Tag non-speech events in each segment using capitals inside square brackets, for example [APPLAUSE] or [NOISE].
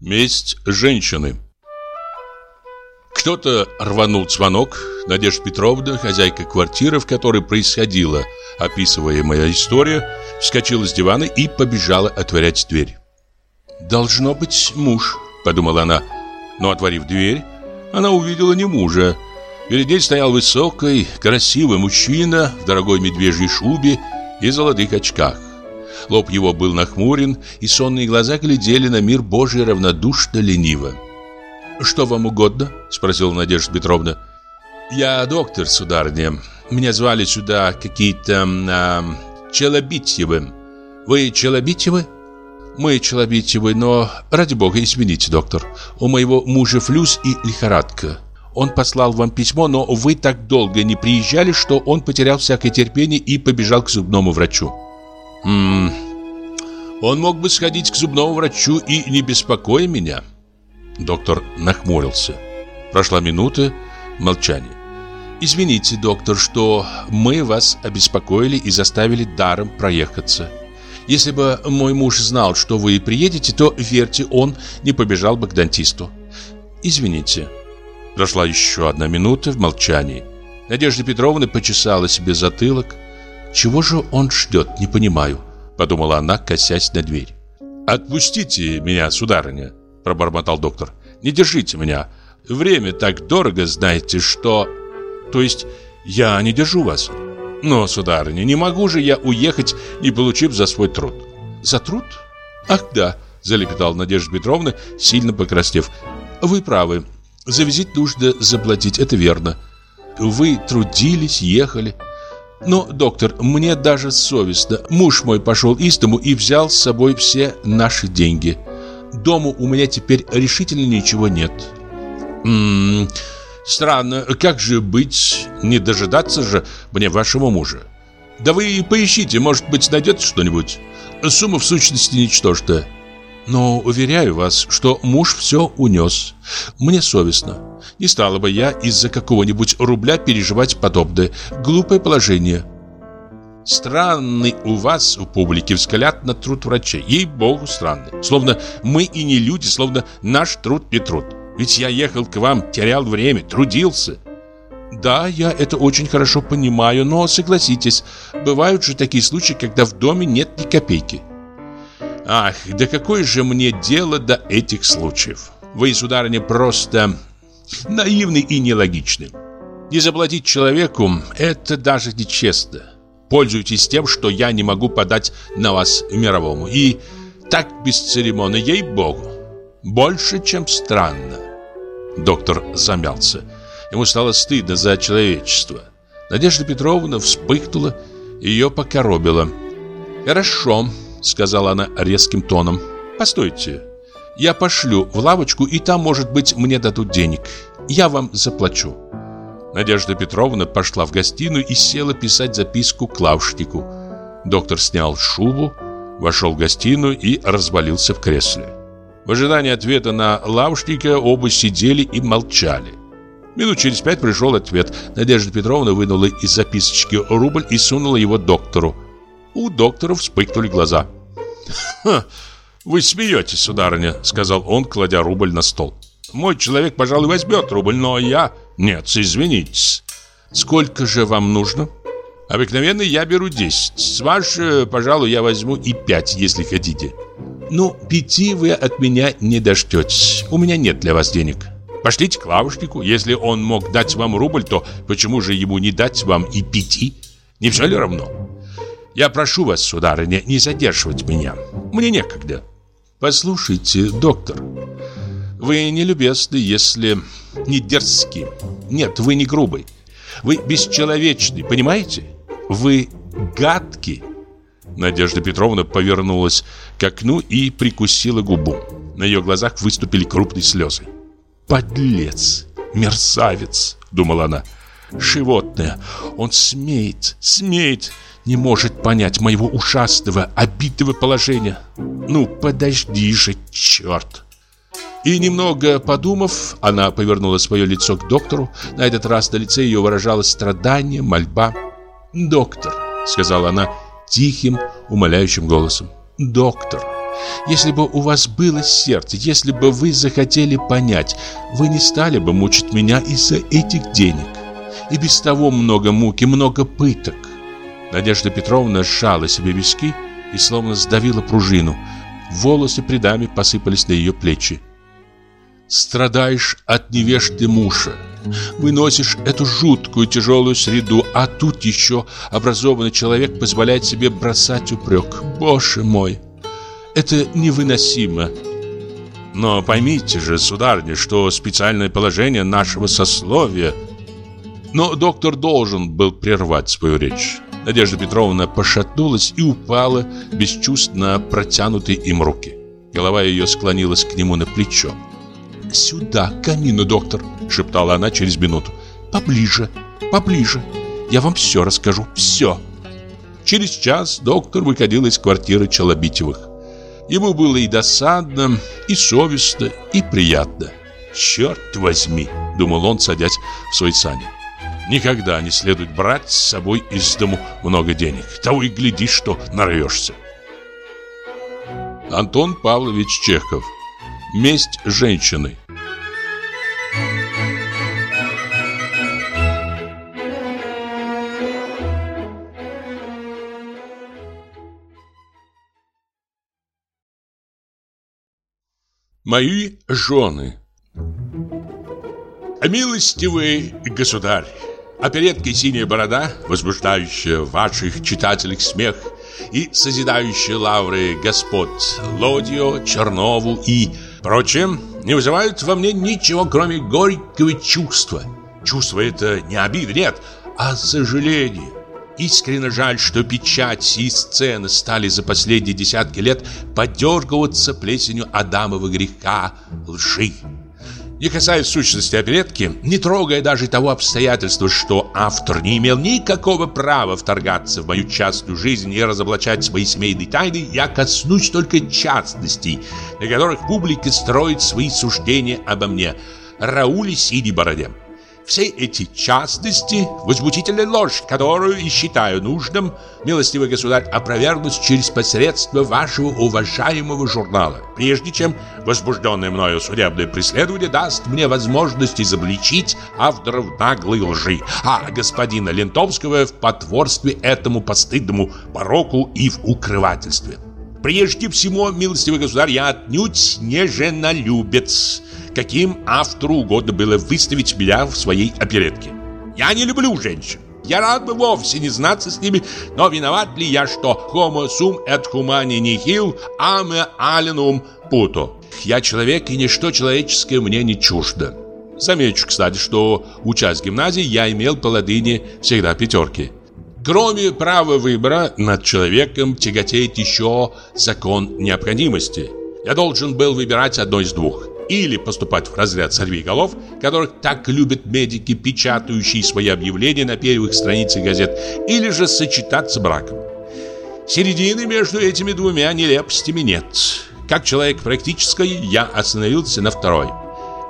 Месть женщины Кто-то рванул звонок. Надежда Петровна, хозяйка квартиры, в которой происходила описываемая история, вскочила с дивана и побежала отворять дверь. «Должно быть муж», — подумала она. Но, отворив дверь, она увидела не мужа. Перед ней стоял высокий, красивый мужчина в дорогой медвежьей шубе и золотых очках. Лоб его был нахмурен, и сонные глаза глядели на мир Божий равнодушно лениво. «Что вам угодно?» – спросила Надежда Петровна. «Я доктор, сударыня. Меня звали сюда какие-то... А, Челобитьевы. Вы Челобитьевы?» «Мы Челобитьевы, но, ради бога, извините, доктор. У моего мужа флюс и лихорадка. Он послал вам письмо, но вы так долго не приезжали, что он потерял всякое терпение и побежал к зубному врачу. Ммм, он мог бы сходить к зубному врачу и не беспокоя меня. Доктор нахмурился. Прошла минута молчания. Извините, доктор, что мы вас обеспокоили и заставили даром проехаться. Если бы мой муж знал, что вы приедете, то, верьте, он не побежал бы к дантисту. Извините. Прошла еще одна минута в молчании. Надежда Петровна почесала себе затылок. Чего же он ждет, не понимаю, подумала она, косясь на дверь. Отпустите меня, сударыня, пробормотал доктор. Не держите меня. Время так дорого, знаете, что... То есть я не держу вас. Но, сударыня, не могу же я уехать, не получив за свой труд. За труд? Ах, да, залепетала Надежда Петровна, сильно покраснев. Вы правы, за визит нужно заплатить, это верно. Вы трудились, ехали. Но, доктор, мне даже совестно. Муж мой пошел из дому и взял с собой все наши деньги. Дому у меня теперь решительно ничего нет. Ммм, странно, как же быть, не дожидаться же мне вашего мужа? Да вы поищите, может быть, найдется что-нибудь. Сумма в сущности ничтожная. Но уверяю вас, что муж все унес. Мне совестно. Не стала бы я из-за какого-нибудь рубля переживать подобное глупое положение. Странный у вас, у публики, взгляд на труд врачей. Ей-богу, странный. Словно мы и не люди, словно наш труд не труд. Ведь я ехал к вам, терял время, трудился. Да, я это очень хорошо понимаю, но согласитесь, бывают же такие случаи, когда в доме нет ни копейки. Ах, да какое же мне дело до этих случаев? Вы, сударыня, просто наивны и нелогичны. Не заплатить человеку – это даже нечестно. Пользуйтесь тем, что я не могу подать на вас мировому. И так бесцеремонно, ей-богу. Больше, чем странно. Доктор замялся. Ему стало стыдно за человечество. Надежда Петровна вспыхнула, ее покоробило. «Хорошо», сказала она резким тоном. Постойте. Я пошлю в лавочку, и там, может быть, мне дадут денег. Я вам заплачу. Надежда Петровна пошла в гостиную и села писать записку к лавшнику. Доктор снял шубу, вошел в гостиную и развалился в кресле. В ожидании ответа на лавшника оба сидели и молчали. Минут через пять пришел ответ. Надежда Петровна вынула из записочки рубль и сунула его доктору. У доктора вспыхнули глаза. «Ха, вы смеетесь, сударыня», — сказал он, кладя рубль на стол. «Мой человек, пожалуй, возьмет рубль, но я...» «Нет, извинитесь». «Сколько же вам нужно?» «Обыкновенно я беру 10. С вашей, пожалуй, я возьму и 5, если хотите». «Ну, пяти вы от меня не дождетесь. У меня нет для вас денег». Пошлите к лавочнику. Если он мог дать вам рубль, то почему же ему не дать вам и пяти? Не все ли равно? Я прошу вас, сударыня, не задерживать меня. Мне некогда. Послушайте, доктор, вы не любезны, если не дерзкий. Нет, вы не грубый. Вы бесчеловечный, понимаете? Вы гадкий. Надежда Петровна повернулась к окну и прикусила губу. На ее глазах выступили крупные слезы. «Подлец! Мерзавец!» — думала она. «Животное! Он смеет, смеет не может понять моего ужасного, обидного положения. Ну, подожди же, черт!» И немного подумав, она повернула свое лицо к доктору. На этот раз на лице ее выражалось страдание, мольба. «Доктор», — сказала она тихим, умоляющим голосом, — «доктор, Если бы у вас было сердце, если бы вы захотели понять, вы не стали бы мучить меня из-за этих денег. И без того много муки, много пыток. Надежда Петровна сжала себе виски и словно сдавила пружину. Волосы придами посыпались на ее плечи. Страдаешь от невежды мужа. Выносишь эту жуткую тяжелую среду, а тут еще образованный человек позволяет себе бросать упрек. Боже мой, это невыносимо. Но поймите же, сударыня, что специальное положение нашего сословия... Но доктор должен был прервать свою речь. Надежда Петровна пошатнулась и упала без чувств на протянутые им руки. Голова ее склонилась к нему на плечо. «Сюда, к камину, доктор!» — шептала она через минуту. «Поближе, поближе. Я вам все расскажу, все!» Через час доктор выходил из квартиры Челобитевых. Ему было и досадно, и совестно, и приятно. «Черт возьми!» — думал он, садясь в свой сани. «Никогда не следует брать с собой из дому много денег. Того и гляди, что нарвешься». Антон Павлович Чехов. Месть женщины. Мои жены Милостивый государь Оперетка «Синяя борода», возбуждающая ваших читателях смех И созидающая лавры господ Лодио, Чернову и прочее Не вызывают во мне ничего, кроме горького чувства Чувство это не обиды, нет, а сожаление Искренне жаль, что печать и сцены стали за последние десятки лет подергиваться плесенью Адамова греха, лжи. Не касаясь сущности оперетки, не трогая даже того обстоятельства, что автор не имел никакого права вторгаться в мою частную жизнь и разоблачать свои семейные тайны, я коснусь только частностей, на которых публика строит свои суждения обо мне, Рауле Сиди Бороде. Все эти частности – возмутительная ложь, которую и считаю нужным, милостивый государь, опровергнуть через посредство вашего уважаемого журнала, прежде чем возбужденное мною судебное преследование даст мне возможность изобличить авторов наглой лжи, а господина Лентовского в потворстве этому постыдному пороку и в укрывательстве. Прежде всего, милостивый государь, я отнюдь не женолюбец – каким автору угодно было выставить меня в своей оперетке. Я не люблю женщин. Я рад бы вовсе не знаться с ними, но виноват ли я, что homo sum et humani nihil ame alienum puto. Я человек, и ничто человеческое мне не чуждо. Замечу, кстати, что, учась в гимназии, я имел по латыни всегда пятерки. Кроме права выбора, над человеком тяготеет еще закон необходимости. Я должен был выбирать одно из двух или поступать в разряд сорвиголов, которых так любят медики, печатающие свои объявления на первых страницах газет, или же сочетаться браком. Середины между этими двумя нелепостями нет. Как человек практической, я остановился на второй.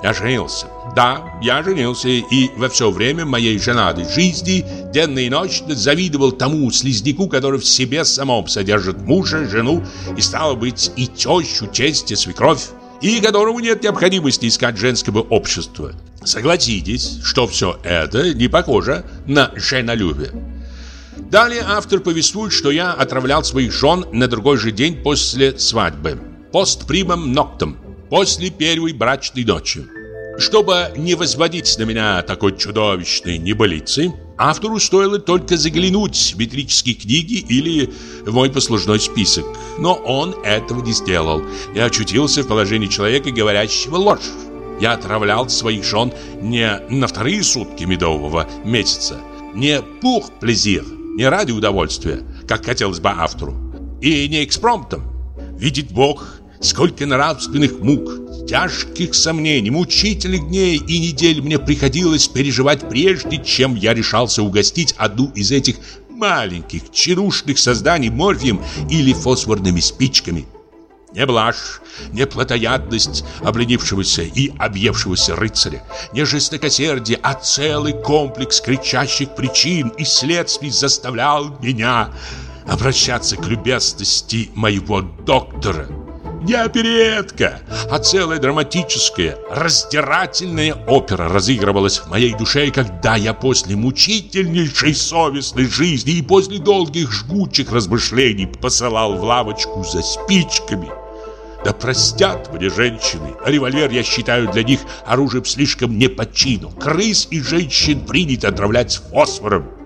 Я женился. Да, я женился, и во все время моей женатой жизни денно и ночно завидовал тому слизняку, который в себе самом содержит мужа, жену и, стало быть, и тещу, честь и свекровь и которому нет необходимости искать женского общества. Согласитесь, что все это не похоже на женолюбие. Далее автор повествует, что я отравлял своих жен на другой же день после свадьбы. Постпримом ноктом, после первой брачной ночи. Чтобы не возводить на меня такой чудовищной небылицы, автору стоило только заглянуть в метрические книги или в мой послужной список. Но он этого не сделал и очутился в положении человека, говорящего ложь. Я отравлял своих жен не на вторые сутки медового месяца, не пух плезир, не ради удовольствия, как хотелось бы автору, и не экспромтом. Видит Бог, сколько нравственных мук, тяжких сомнений, мучительных дней и недель мне приходилось переживать прежде, чем я решался угостить одну из этих маленьких, чарушных созданий морфием или фосфорными спичками. Не блажь, не плотоядность обленившегося и объевшегося рыцаря, не жестокосердие, а целый комплекс кричащих причин и следствий заставлял меня обращаться к любезности моего доктора. Не оперетка, а целая драматическая, раздирательная опера разыгрывалась в моей душе, когда я после мучительнейшей совестной жизни и после долгих жгучих размышлений посылал в лавочку за спичками. Да простят мне женщины, револьвер я считаю для них оружием слишком не по чину. Крыс и женщин принято отравлять фосфором.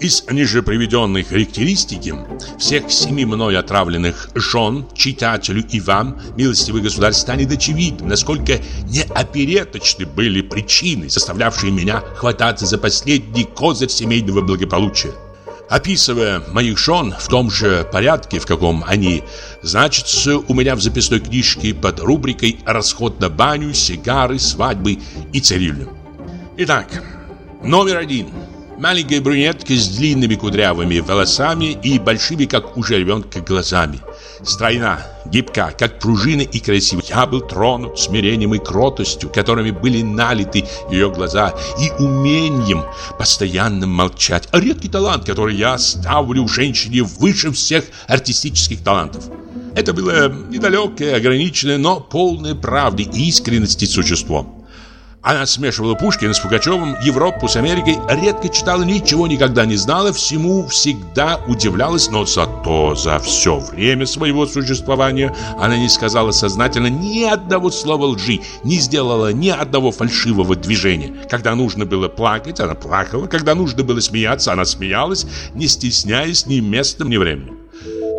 Из ниже приведенной характеристики всех семи мной отравленных жен читателю и вам, милостивый государь, станет очевидным, насколько неопереточны были причины, заставлявшие меня хвататься за последний козырь семейного благополучия. Описывая моих жен в том же порядке, в каком они значатся у меня в записной книжке под рубрикой «Расход на баню, сигары, свадьбы и царильню». Итак, номер один – Маленькая брюнетка с длинными кудрявыми волосами и большими, как у жеребенка, глазами. Стройна, гибка, как пружина и красива. Я был тронут смирением и кротостью, которыми были налиты ее глаза, и умением постоянно молчать. А редкий талант, который я ставлю женщине выше всех артистических талантов. Это было недалекое, ограниченное, но полное правды и искренности существом. Она смешивала Пушкина с Пугачевым, Европу с Америкой, редко читала, ничего никогда не знала, всему всегда удивлялась, но зато за все время своего существования она не сказала сознательно ни одного слова лжи, не сделала ни одного фальшивого движения. Когда нужно было плакать, она плакала, когда нужно было смеяться, она смеялась, не стесняясь ни местом, ни временем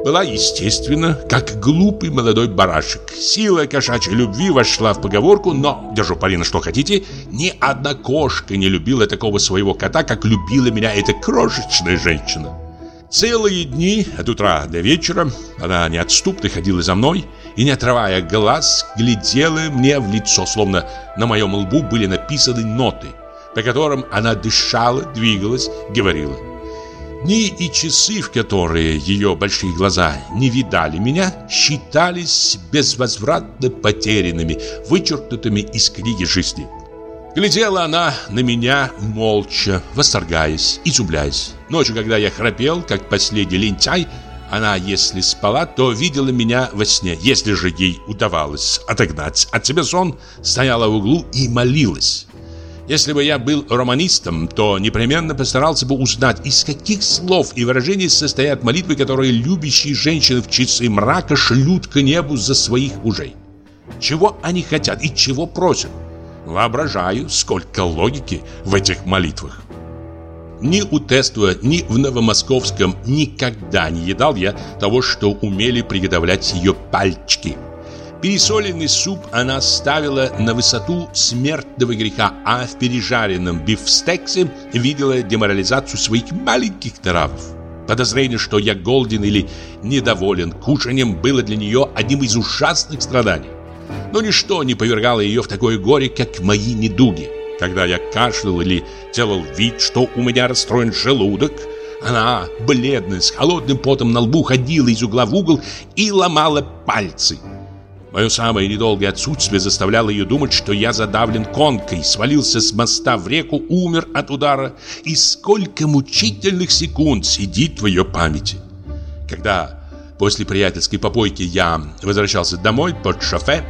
была естественно, как глупый молодой барашек. Сила кошачьей любви вошла в поговорку, но, держу пари на что хотите, ни одна кошка не любила такого своего кота, как любила меня эта крошечная женщина. Целые дни, от утра до вечера, она неотступно ходила за мной и, не отрывая глаз, глядела мне в лицо, словно на моем лбу были написаны ноты, по которым она дышала, двигалась, говорила. Дни и часы, в которые ее большие глаза не видали меня, считались безвозвратно потерянными, вычеркнутыми из книги жизни. Глядела она на меня молча, восторгаясь, изумляясь. Ночью, когда я храпел, как последний лентяй, она, если спала, то видела меня во сне. Если же ей удавалось отогнать от себя сон, стояла в углу и молилась. Если бы я был романистом, то непременно постарался бы узнать, из каких слов и выражений состоят молитвы, которые любящие женщины в часы мрака шлют к небу за своих мужей. Чего они хотят и чего просят? Воображаю, сколько логики в этих молитвах. Ни у Тестуа, ни в Новомосковском никогда не едал я того, что умели приготовлять ее пальчики – Пересоленный суп она ставила на высоту смертного греха, а в пережаренном бифстексе видела деморализацию своих маленьких нравов. Подозрение, что я голоден или недоволен кушанием, было для нее одним из ужасных страданий. Но ничто не повергало ее в такое горе, как мои недуги. Когда я кашлял или делал вид, что у меня расстроен желудок, она, бледная, с холодным потом на лбу, ходила из угла в угол и ломала пальцы. Мое самое недолгое отсутствие заставляло ее думать, что я задавлен конкой, свалился с моста в реку, умер от удара. И сколько мучительных секунд сидит в ее памяти. Когда после приятельской попойки я возвращался домой под шофе,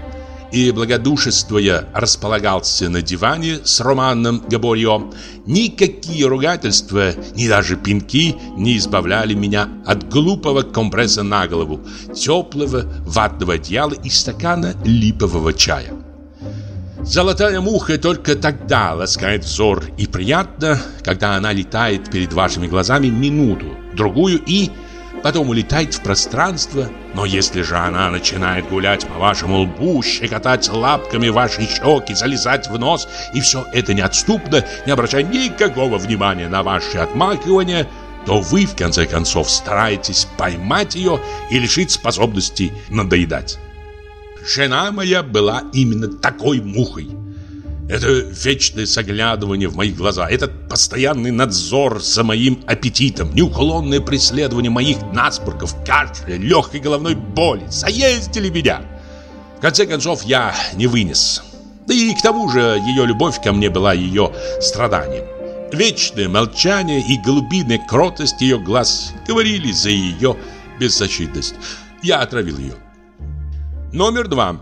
и, благодушествуя, располагался на диване с Романом Габорьо, никакие ругательства, ни даже пинки не избавляли меня от глупого компресса на голову, теплого ватного одеяла и стакана липового чая. Золотая муха только тогда ласкает взор и приятно, когда она летает перед вашими глазами минуту, другую и потом улетает в пространство. Но если же она начинает гулять по вашему лбу, щекотать лапками ваши щеки, залезать в нос, и все это неотступно, не обращая никакого внимания на ваши отмакивания, то вы, в конце концов, стараетесь поймать ее и лишить способности надоедать. Жена моя была именно такой мухой. Это вечное заглядывание в мои глаза, этот постоянный надзор за моим аппетитом, неуклонное преследование моих насморков, кашля, легкой головной боли заездили меня. В конце концов, я не вынес. Да и к тому же ее любовь ко мне была ее страданием. Вечное молчание и глубинная кротость ее глаз говорили за ее беззащитность. Я отравил ее. Номер два.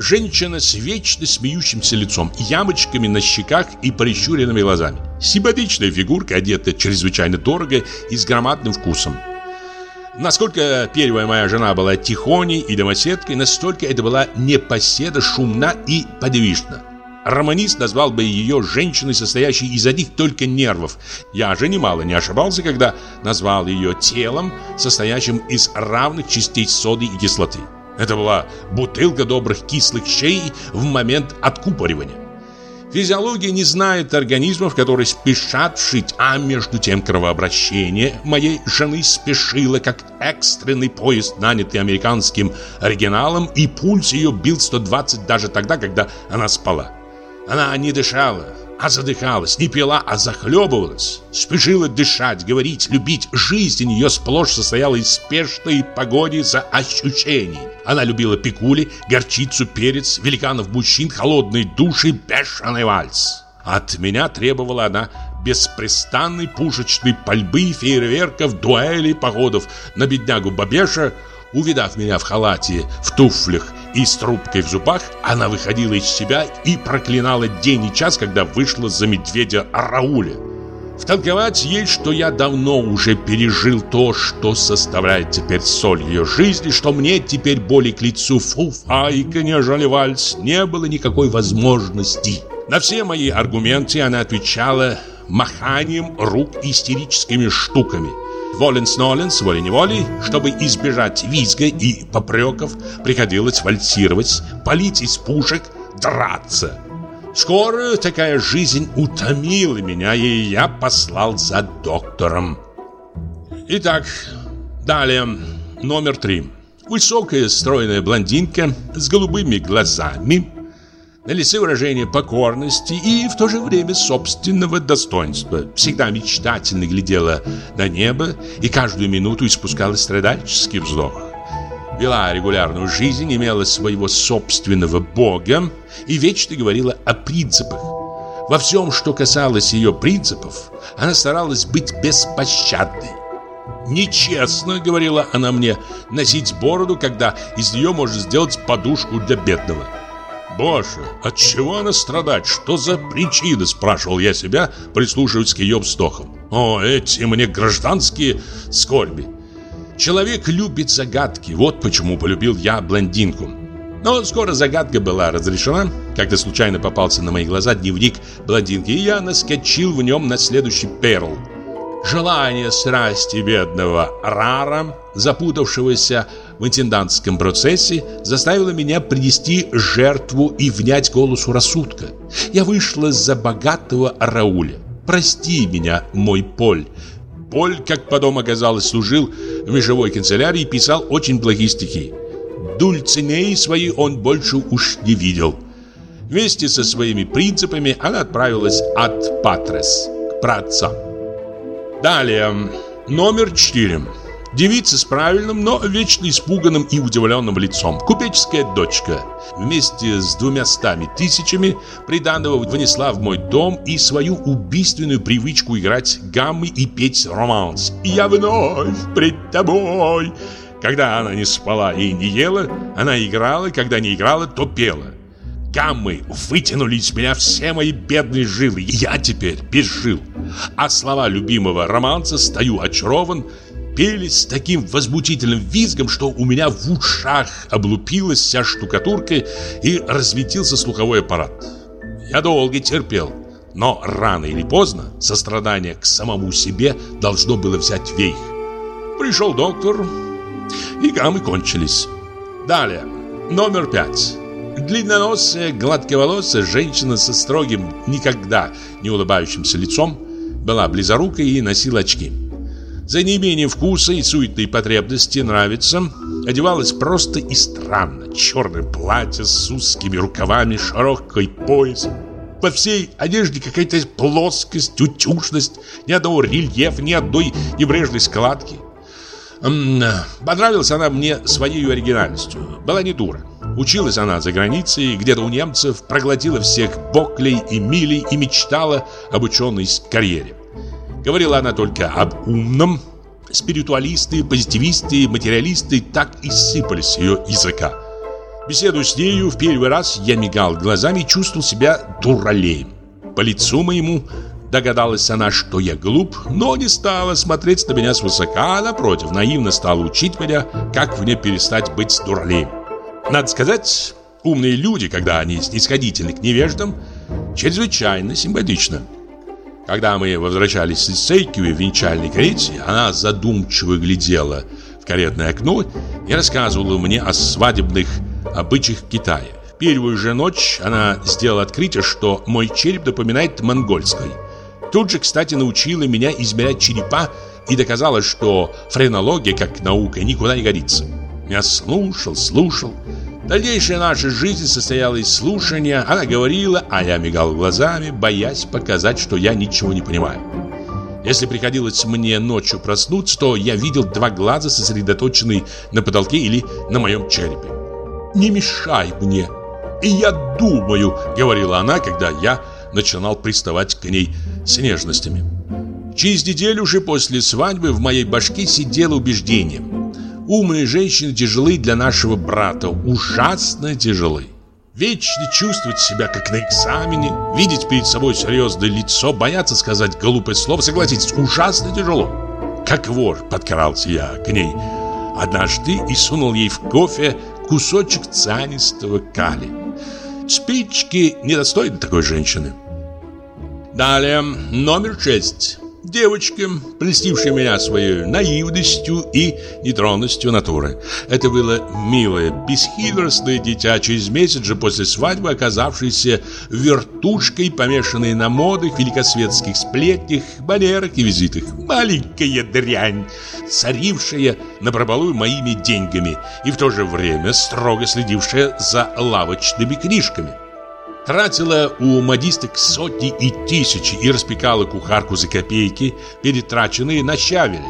Женщина с вечно смеющимся лицом, ямочками на щеках и прищуренными глазами. Симпатичная фигурка, одета чрезвычайно дорого и с громадным вкусом. Насколько первая моя жена была тихоней и домоседкой, настолько это была непоседа, шумна и подвижна. Романист назвал бы ее женщиной, состоящей из одних только нервов. Я же немало не ошибался, когда назвал ее телом, состоящим из равных частей соды и кислоты. Это была бутылка добрых кислых щей в момент откупоривания. Физиология не знает организмов, которые спешат вшить, а между тем кровообращение моей жены спешило, как экстренный поезд, нанятый американским оригиналом, и пульс ее бил 120 даже тогда, когда она спала. Она не дышала, а задыхалась, не пила, а захлебывалась. Спешила дышать, говорить, любить. Жизнь ее сплошь состояла из спешной погоди за ощущений. Она любила пикули, горчицу, перец, великанов-мужчин, холодные души, бешеный вальс. От меня требовала она беспрестанной пушечной пальбы, фейерверков, дуэлей, походов на беднягу Бабеша. Увидав меня в халате, в туфлях и с трубкой в зубах, она выходила из себя и проклинала день и час, когда вышла за медведя Рауля. Втолковать ей, что я давно уже пережил то, что составляет теперь соль ее жизни, что мне теперь более к лицу фуфайка, нежели вальс, не было никакой возможности. На все мои аргументы она отвечала маханием рук истерическими штуками – Воленс-Ноленс, волей-неволей, чтобы избежать визга и попреков, приходилось вальсировать, палить из пушек, драться. Скоро такая жизнь утомила меня, и я послал за доктором. Итак, далее, номер три. Высокая стройная блондинка с голубыми глазами, на лице выражение покорности и в то же время собственного достоинства. Всегда мечтательно глядела на небо и каждую минуту испускала страдальческий вздох. Вела регулярную жизнь, имела своего собственного бога и вечно говорила о принципах. Во всем, что касалось ее принципов, она старалась быть беспощадной. «Нечестно», — говорила она мне, — «носить бороду, когда из нее можно сделать подушку для бедного». Боже, от чего она страдать? Что за причина? Спрашивал я себя, прислушиваясь к ее вздохам. О, эти мне гражданские скорби. Человек любит загадки. Вот почему полюбил я блондинку. Но скоро загадка была разрешена. Когда случайно попался на мои глаза дневник блондинки, и я наскочил в нем на следующий перл. Желание страсти бедного Рара, запутавшегося в интендантском процессе заставила меня принести жертву и внять голосу рассудка. Я вышла за богатого Рауля. Прости меня, мой Поль. Поль, как потом оказалось, служил в межевой канцелярии и писал очень благие стихи. Дульцинеи свои он больше уж не видел. Вместе со своими принципами она отправилась от Патрес к праотцам. Далее, номер четыре. Девица с правильным, но вечно испуганным и удивленным лицом. Купеческая дочка. Вместе с двумястами тысячами приданного внесла в мой дом и свою убийственную привычку играть гаммы и петь романс. «Я вновь пред тобой». Когда она не спала и не ела, она играла, когда не играла, то пела. Гаммы вытянули из меня все мои бедные жилы, и я теперь без. А слова любимого романса «Стою очарован» пели с таким возмутительным визгом, что у меня в ушах облупилась вся штукатурка и разветился слуховой аппарат. Я долго терпел, но рано или поздно сострадание к самому себе должно было взять вейх. Пришел доктор, и гаммы кончились. Далее, номер пять. Длинноносая, гладковолосая женщина со строгим, никогда не улыбающимся лицом была близорукой и носила очки. За неимением вкуса и суетной потребности нравится, одевалась просто и странно. Черное платье с узкими рукавами, широкой пояс. Во всей одежде какая-то плоскость, утюжность, ни одного рельефа, ни одной небрежной складки. Понравилась она мне своей оригинальностью. Была не дура. Училась она за границей, где-то у немцев, проглотила всех Боклей и Милей и мечтала об ученой карьере. Говорила она только об умном. Спиритуалисты, позитивисты, материалисты так и сыпались с ее языка. Беседуя с нею, в первый раз я мигал глазами и чувствовал себя дуралеем. По лицу моему догадалась она, что я глуп, но не стала смотреть на меня свысока, а напротив, наивно стала учить меня, как мне перестать быть дуралеем. Надо сказать, умные люди, когда они снисходительны к невеждам, чрезвычайно симпатично. Когда мы возвращались из церкви в венчальной карете, она задумчиво глядела в каретное окно и рассказывала мне о свадебных обычаях Китая. Первую же ночь она сделала открытие, что мой череп напоминает монгольский. Тут же, кстати, научила меня измерять черепа и доказала, что френология, как наука, никуда не годится. Я слушал, слушал. Дальнейшая наша жизнь состояла из слушания. Она говорила, а я мигал глазами, боясь показать, что я ничего не понимаю. Если приходилось мне ночью проснуться, то я видел два глаза, сосредоточенные на потолке или на моем черепе. «Не мешай мне, и я думаю», — говорила она, когда я начинал приставать к ней с нежностями. Через неделю уже после свадьбы в моей башке сидело убеждение — Умные женщины тяжелы для нашего брата, ужасно тяжелы. Вечно чувствовать себя как на экзамене, видеть перед собой серьезное лицо, бояться сказать глупое слово, согласитесь, ужасно тяжело. Как вор подкрался я к ней однажды и сунул ей в кофе кусочек цианистого кали. Спички недостойны такой женщины. Далее, номер шесть. Девочка, прельстившая меня своей наивностью и нетронностью натуры. Это было милое, бесхитростное дитя, через месяц же после свадьбы оказавшееся вертушкой, помешанной на модах, великосветских сплетнях, манерах и визитах. Маленькая дрянь, царившая на пробалуй моими деньгами и в то же время строго следившая за лавочными книжками. Тратила у модисток сотни и тысячи и распекала кухарку за копейки, перетраченные на щавели.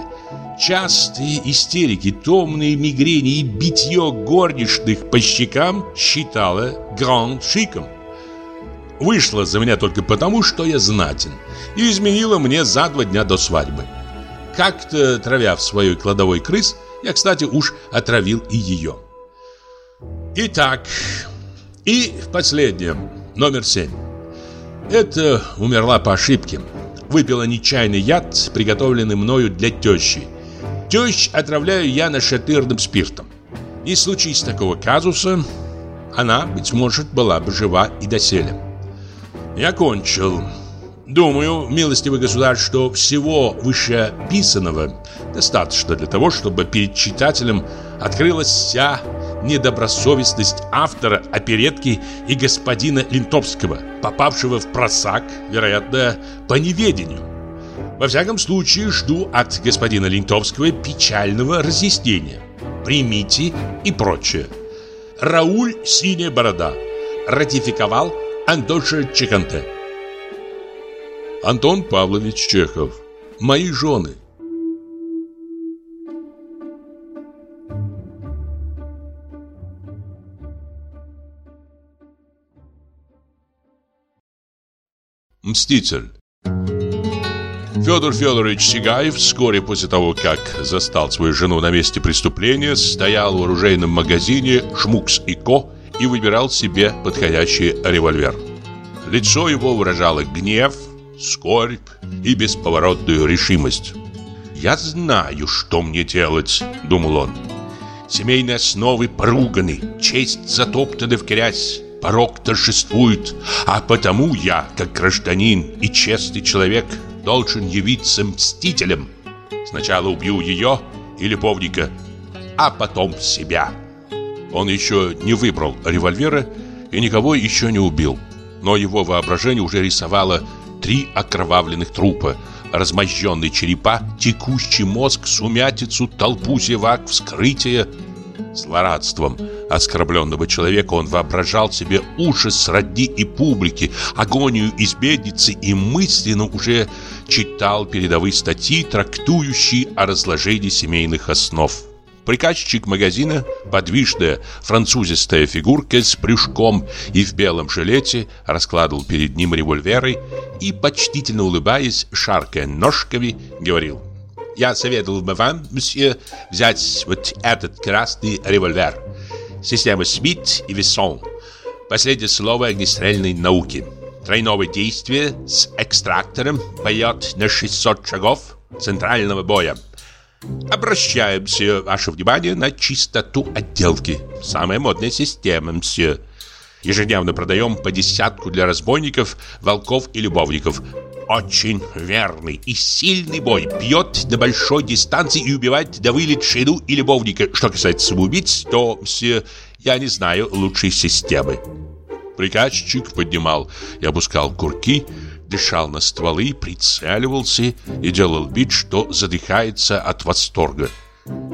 Частые истерики, томные мигрени и битье горничных по щекам считала гранд-шиком. Вышла за меня только потому, что я знатен, и изменила мне за два дня до свадьбы. Как-то, травя в своей кладовой крыс, я, кстати, уж отравил и ее. Итак, и последнее. Номер 7. Это умерла по ошибке. Выпила нечаянный яд, приготовленный мною для тещи. Тещ отравляю я нашатырным спиртом. Не случись такого казуса, она, быть может, была бы жива и доселе. Я кончил. Думаю, милостивый государь, что всего вышеописанного достаточно для того, чтобы перед читателем открылась вся недобросовестность автора оперетки и господина Линтовского, попавшего в просак, вероятно, по неведению. Во всяком случае, жду от господина Линтовского печального разъяснения. Примите и прочее. Рауль Синяя Борода. Ратификовал Антоша Чеканте. Антон Павлович Чехов. Мои жены. Мститель Федор Федорович Сигаев вскоре после того, как застал свою жену на месте преступления, стоял в оружейном магазине «Шмукс и Ко» и выбирал себе подходящий револьвер. Лицо его выражало гнев, скорбь и бесповоротную решимость. «Я знаю, что мне делать», — думал он. «Семейные основы поруганы, честь затоптана в грязь, порог торжествует, а потому я, как гражданин и честный человек, должен явиться мстителем. Сначала убью ее и любовника, а потом себя. Он еще не выбрал револьвера и никого еще не убил, но его воображение уже рисовало три окровавленных трупа, размозженные черепа, текущий мозг, сумятицу, толпу зевак, вскрытие – Злорадством оскорбленного человека он воображал себе ужас сродни и публики, агонию избедницы и мысленно уже читал передовые статьи, трактующие о разложении семейных основ. Приказчик магазина, подвижная французистая фигурка с брюшком и в белом жилете, раскладывал перед ним револьверы и, почтительно улыбаясь, шаркая ножками, говорил я советовал бы вам, месье, взять вот этот красный револьвер. Система Смит и Вессон. Последнее слово огнестрельной науки. Тройного действия с экстрактором поет на 600 шагов центрального боя. Обращаемся ваше внимание на чистоту отделки. Самая модная система, мсье. Ежедневно продаем по десятку для разбойников, волков и любовников. Очень верный и сильный бой. Бьет на большой дистанции и убивает до вылет шину и любовника. Что касается самоубийц, то, мсье, я не знаю лучшей системы. Приказчик поднимал и опускал курки, дышал на стволы, прицеливался и делал вид, что задыхается от восторга.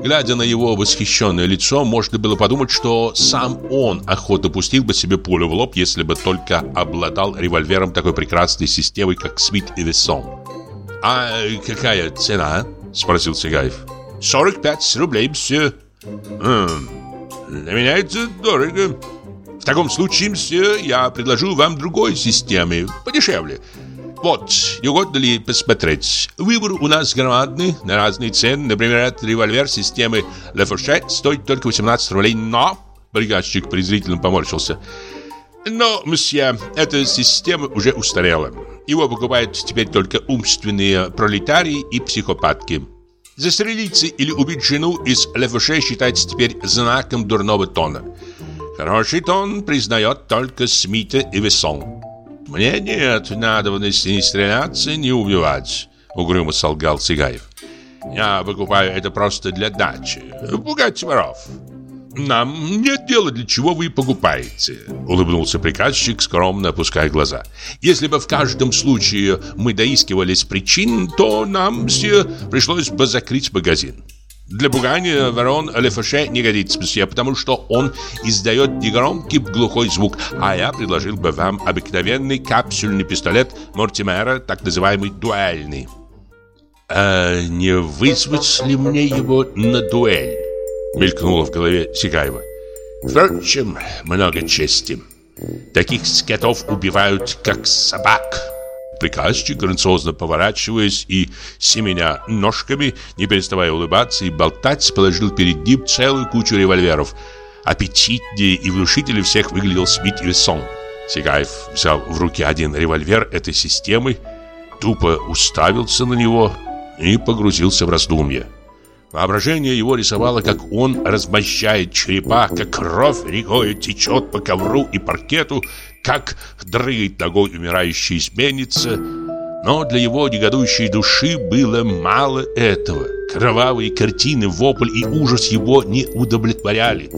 Глядя на его восхищенное лицо, можно было подумать, что сам он охотно пустил бы себе пулю в лоб, если бы только обладал револьвером такой прекрасной системы, как Смит и Вессон. «А какая цена?» – спросил Сигаев. «45 рублей, все». «Хм, для меня это дорого. В таком случае, мсье, я предложу вам другой системы, подешевле. Вот, не угодно ли посмотреть? Выбор у нас громадный, на разные цены. Например, этот револьвер системы Лефорше стоит только 18 рублей, но... Бригадчик презрительно поморщился. Но, мсье, эта система уже устарела. Его покупают теперь только умственные пролетарии и психопатки. Застрелиться или убить жену из Лефорше считается теперь знаком дурного тона. Хороший тон признает только Смита и Вессон. «Мне нет надобности ни стреляться, ни убивать», — угрюмо солгал Сигаев. «Я покупаю это просто для дачи, пугать воров». «Нам нет дела, для чего вы покупаете», — улыбнулся приказчик, скромно опуская глаза. «Если бы в каждом случае мы доискивались причин, то нам все пришлось бы закрыть магазин. Для пугания ворон Лефаше не годится, месье, потому что он издает негромкий глухой звук, а я предложил бы вам обыкновенный капсюльный пистолет Мортимера, так называемый дуэльный. «А не вызвать ли мне его на дуэль?» мелькнуло в голове Сигаева. «Впрочем, много чести. Таких скотов убивают, как собак». Приказчик, грациозно поворачиваясь и семеня ножками, не переставая улыбаться и болтать, положил перед ним целую кучу револьверов. Аппетитнее и внушительнее всех выглядел Смит и Вессон. Сигаев взял в руки один револьвер этой системы, тупо уставился на него и погрузился в раздумье. Воображение его рисовало, как он размощает черепа, как кровь рекой течет по ковру и паркету, как дрыгает ногой умирающая изменница. Но для его негодующей души было мало этого. Кровавые картины, вопль и ужас его не удовлетворяли.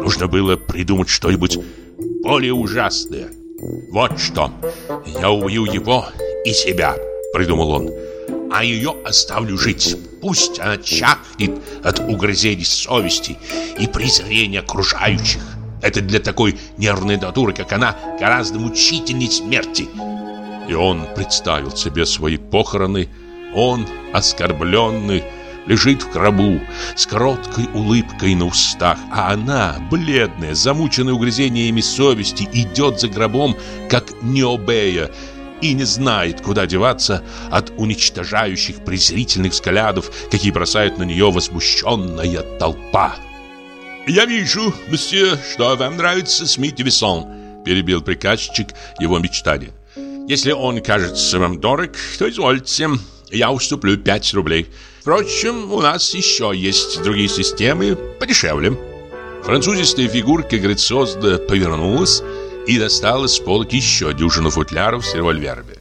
Нужно было придумать что-нибудь более ужасное. «Вот что! Я убью его и себя!» — придумал он. «А ее оставлю жить. Пусть она чахнет от угрызений совести и презрения окружающих. Это для такой нервной натуры, как она, гораздо мучительней смерти. И он представил себе свои похороны. Он, оскорбленный, лежит в гробу с короткой улыбкой на устах, а она, бледная, замученная угрызениями совести, идет за гробом, как Необея, и не знает, куда деваться от уничтожающих презрительных взглядов, какие бросает на нее возмущенная толпа. «Я вижу, месье, что вам нравится Смит Вессон», перебил приказчик его мечтания. «Если он кажется вам дорог, то извольте, я уступлю 5 рублей. Впрочем, у нас еще есть другие системы подешевле». Французистая фигурка грациозно повернулась и достала с полки еще дюжину футляров с револьверами.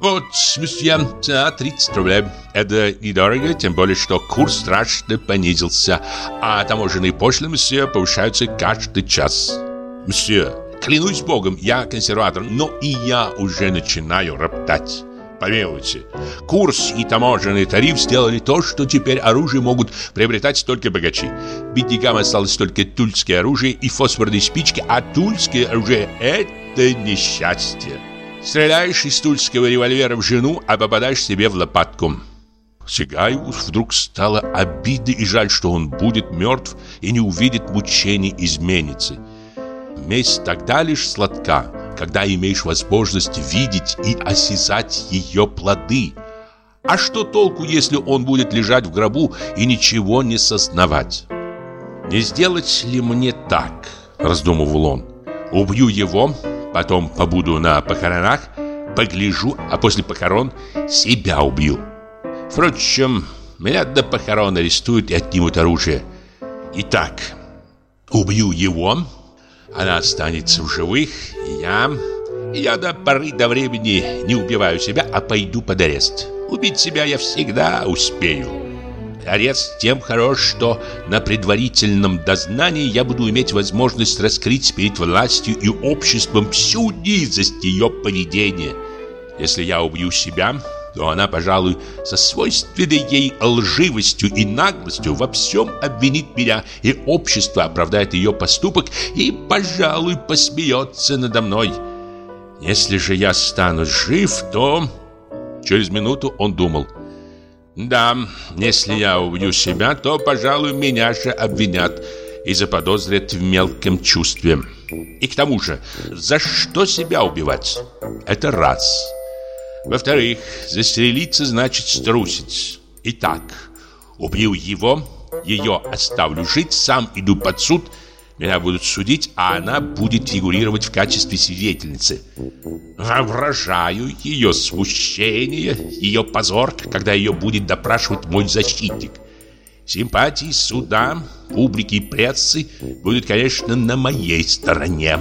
«Вот, месье, за 30 рублей. Это недорого, тем более, что курс страшно понизился, а таможенные пошлины, месье, повышаются каждый час. Месье, клянусь богом, я консерватор, но и я уже начинаю роптать». Помилуйте, курс и таможенный тариф сделали то, что теперь оружие могут приобретать только богачи. Беднякам осталось только тульское оружие и фосфорные спички, а тульское оружие – это несчастье. Стреляешь из тульского револьвера в жену, а попадаешь себе в лопатку. Сигаеву вдруг стало обидно и жаль, что он будет мертв и не увидит мучений изменницы. Месть тогда лишь сладка, когда имеешь возможность видеть и осязать ее плоды. А что толку, если он будет лежать в гробу и ничего не сознавать? Не сделать ли мне так, раздумывал он. Убью его, потом побуду на похоронах, погляжу, а после похорон себя убью. Впрочем, меня до похорон арестуют и отнимут оружие. Итак, убью его, она останется в живых, и я... Я до поры до времени не убиваю себя, а пойду под арест. Убить себя я всегда успею. Арест тем хорош, что на предварительном дознании я буду иметь возможность раскрыть перед властью и обществом всю низость ее поведения. Если я убью себя, то она, пожалуй, со свойственной ей лживостью и наглостью во всем обвинит меня, и общество оправдает ее поступок и, пожалуй, посмеется надо мной. Если же я стану жив, то... Через минуту он думал. Да, если я убью себя, то, пожалуй, меня же обвинят и заподозрят в мелком чувстве. И к тому же, за что себя убивать? Это раз. Во-вторых, застрелиться значит струсить. Итак, убью его, ее оставлю жить, сам иду под суд, меня будут судить, а она будет фигурировать в качестве свидетельницы. Воображаю ее смущение, ее позор, когда ее будет допрашивать мой защитник. Симпатии суда, публики и прессы будут, конечно, на моей стороне.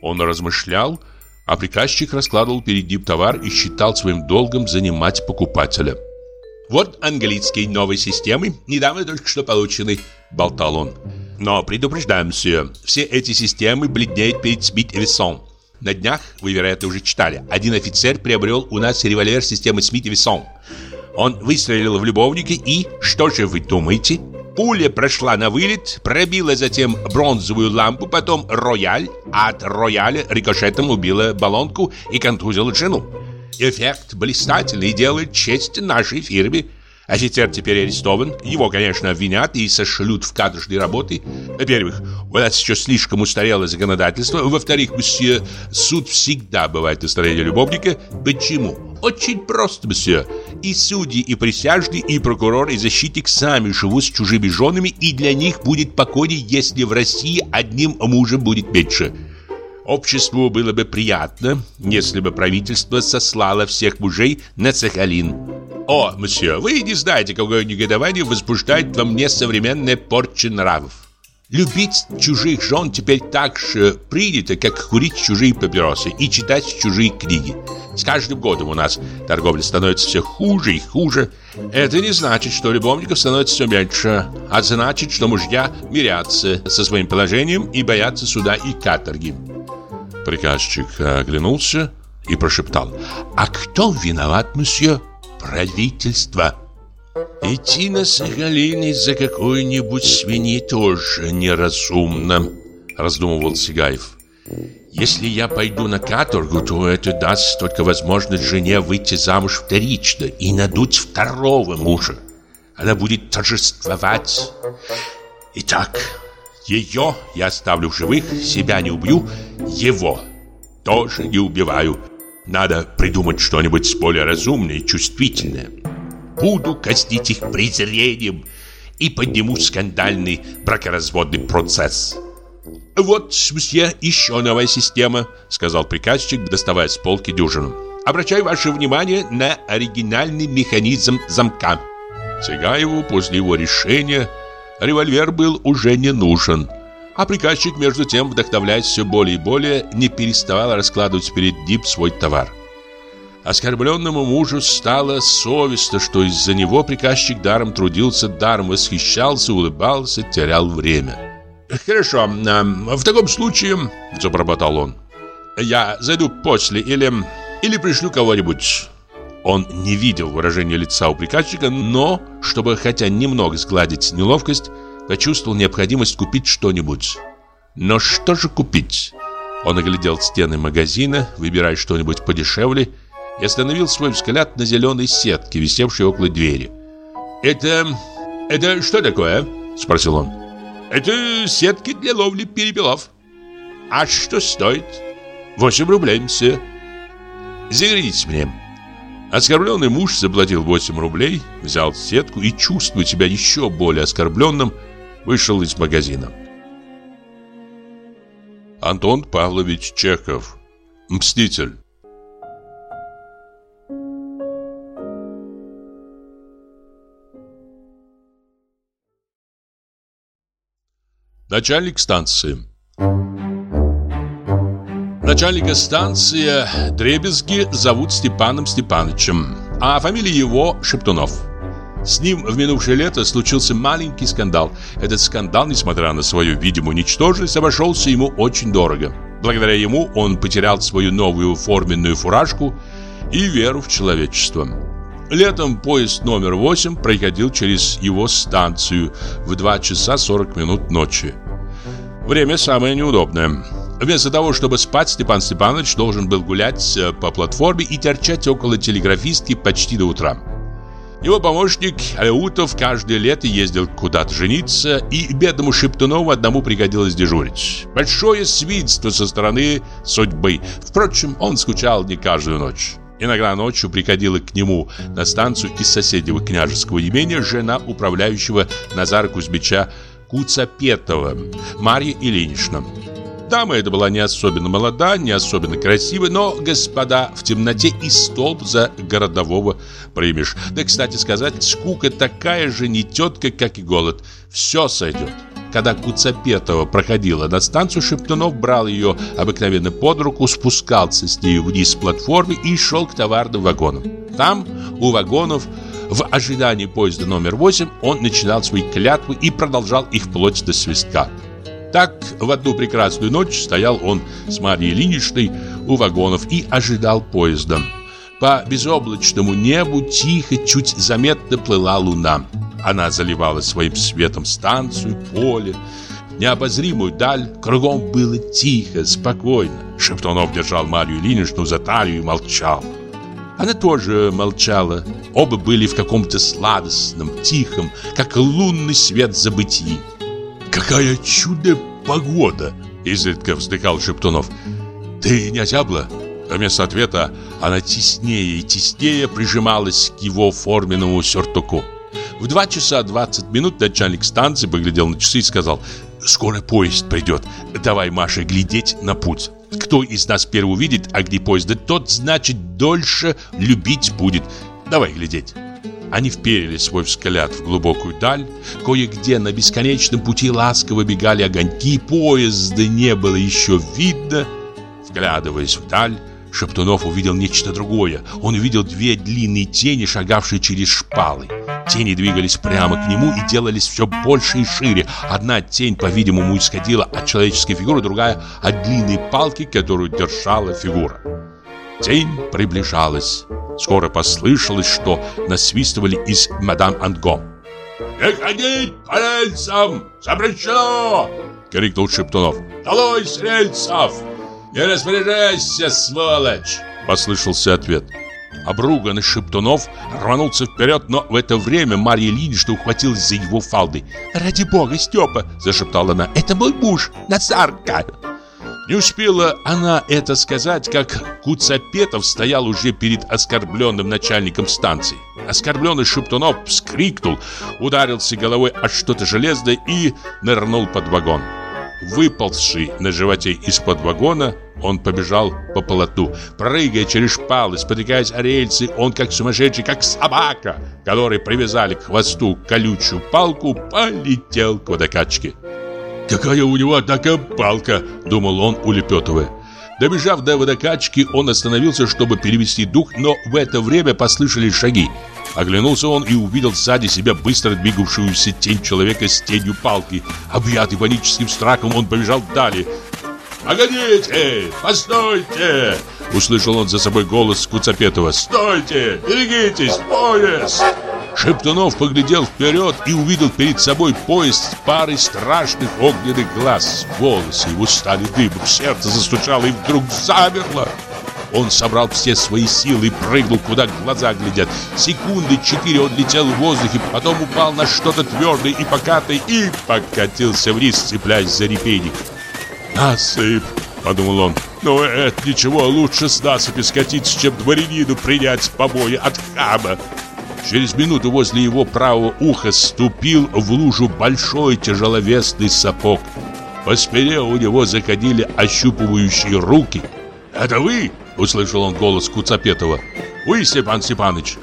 Он размышлял, а приказчик раскладывал перед ним товар и считал своим долгом занимать покупателя. «Вот английские новые системы, недавно только что получены», — болтал он. «Но предупреждаем, все, все эти системы бледнеют перед Смит и Вессон. На днях, вы, вероятно, уже читали, один офицер приобрел у нас револьвер системы Смит и Вессон. Он выстрелил в любовника и, что же вы думаете?» Пуля прошла на вылет, пробила затем бронзовую лампу, потом рояль, а от рояля рикошетом убила баллонку и контузила жену. Эффект блистательный делает честь нашей фирме. Офицер теперь арестован. Его, конечно, обвинят и сошлют в каторжные работы. Во-первых, у нас еще слишком устарело законодательство. Во-вторых, месье, суд всегда бывает на стороне любовника. Почему? Очень просто, месье. И судьи, и присяжные, и прокурор, и защитник сами живут с чужими женами, и для них будет покойней, если в России одним мужем будет меньше. Обществу было бы приятно, если бы правительство сослало всех мужей на Сахалин. О, месье, вы не знаете, какое негодование возбуждает во мне современная порча нравов. Любить чужих жен теперь так же принято, как курить чужие папиросы и читать чужие книги. С каждым годом у нас торговля становится все хуже и хуже. Это не значит, что любовников становится все меньше, а значит, что мужья мирятся со своим положением и боятся суда и каторги. Приказчик оглянулся и прошептал. «А кто виноват, месье?» «Правительство». «Идти на Сахалин из-за какой-нибудь свиньи тоже неразумно», раздумывал Сигаев. «Если я пойду на каторгу, то это даст только возможность жене выйти замуж вторично и надуть второго мужа. Она будет торжествовать. Итак, ее я оставлю в живых, себя не убью, его тоже не убиваю. Надо придумать что-нибудь более разумное и чувствительное. Буду костить их презрением и подниму скандальный бракоразводный процесс. «Вот, мсье, еще новая система», — сказал приказчик, доставая с полки дюжину. «Обращаю ваше внимание на оригинальный механизм замка». Сигаеву после его решения револьвер был уже не нужен. А приказчик, между тем, вдохновляясь все более и более, не переставал раскладывать перед ним свой товар. Оскорбленному мужу стало совестно, что из-за него приказчик даром трудился, даром восхищался, улыбался, терял время. «Хорошо, в таком случае...» – забормотал он. «Я зайду после или... или пришлю кого-нибудь». Он не видел выражения лица у приказчика, но, чтобы хотя немного сгладить неловкость, почувствовал необходимость купить что-нибудь. Но что же купить? Он оглядел стены магазина, выбирая что-нибудь подешевле, и остановил свой взгляд на зеленой сетке, висевшей около двери. «Это... это что такое?» – спросил он. «Это сетки для ловли перепелов». «А что стоит?» «Восемь рублей, мсье». «Загляните мне». Оскорбленный муж заплатил 8 рублей, взял сетку и, чувствуя себя еще более оскорбленным, вышел из магазина. Антон Павлович Чехов. Мститель. Начальник станции. Начальника станции Дребезги зовут Степаном Степановичем, а фамилия его Шептунов. С ним в минувшее лето случился маленький скандал. Этот скандал, несмотря на свою видимую ничтожность, обошелся ему очень дорого. Благодаря ему он потерял свою новую форменную фуражку и веру в человечество. Летом поезд номер 8 проходил через его станцию в 2 часа 40 минут ночи. Время самое неудобное. Вместо того, чтобы спать, Степан Степанович должен был гулять э, по платформе и торчать около телеграфистки почти до утра. Его помощник Алеутов каждое лето ездил куда-то жениться, и бедному Шептунову одному приходилось дежурить. Большое свидетельство со стороны судьбы. Впрочем, он скучал не каждую ночь. Иногда ночью приходила к нему на станцию из соседнего княжеского имения жена управляющего Назара Кузьмича Куцапетова, Марья Ильинична. Дама эта была не особенно молода, не особенно красива, но господа в темноте и столб за городового примешь. Да, кстати сказать, скука такая же не тетка, как и голод. Все сойдет. Когда Куцапетова проходила на станцию, Шептунов брал ее обыкновенно под руку, спускался с ней вниз с платформы и шел к товарным вагонам. Там, у вагонов, в ожидании поезда номер 8, он начинал свои клятвы и продолжал их вплоть до свистка. Так, в одну прекрасную ночь стоял он с Марьей Ильиничной у вагонов и ожидал поезда. По безоблачному небу тихо, чуть заметно плыла луна. Она заливала своим светом станцию, поле, необозримую даль. Кругом было тихо, спокойно. Шептунов держал Марию Ильиничну за талию и молчал. Она тоже молчала. Оба были в каком-то сладостном, тихом, как лунный свет забытии. «Какая чудо погода!» — изредка вздыхал Шептунов. «Ты не озябла?» Вместо ответа она теснее и теснее прижималась к его форменному сюртуку. В 2 часа 20 минут начальник станции поглядел на часы и сказал «Скоро поезд придет, давай, Маша, глядеть на путь. Кто из нас первый увидит огни поезда, тот, значит, дольше любить будет. Давай глядеть». Они вперили свой взгляд в глубокую даль. Кое-где на бесконечном пути ласково бегали огоньки, поезда не было еще видно. Вглядываясь вдаль, Шептунов увидел нечто другое. Он увидел две длинные тени, шагавшие через шпалы. Тени двигались прямо к нему и делались все больше и шире. Одна тень, по-видимому, исходила от человеческой фигуры, другая — от длинной палки, которую держала фигура. Тень приближалась. Скоро послышалось, что насвистывали из «Мадам Анго». «Не ходить по рельсам! Запрещено!» — крикнул Шептунов. «Долой с рельсов! Не распоряжайся, сволочь!» — послышался ответ. Обруганный Шептунов рванулся вперед, но в это время Марья Ильинична ухватилась за его фалды. «Ради бога, Степа!» – зашептала она. «Это мой муж, Назарка!» Не успела она это сказать, как Куцапетов стоял уже перед оскорбленным начальником станции. Оскорбленный Шептунов вскрикнул, ударился головой о что-то железное и нырнул под вагон. Выползший на животе из-под вагона, он побежал по полотну. Прыгая через шпалы, спотыкаясь о рельсы, он как сумасшедший, как собака, которой привязали к хвосту колючую палку, полетел к водокачке. «Какая у него такая палка!» – думал он, улепетывая. Добежав до водокачки, он остановился, чтобы перевести дух, но в это время послышались шаги. Оглянулся он и увидел сзади себя быстро двигавшуюся тень человека с тенью палки. Объятый паническим страхом, он побежал далее. «Погодите! Постойте!» Услышал он за собой голос Куцапетова. «Стойте! Берегитесь! Поезд!» Шептунов поглядел вперед и увидел перед собой поезд с парой страшных огненных глаз. Волосы его стали дыбом, сердце застучало и вдруг замерло. Он собрал все свои силы и прыгнул, куда глаза глядят. Секунды четыре он летел в воздухе, потом упал на что-то твердое и покатое и покатился вниз, цепляясь за репейник. «Насыпь!» — подумал он. «Но это ничего, лучше с насыпи скатиться, чем дворянину принять побои от хама!» Через минуту возле его правого уха ступил в лужу большой тяжеловесный сапог. По спине у него заходили ощупывающие руки. «Это вы?» — услышал он голос Куцапетова. «Вы, Степан Степаныч?»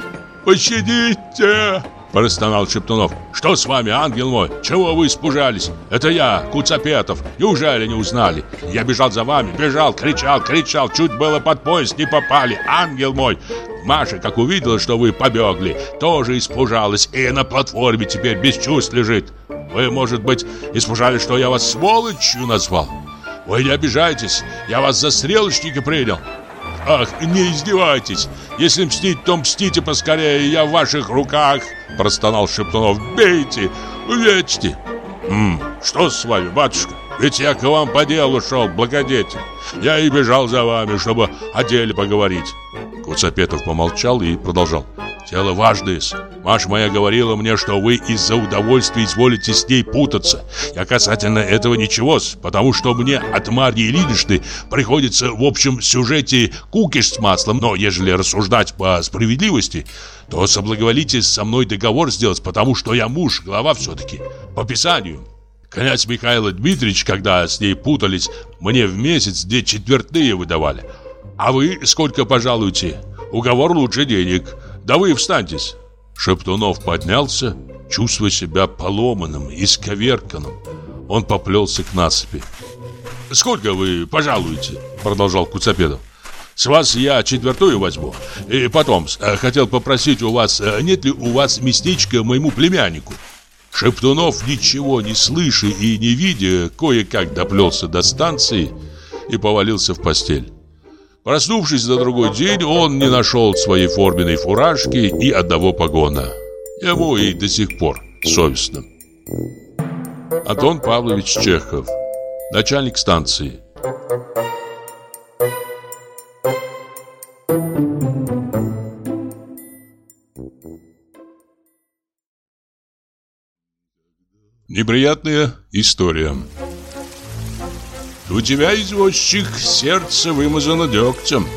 «Пощадите!» Простонал Шептунов. «Что с вами, ангел мой? Чего вы испужались? Это я, Куцапетов. Неужели не узнали? Я бежал за вами, бежал, кричал, кричал. Чуть было под поезд не попали. Ангел мой! Маша, как увидела, что вы побегли, тоже испужалась. И на платформе теперь без чувств лежит. Вы, может быть, испужались, что я вас сволочью назвал? Вы не обижайтесь, я вас за стрелочника принял. Ах, не издевайтесь. Если мстить, то мстите поскорее, я в ваших руках. Простонал Шептунов. Бейте, увечьте. М, что с вами, батюшка? Ведь я к вам по делу шел, благодетель. Я и бежал за вами, чтобы о деле поговорить. Куцапетов помолчал и продолжал. Дело важное. Маша моя говорила мне, что вы из-за удовольствия изволите с ней путаться. Я касательно этого ничего, потому что мне от Марьи Ильиничны приходится в общем сюжете кукиш с маслом. Но ежели рассуждать по справедливости, то соблаговолите со мной договор сделать, потому что я муж, глава все-таки, по писанию. Князь Михаил Дмитриевич, когда с ней путались, мне в месяц две четвертые выдавали. А вы сколько пожалуете? Уговор лучше денег. Да вы встаньтесь. Шептунов поднялся, чувствуя себя поломанным, и исковерканным. Он поплелся к насыпи. «Сколько вы пожалуете?» Продолжал Куцапедов. «С вас я четвертую возьму. И потом, э, хотел попросить у вас, э, нет ли у вас местечко моему племяннику?» Шептунов, ничего не слыша и не видя, кое-как доплелся до станции и повалился в постель. Проснувшись на другой день, он не нашел своей форменной фуражки и одного погона. Ему и до сих пор совестно. Антон Павлович Чехов, начальник станции. Неприятная история. У тебя, извозчик, сердце вымазано дегтем.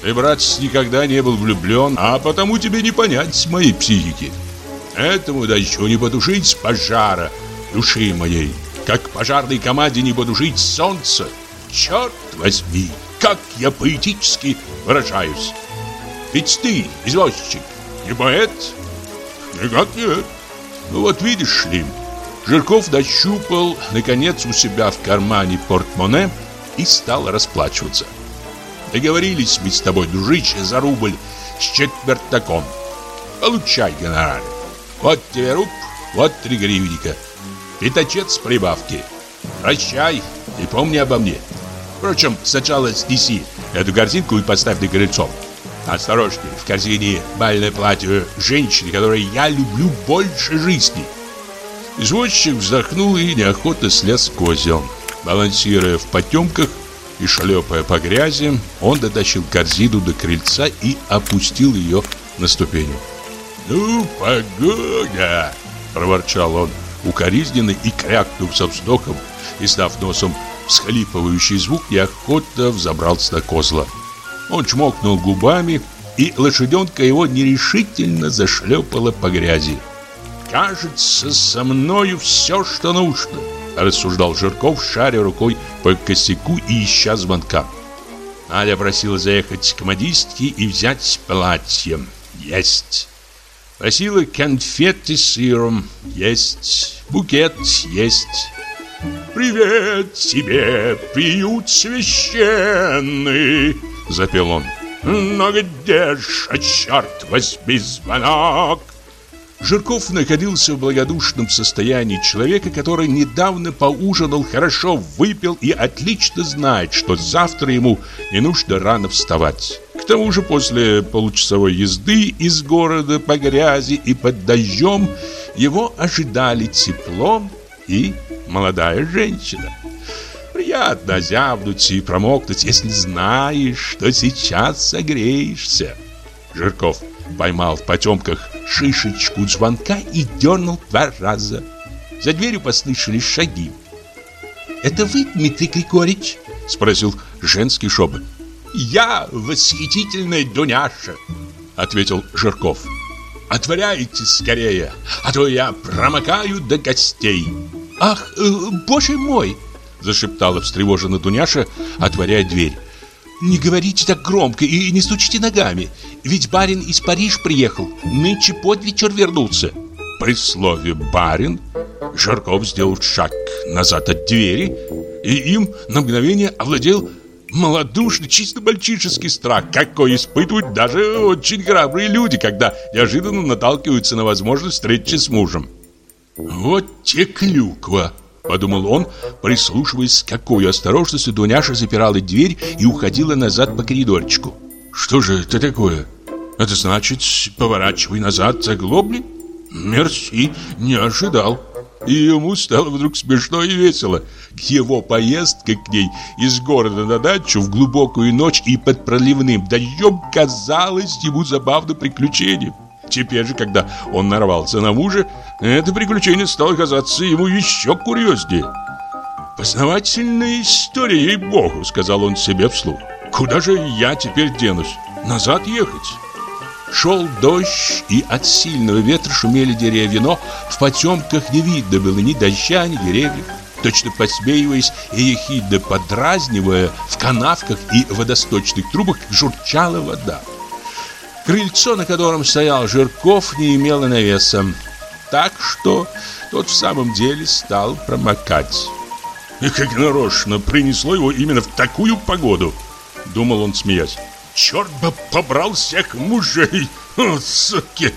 Ты, братец, никогда не был влюблен, а потому тебе не понять моей психики. Этому да еще не потушить пожара души моей, как пожарной команде не потушить солнце. Черт возьми, как я поэтически выражаюсь. Ведь ты, извозчик, не поэт? Никак нет. Ну вот видишь ли, Жирков нащупал, наконец, у себя в кармане портмоне и стал расплачиваться. Договорились мы с тобой, дружище, за рубль с четвертаком. Получай гонорар. Вот тебе руб, вот три гривенника. Пятачет с прибавки. Прощай и помни обо мне. Впрочем, сначала снеси эту корзинку и поставь на крыльцо. Осторожней, в корзине бальное платье женщины, которой я люблю больше жизни. Извозчик вздохнул и неохотно слез с козел. Балансируя в потемках и шлепая по грязи, он дотащил корзину до крыльца и опустил ее на ступени. «Ну, погода!» – проворчал он, укоризненно и крякнув со вздохом, и став носом всхлипывающий звук, неохотно взобрался на козла. Он чмокнул губами, и лошаденка его нерешительно зашлепала по грязи. «Кажется, со мною все, что нужно», – рассуждал Жирков, шаря рукой по косяку и ища звонка. Надя просила заехать к модистке и взять платье. Есть. Просила конфеты с сыром. Есть. Букет есть. «Привет тебе, приют священный!» – запел он. «Но где ж, черт возьми, звонок?» Жирков находился в благодушном состоянии человека, который недавно поужинал, хорошо выпил и отлично знает, что завтра ему не нужно рано вставать. К тому же после получасовой езды из города по грязи и под дождем его ожидали тепло и молодая женщина. Приятно зябнуть и промокнуть, если знаешь, что сейчас согреешься. Жирков поймал в потемках шишечку звонка и дернул два раза. За дверью послышались шаги. «Это вы, Дмитрий Григорьевич?» – спросил женский шепот. «Я восхитительная Дуняша», – ответил Жирков. Отворяйте скорее, а то я промокаю до костей. Ах, э, боже мой, зашептала встревоженно Дуняша, отворяя дверь. Не говорите так громко и не стучите ногами, ведь барин из Париж приехал, нынче под вечер вернулся. При слове «барин» Жарков сделал шаг назад от двери, и им на мгновение овладел малодушный, чисто мальчишеский страх, какой испытывают даже очень храбрые люди, когда неожиданно наталкиваются на возможность встречи с мужем. «Вот те клюква!» — подумал он, прислушиваясь, с какой осторожностью Дуняша запирала дверь и уходила назад по коридорчику. «Что же это такое? Это значит, поворачивай назад за глобли?» «Мерси, не ожидал». И ему стало вдруг смешно и весело. Его поездка к ней из города на дачу в глубокую ночь и под проливным дождем казалась ему забавным приключением. Теперь же, когда он нарвался на мужа, это приключение стало казаться ему еще курьезнее. «Познавательная история, ей-богу», — сказал он себе вслух. «Куда же я теперь денусь? Назад ехать?» Шел дождь, и от сильного ветра шумели деревья, но в потемках не видно было ни дождя, ни деревьев. Точно посмеиваясь и ехидно подразнивая, в канавках и водосточных трубах журчала вода. Крыльцо, на котором стоял Жирков, не имело навеса, так что тот в самом деле стал промокать. И как нарочно принесло его именно в такую погоду, думал он, смеясь. Черт бы побрал всех мужей, О, суки!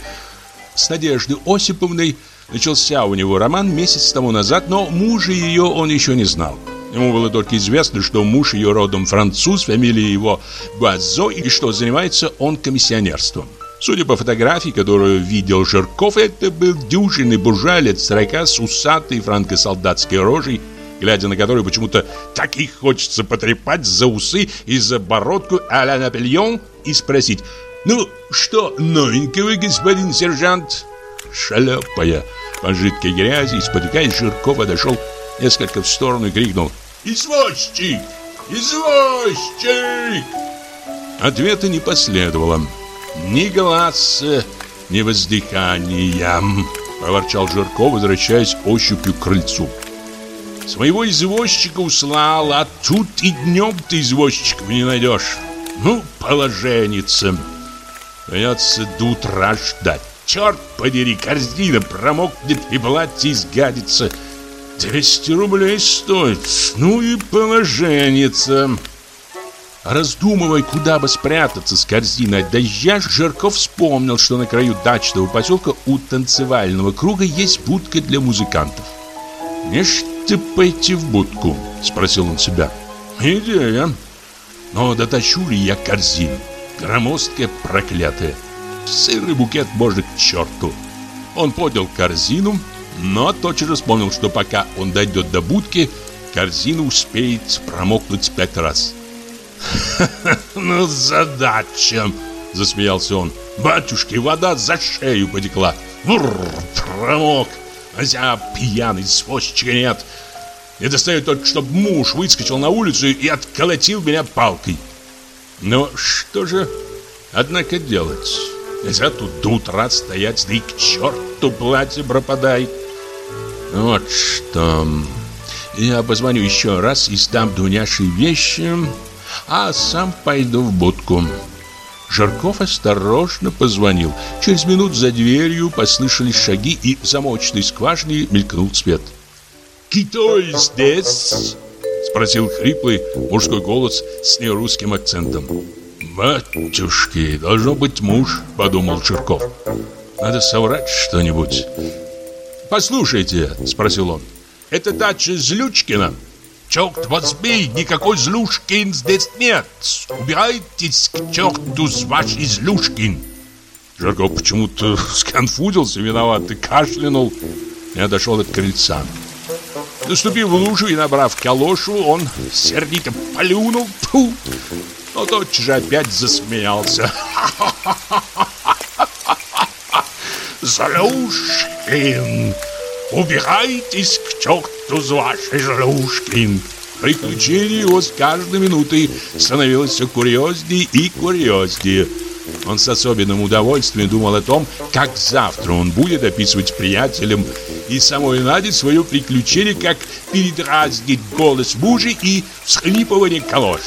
С Надеждой Осиповной начался у него роман месяц тому назад, но мужа ее он еще не знал. Ему было только известно, что муж ее родом француз, фамилия его Гуазо, и что занимается он комиссионерством. Судя по фотографии, которую видел Жирков, это был дюжинный буржуа 40 с усатой франко-солдатской рожей, глядя на которую почему-то так и хочется потрепать за усы и за бородку а-ля Наполеон и спросить «Ну, что новенького, господин сержант?» Шалопая по жидкой грязи, спотыкаясь, Жирков подошел несколько в сторону и крикнул «Извозчик! Извозчик!» Ответа не последовало. Ни глаза, ни воздыхания, проворчал Жирков, возвращаясь ощупью к крыльцу. Своего извозчика услал, а тут и днем ты извозчиков не найдешь. Ну, положенница. Придется до утра ждать. Черт подери, корзина промокнет и платье изгадится. 200 рублей стоит. Ну и положенница. Раздумывая, куда бы спрятаться с корзиной от дождя, Жирков вспомнил, что на краю дачного поселка у танцевального круга есть будка для музыкантов. «Не ты пойти в будку?» – спросил он себя. «Идея. Но дотащу ли я корзину? Громоздкая проклятая. Сырый букет можно к черту». Он поднял корзину, но тотчас вспомнил, что пока он дойдет до будки, корзина успеет промокнуть пять раз. [LAUGHS] «Ну, задача!» – засмеялся он. «Батюшки, вода за шею потекла! Бррр, промок! Хотя пьяный сводчика нет! Не достает только, чтобы муж выскочил на улицу и отколотил меня палкой! Но что же, однако, делать? Нельзя тут до утра стоять, да и к черту платье пропадай!» Вот что. Я позвоню еще раз и сдам Дуняши вещи, а сам пойду в будку. Жарков осторожно позвонил. Через минут за дверью послышались шаги, и в замочной скважине мелькнул свет. «Кто здесь?» — спросил хриплый мужской голос с нерусским акцентом. «Батюшки, должно быть муж», — подумал Жирков. «Надо соврать что-нибудь». «Послушайте», — спросил он, — «это дача Злючкина?» Черт возьми, никакой Злюшкин здесь нет. Убирайтесь к черту с вашей Злюшкин. Жарков почему-то сконфузился, виноват и кашлянул и отошел от крыльца. Наступив в лужу и набрав калошу, он сердито полюнул, фу, но тотчас же опять засмеялся. [LAUGHS] Злюшкин! Убирайтесь к черту с вашей Желушкин. Приключение его с каждой минутой становилось все курьезнее и курьезнее. Он с особенным удовольствием думал о том, как завтра он будет описывать приятелям и самой Наде свое приключение, как передразнит голос мужа и всхлипывание калош.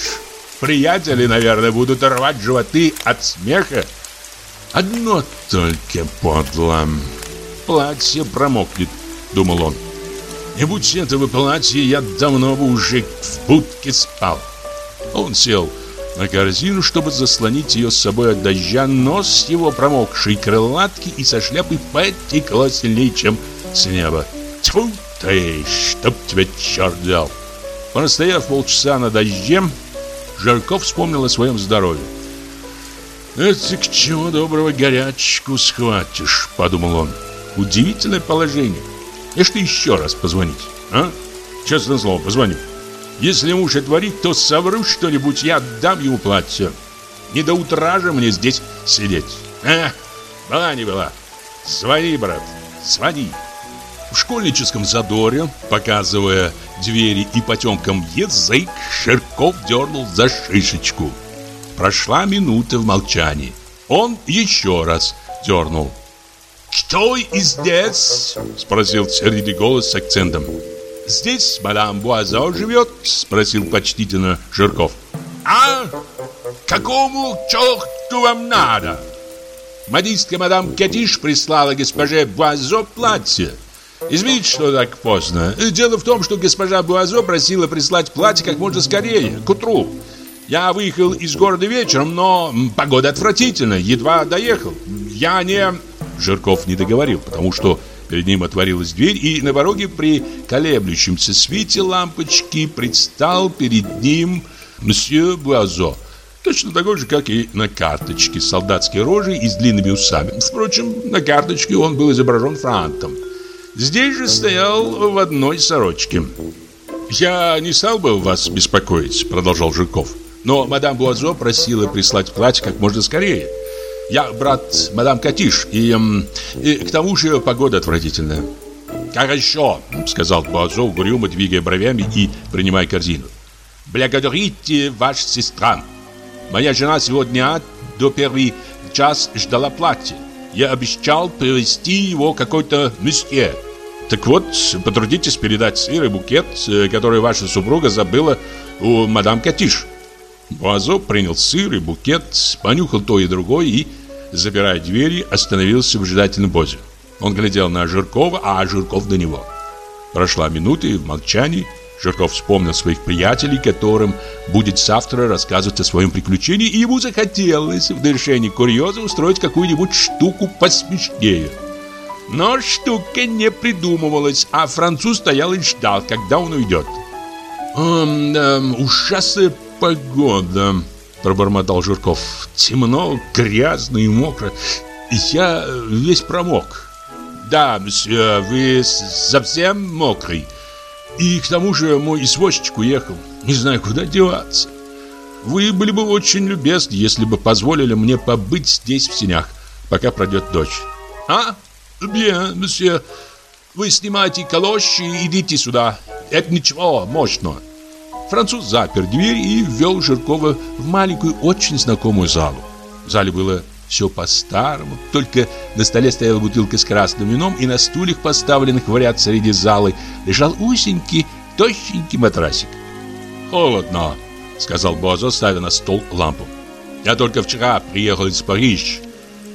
Приятели, наверное, будут рвать животы от смеха. Одно только подло. Платье промокнет, думал он. Не будь этого платья, я давно бы уже в будке спал. Он сел на корзину, чтобы заслонить ее с собой от дождя, но с его промокшей крылатки и со шляпы потекло сильнее, чем с неба. Тьфу ты, чтоб тебя черт взял. Простояв полчаса на дожде, Жарков вспомнил о своем здоровье. «Это к чему доброго горячку схватишь», — подумал он. «Удивительное положение. И что еще раз позвонить, а? Честное слово, позвоню. Если муж отворит, то совру что-нибудь, я отдам ему платье. Не до утра же мне здесь сидеть. А, была не была. Звони, брат, звони». В школьническом задоре, показывая двери и потемкам язык, Ширков дернул за шишечку. Прошла минута в молчании. Он еще раз дернул. «Кто здесь?» – спросил сердитый голос с акцентом. «Здесь мадам Буазо живет?» – спросил почтительно Жирков. «А? Какому черту вам надо?» Модистка мадам Катиш прислала госпоже Буазо платье. Извините, что так поздно. Дело в том, что госпожа Буазо просила прислать платье как можно скорее, к утру. Я выехал из города вечером, но погода отвратительная, едва доехал. Я не... Жирков не договорил, потому что перед ним отворилась дверь, и на пороге при колеблющемся свете лампочки предстал перед ним мсье Буазо. Точно такой же, как и на карточке, с солдатской рожей и с длинными усами. Впрочем, на карточке он был изображен франтом. Здесь же стоял в одной сорочке. «Я не стал бы вас беспокоить», — продолжал Жирков. «Но мадам Буазо просила прислать платье как можно скорее. Я брат мадам Катиш, и, и к тому же погода отвратительная». «Хорошо», — сказал Буазо, угрюмо двигая бровями и принимая корзину. «Благодарите ваша сестра. Моя жена сегодня до первый час ждала платья. Я обещал привезти его какой-то месье. Так вот, потрудитесь передать сыр и букет, э, который ваша супруга забыла у мадам Катиш. Буазо принял сыр и букет, понюхал то и другое и, запирая двери, остановился в ожидательном позе. Он глядел на Жиркова, а Жирков на него. Прошла минута, и в молчании Жирков вспомнил своих приятелей, которым будет завтра рассказывать о своем приключении, и ему захотелось в довершении курьеза устроить какую-нибудь штуку посмешнее. Но штука не придумывалась, а француз стоял и ждал, когда он уйдет. «Эм, эм, ужасная погода», — пробормотал Жирков. «Темно, грязно и мокро. Я весь промок». «Да, мсье, вы совсем мокрый. И к тому же мой извозчик уехал. Не знаю, куда деваться. Вы были бы очень любезны, если бы позволили мне побыть здесь в сенях, пока пройдет дождь. А?» «Bien, месье. Вы снимаете калоши и идите сюда. Это ничего, мощно». Француз запер дверь и ввел Жиркова в маленькую, очень знакомую залу. В зале было все по-старому, только на столе стояла бутылка с красным вином, и на стульях, поставленных в ряд среди залы, лежал узенький, тощенький матрасик. «Холодно», — сказал Бозо, ставя на стол лампу. «Я только вчера приехал из Парижа.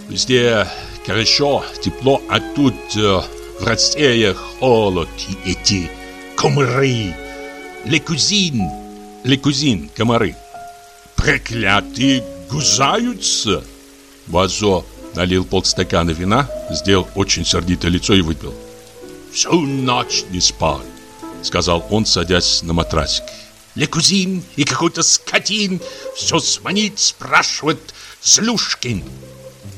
Везде хорошо, тепло, а тут э, в России холод и эти комары. Лекузин, лекузин, комары. Проклятые гузаются. Базо налил полстакана вина, сделал очень сердитое лицо и выпил. «Всю ночь не спал», — сказал он, садясь на матрасик. «Лекузин и какой-то скотин все звонит, спрашивает Злюшкин».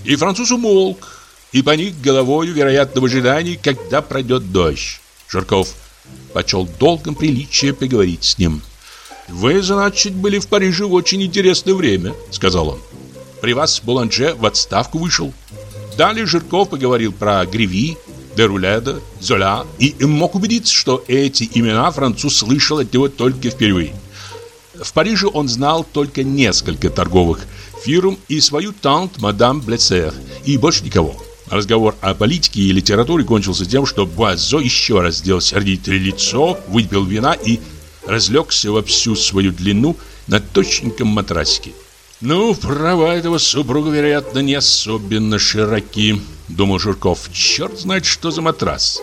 И француз умолк, и поник головою, вероятно, в ожидании, когда пройдет дождь. Жирков почел долгом приличие поговорить с ним. «Вы, значит, были в Париже в очень интересное время», — сказал он. «При вас Буланже в отставку вышел». Далее Жирков поговорил про Греви, Деруледа, Золя и мог убедиться, что эти имена француз слышал от него только впервые. В Париже он знал только несколько торговых фирм и свою тант мадам Блессер, и больше никого. Разговор о политике и литературе кончился тем, что Буазо еще раз сделал сердитое лицо, выпил вина и разлегся во всю свою длину на точненьком матрасике. «Ну, права этого супруга, вероятно, не особенно широки», — думал Журков. «Черт знает, что за матрас».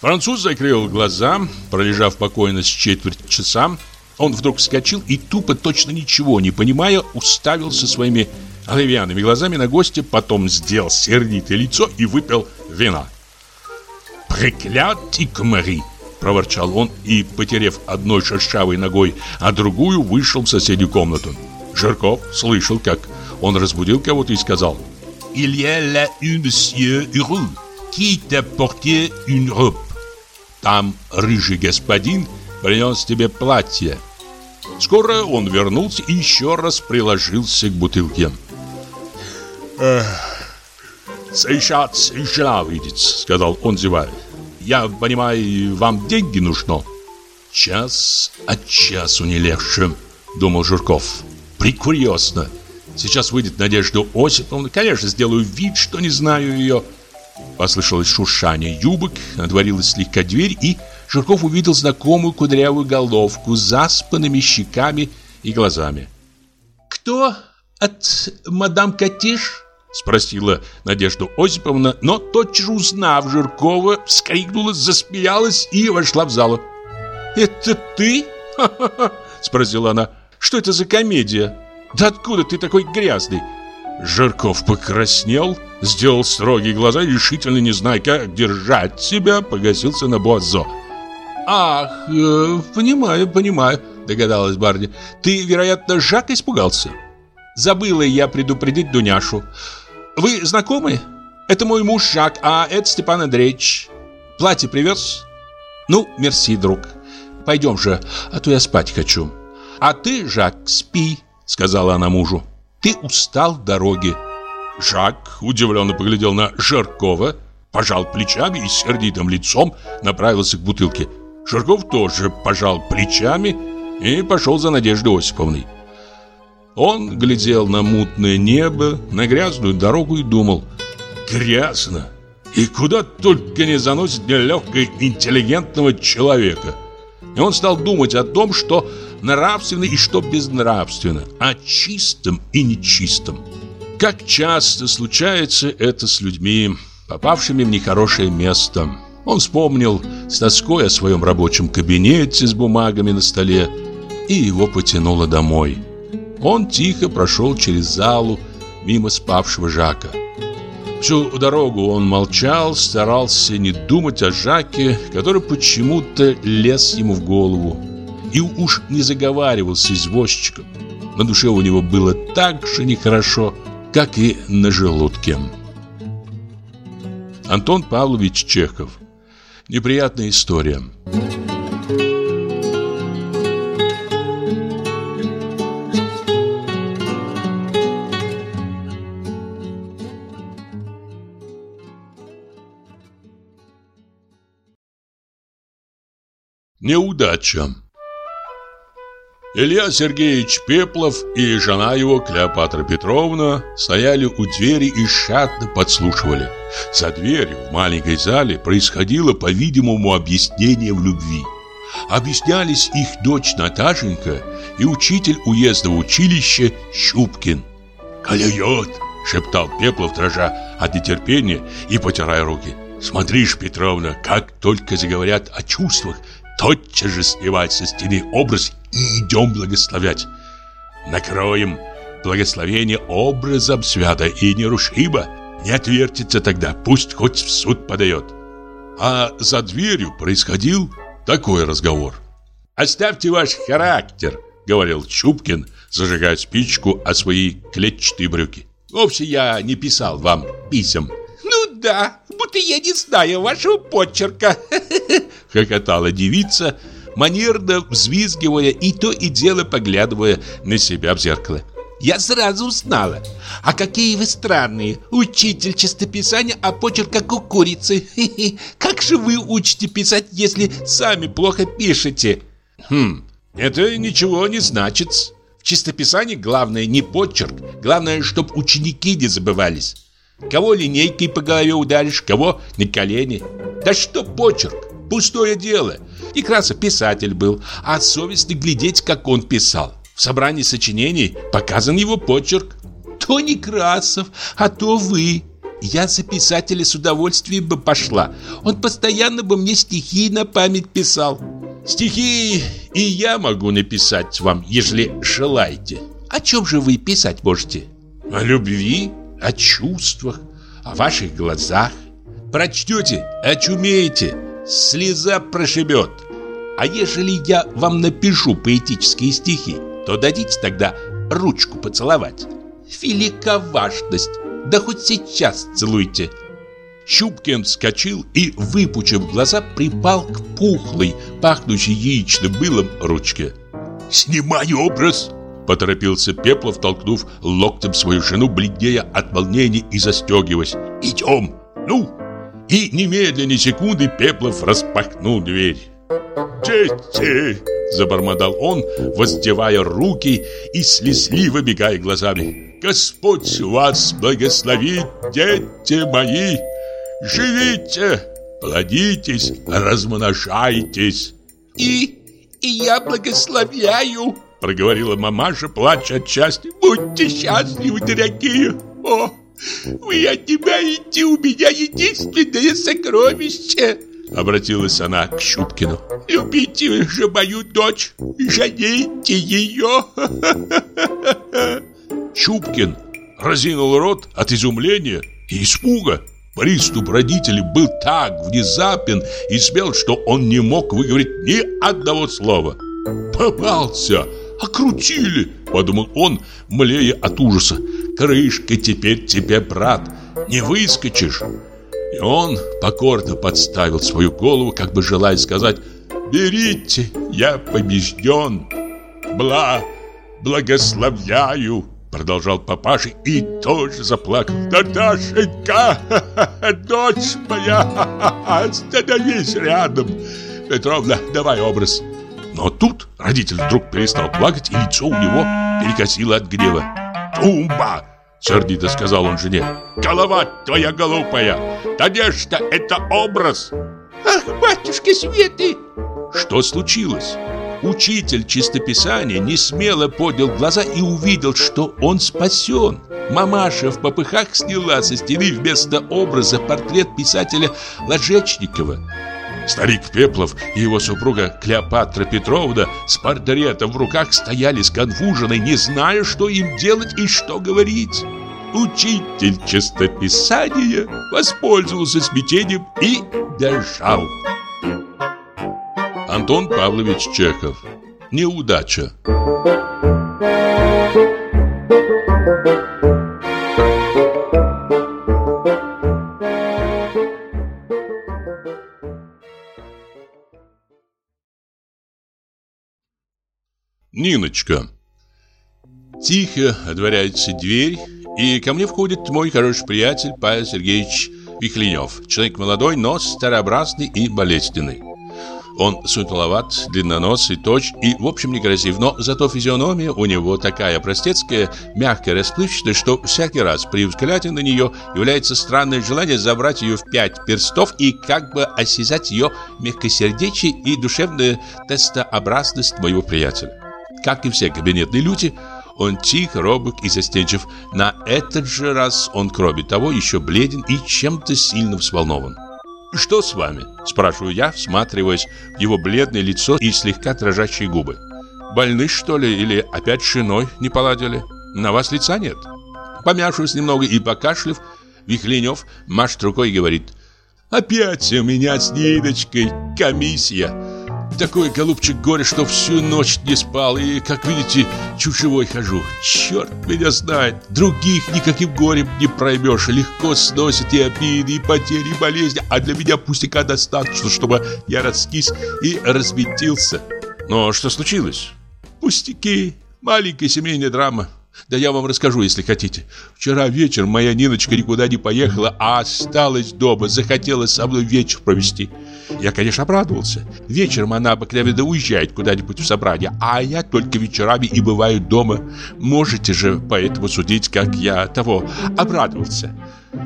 Француз закрыл глаза, пролежав покойно с четверть часа. Он вдруг вскочил и, тупо, точно ничего не понимая, уставился своими оловянными глазами на гостя, потом сделал сердитое лицо и выпил вина. «Проклятый комари!» – проворчал он и, потерев одной шершавой ногой, а другую вышел в соседнюю комнату. Жирков слышал, как он разбудил кого-то и сказал «Il y a là un monsieur heureux qui t'a porté une robe». Там рыжий господин принес тебе платье. Скоро он вернулся и еще раз приложился к бутылке. «Сейчас жена выйдет», — сказал он, зевая. «Я понимаю, вам деньги нужно?» «Час от часу не легче», — думал Журков. Прикурьезно. Сейчас выйдет Надежда Осиповна. Конечно, сделаю вид, что не знаю ее. Послышалось шуршание юбок, отворилась слегка дверь, и Жирков увидел знакомую кудрявую головку с заспанными щеками и глазами. «Кто от мадам Катиш?» Спросила Надежда Осиповна, но тотчас узнав Жиркова, вскрикнула, засмеялась и вошла в залу. «Это ты?» [LAUGHS] – спросила она. Что это за комедия? Да откуда ты такой грязный? Жирков покраснел, сделал строгие глаза решительно не зная, как держать себя, погасился на Буазо. «Ах, э, понимаю, понимаю», — догадалась Барни. «Ты, вероятно, Жак испугался?» «Забыла я предупредить Дуняшу. Вы знакомы? Это мой муж Жак, а это Степан Андреевич. Платье привез?» «Ну, мерси, друг. Пойдем же, а то я спать хочу». «А ты, Жак, спи», — сказала она мужу. «Ты устал в дороге». Жак удивленно поглядел на Жаркова, пожал плечами и сердитым лицом направился к бутылке. Жарков тоже пожал плечами и пошел за Надеждой Осиповной. Он глядел на мутное небо, на грязную дорогу и думал «Грязно! И куда только не заносит нелегкого интеллигентного человека!» И он стал думать о том, что нравственно и что безнравственно, о чистом и нечистом. Как часто случается это с людьми, попавшими в нехорошее место. Он вспомнил с тоской о своем рабочем кабинете с бумагами на столе, и его потянуло домой. Он тихо прошел через залу мимо спавшего Жака. Всю дорогу он молчал, старался не думать о Жаке, который почему-то лез ему в голову и уж не заговаривал с извозчиком. На душе у него было так же нехорошо, как и на желудке. Антон Павлович Чехов. Неприятная история. Неудача. Илья Сергеевич Пеплов и жена его, Клеопатра Петровна, стояли у двери и шатно подслушивали. За дверью в маленькой зале происходило, по-видимому, объяснение в любви. Объяснялись их дочь Наташенька и учитель уездного училища Щупкин. «Колеет!» — шептал Пеплов, дрожа от нетерпения и потирая руки. «Смотришь, Петровна, как только заговорят о чувствах, тотчас же снимать со стены образ и идем благословлять. Накроем благословение образом свято и нерушимо. Не отвертится тогда, пусть хоть в суд подает. А за дверью происходил такой разговор. «Оставьте ваш характер», — говорил Чупкин, зажигая спичку о свои клетчатые брюки. «Вовсе я не писал вам писем». «Ну да, будто я не знаю вашего почерка», [LAUGHS] — хохотала девица, — манерно взвизгивая и то и дело поглядывая на себя в зеркало. Я сразу узнала. А какие вы странные. Учитель чистописания, а почерк как у курицы. Как же вы учите писать, если сами плохо пишете? Хм, Это ничего не значит. В чистописании главное не почерк, главное, чтобы ученики не забывались. Кого линейкой по голове ударишь, кого на колени. Да что почерк? Пустое дело. Некрасов писатель был, а совестно глядеть, как он писал. В собрании сочинений показан его почерк. То Некрасов, а то вы. Я за писателя с удовольствием бы пошла. Он постоянно бы мне стихи на память писал. Стихи и я могу написать вам, если желаете. О чем же вы писать можете? О любви, о чувствах, о ваших глазах. Прочтете, очумеете, слеза прошибет. А ежели я вам напишу поэтические стихи, то дадите тогда ручку поцеловать. Велика важность, да хоть сейчас целуйте. Щупкин вскочил и, выпучив глаза, припал к пухлой, пахнущей яичным былом ручке. «Снимай образ!» Поторопился Пеплов, толкнув локтем свою жену, бледнея от волнения и застегиваясь. «Идем! Ну!» И немедленно секунды Пеплов распахнул дверь. «Дети!» – забормотал он, воздевая руки и слезливо бегая глазами. «Господь вас благословит, дети мои! Живите, плодитесь, размножайтесь!» «И, и я благословляю!» Проговорила мамаша, плача от счастья. Будьте счастливы, дорогие. О, вы отнимаете у меня единственное сокровище. Обратилась она к Щупкину. Любите же мою дочь, жените ее. Щупкин разинул рот от изумления и испуга. Приступ родителей был так внезапен и смел, что он не мог выговорить ни одного слова. «Попался!» окрутили!» – подумал он, млея от ужаса. «Крышка теперь тебе, брат, не выскочишь!» И он покорно подставил свою голову, как бы желая сказать «Берите, я побежден!» «Бла, благословляю!» Продолжал папаша и тоже заплакал «Наташенька, [LAUGHS] дочь моя, [LAUGHS] остановись рядом!» «Петровна, давай образ!» Но тут родитель вдруг перестал плакать, и лицо у него перекосило от гнева. «Тумба!» — сердито сказал он жене. «Голова твоя глупая! Надежда — это образ!» «Ах, батюшка Светы!» Что случилось? Учитель чистописания не смело поднял глаза и увидел, что он спасен. Мамаша в попыхах сняла со стены вместо образа портрет писателя Ложечникова. Старик Пеплов и его супруга Клеопатра Петровна с портретом в руках стояли сконфуженные, не зная, что им делать и что говорить. Учитель чистописания воспользовался смятением и бежал. Антон Павлович Чехов. Неудача. Ниночка. Тихо отворяется дверь, и ко мне входит мой хороший приятель Павел Сергеевич Вихленев. Человек молодой, но старообразный и болезненный. Он сутуловат, длинноносый, точ и, в общем, некрасив, но зато физиономия у него такая простецкая, мягкая, расплывчатая, что всякий раз при взгляде на нее является странное желание забрать ее в пять перстов и как бы осязать ее мягкосердечие и душевная тестообразность моего приятеля. Как и все кабинетные люди, он тих, робок и застенчив. На этот же раз он, кроме того, еще бледен и чем-то сильно взволнован. «Что с вами?» – спрашиваю я, всматриваясь в его бледное лицо и слегка дрожащие губы. «Больны, что ли, или опять шиной не поладили? На вас лица нет?» Помявшись немного и покашлив, Вихленев машет рукой и говорит «Опять у меня с Ниночкой комиссия!» Такой, голубчик, горе, что всю ночь не спал. И, как видите, чушевой хожу. Черт меня знает Других никаким горем не проймешь. Легко сносит и обиды, и потери, и болезни. А для меня пустяка достаточно, чтобы я раскис и разметился Но что случилось? Пустяки, маленькая семейная драма Да я вам расскажу, если хотите. Вчера вечером моя Ниночка никуда не поехала, а осталась дома, захотела со мной вечер провести. Я, конечно, обрадовался. Вечером она обыкновенно уезжает куда-нибудь в собрание, а я только вечерами и бываю дома. Можете же поэтому судить, как я того обрадовался.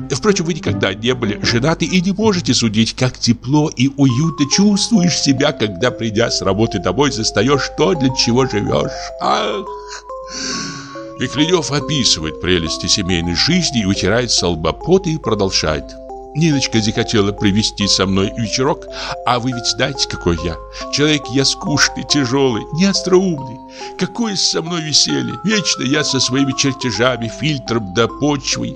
Впрочем, вы никогда не были женаты и не можете судить, как тепло и уютно чувствуешь себя, когда, придя с работы домой, застаешь то, для чего живешь. Ах! Вихленев описывает прелести семейной жизни и вытирает с и продолжает. Ниночка захотела привести со мной вечерок, а вы ведь знаете, какой я. Человек я скучный, тяжелый, не остроумный. Какое со мной веселье. Вечно я со своими чертежами, фильтром да почвой.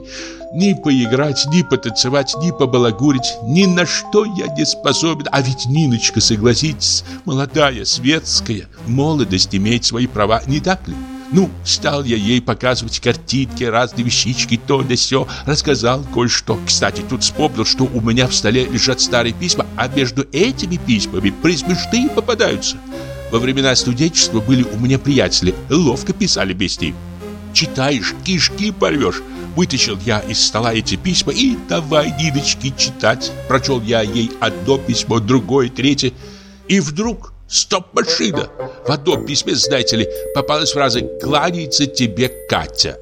Ни поиграть, ни потанцевать, ни побалагурить, ни на что я не способен. А ведь Ниночка, согласитесь, молодая, светская, молодость имеет свои права, не так ли? Ну, стал я ей показывать картинки, разные вещички, то да сё, рассказал кое-что. Кстати, тут вспомнил, что у меня в столе лежат старые письма, а между этими письмами присмешные попадаются. Во времена студенчества были у меня приятели, ловко писали песни. Читаешь, кишки порвешь. Вытащил я из стола эти письма и давай, Ниночке, читать. Прочел я ей одно письмо, другое, третье. И вдруг Стоп-машина! В одном письме, знаете ли, попалась фраза «Кланяется тебе Катя».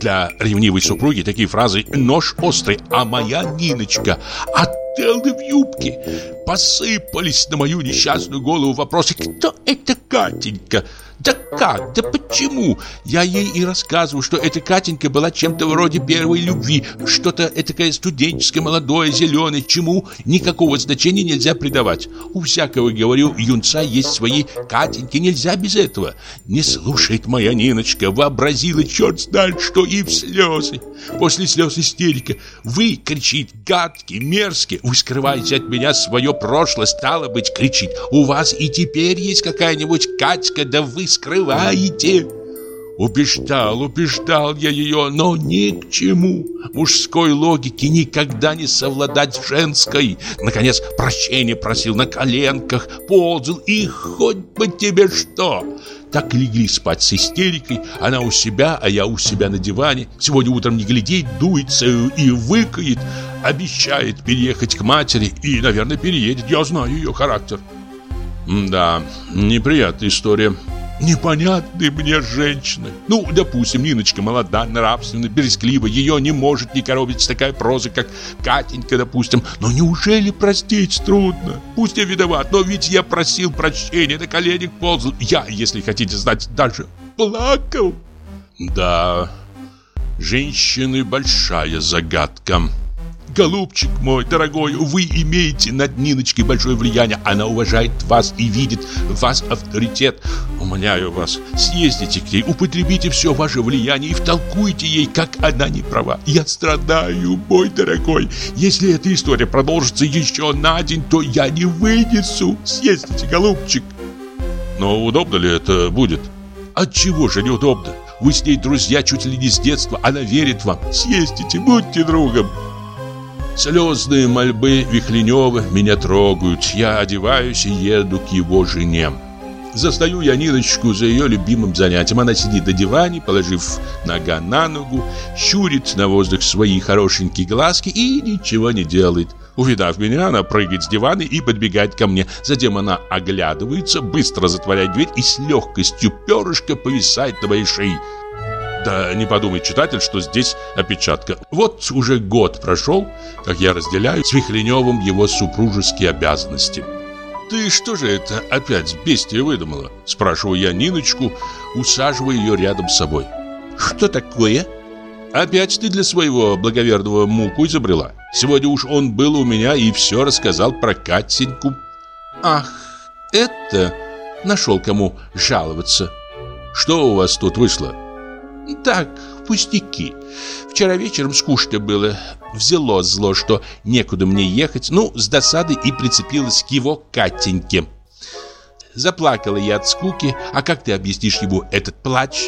Для ревнивой супруги такие фразы «Нож острый, а моя Ниночка» от Телы в юбке. Посыпались на мою несчастную голову вопросы «Кто это Катенька?» Да как? Да почему? Я ей и рассказываю, что эта Катенька была чем-то вроде первой любви, что-то этакое студенческое, молодое, зеленое, чему никакого значения нельзя придавать. У всякого, говорю, юнца есть свои Катеньки, нельзя без этого. Не слушает моя Ниночка, вообразила черт знает что и в слезы. После слез истерика. Вы, кричит, гадкий, мерзкий, вы скрываете от меня свое прошлое, стало быть, кричит. У вас и теперь есть какая-нибудь Катька, да вы скрываете. Убеждал, убеждал я ее, но ни к чему. Мужской логике никогда не совладать женской. Наконец, прощение просил на коленках, ползал, и хоть бы тебе что. Так легли спать с истерикой. Она у себя, а я у себя на диване. Сегодня утром не глядит, дуется и выкает. Обещает переехать к матери и, наверное, переедет. Я знаю ее характер. Да, неприятная история. Непонятные мне женщины. Ну, допустим, Ниночка молода, нравственна, бересклива. Ее не может не коробить такая проза, как Катенька, допустим. Но неужели простить трудно? Пусть я виноват, но ведь я просил прощения, на коленях ползал. Я, если хотите знать, даже плакал. Да, женщины большая загадка. Голубчик мой, дорогой, вы имеете над Ниночкой большое влияние. Она уважает вас и видит в вас авторитет. Умоляю вас, съездите к ней, употребите все ваше влияние и втолкуйте ей, как она не права. Я страдаю, мой дорогой. Если эта история продолжится еще на день, то я не вынесу. Съездите, голубчик. Но удобно ли это будет? Отчего же неудобно? Вы с ней друзья чуть ли не с детства, она верит вам. Съездите, будьте другом. Слезные мольбы Вихленева меня трогают. Я одеваюсь и еду к его жене. Застаю я Ниночку за ее любимым занятием. Она сидит на диване, положив нога на ногу, щурит на воздух свои хорошенькие глазки и ничего не делает. Увидав меня, она прыгает с дивана и подбегает ко мне. Затем она оглядывается, быстро затворяет дверь и с легкостью перышка повисает на моей шее. Да не подумай, читатель, что здесь опечатка. Вот уже год прошел, как я разделяю с Вихреневым его супружеские обязанности. «Ты что же это опять бестия выдумала?» Спрашиваю я Ниночку, усаживая ее рядом с собой. «Что такое?» «Опять ты для своего благоверного муку изобрела. Сегодня уж он был у меня и все рассказал про Катеньку». «Ах, это...» Нашел кому жаловаться. «Что у вас тут вышло?» Так, пустяки. Вчера вечером скучно было. Взяло зло, что некуда мне ехать. Ну, с досады и прицепилась к его Катеньке. Заплакала я от скуки. А как ты объяснишь ему этот плач?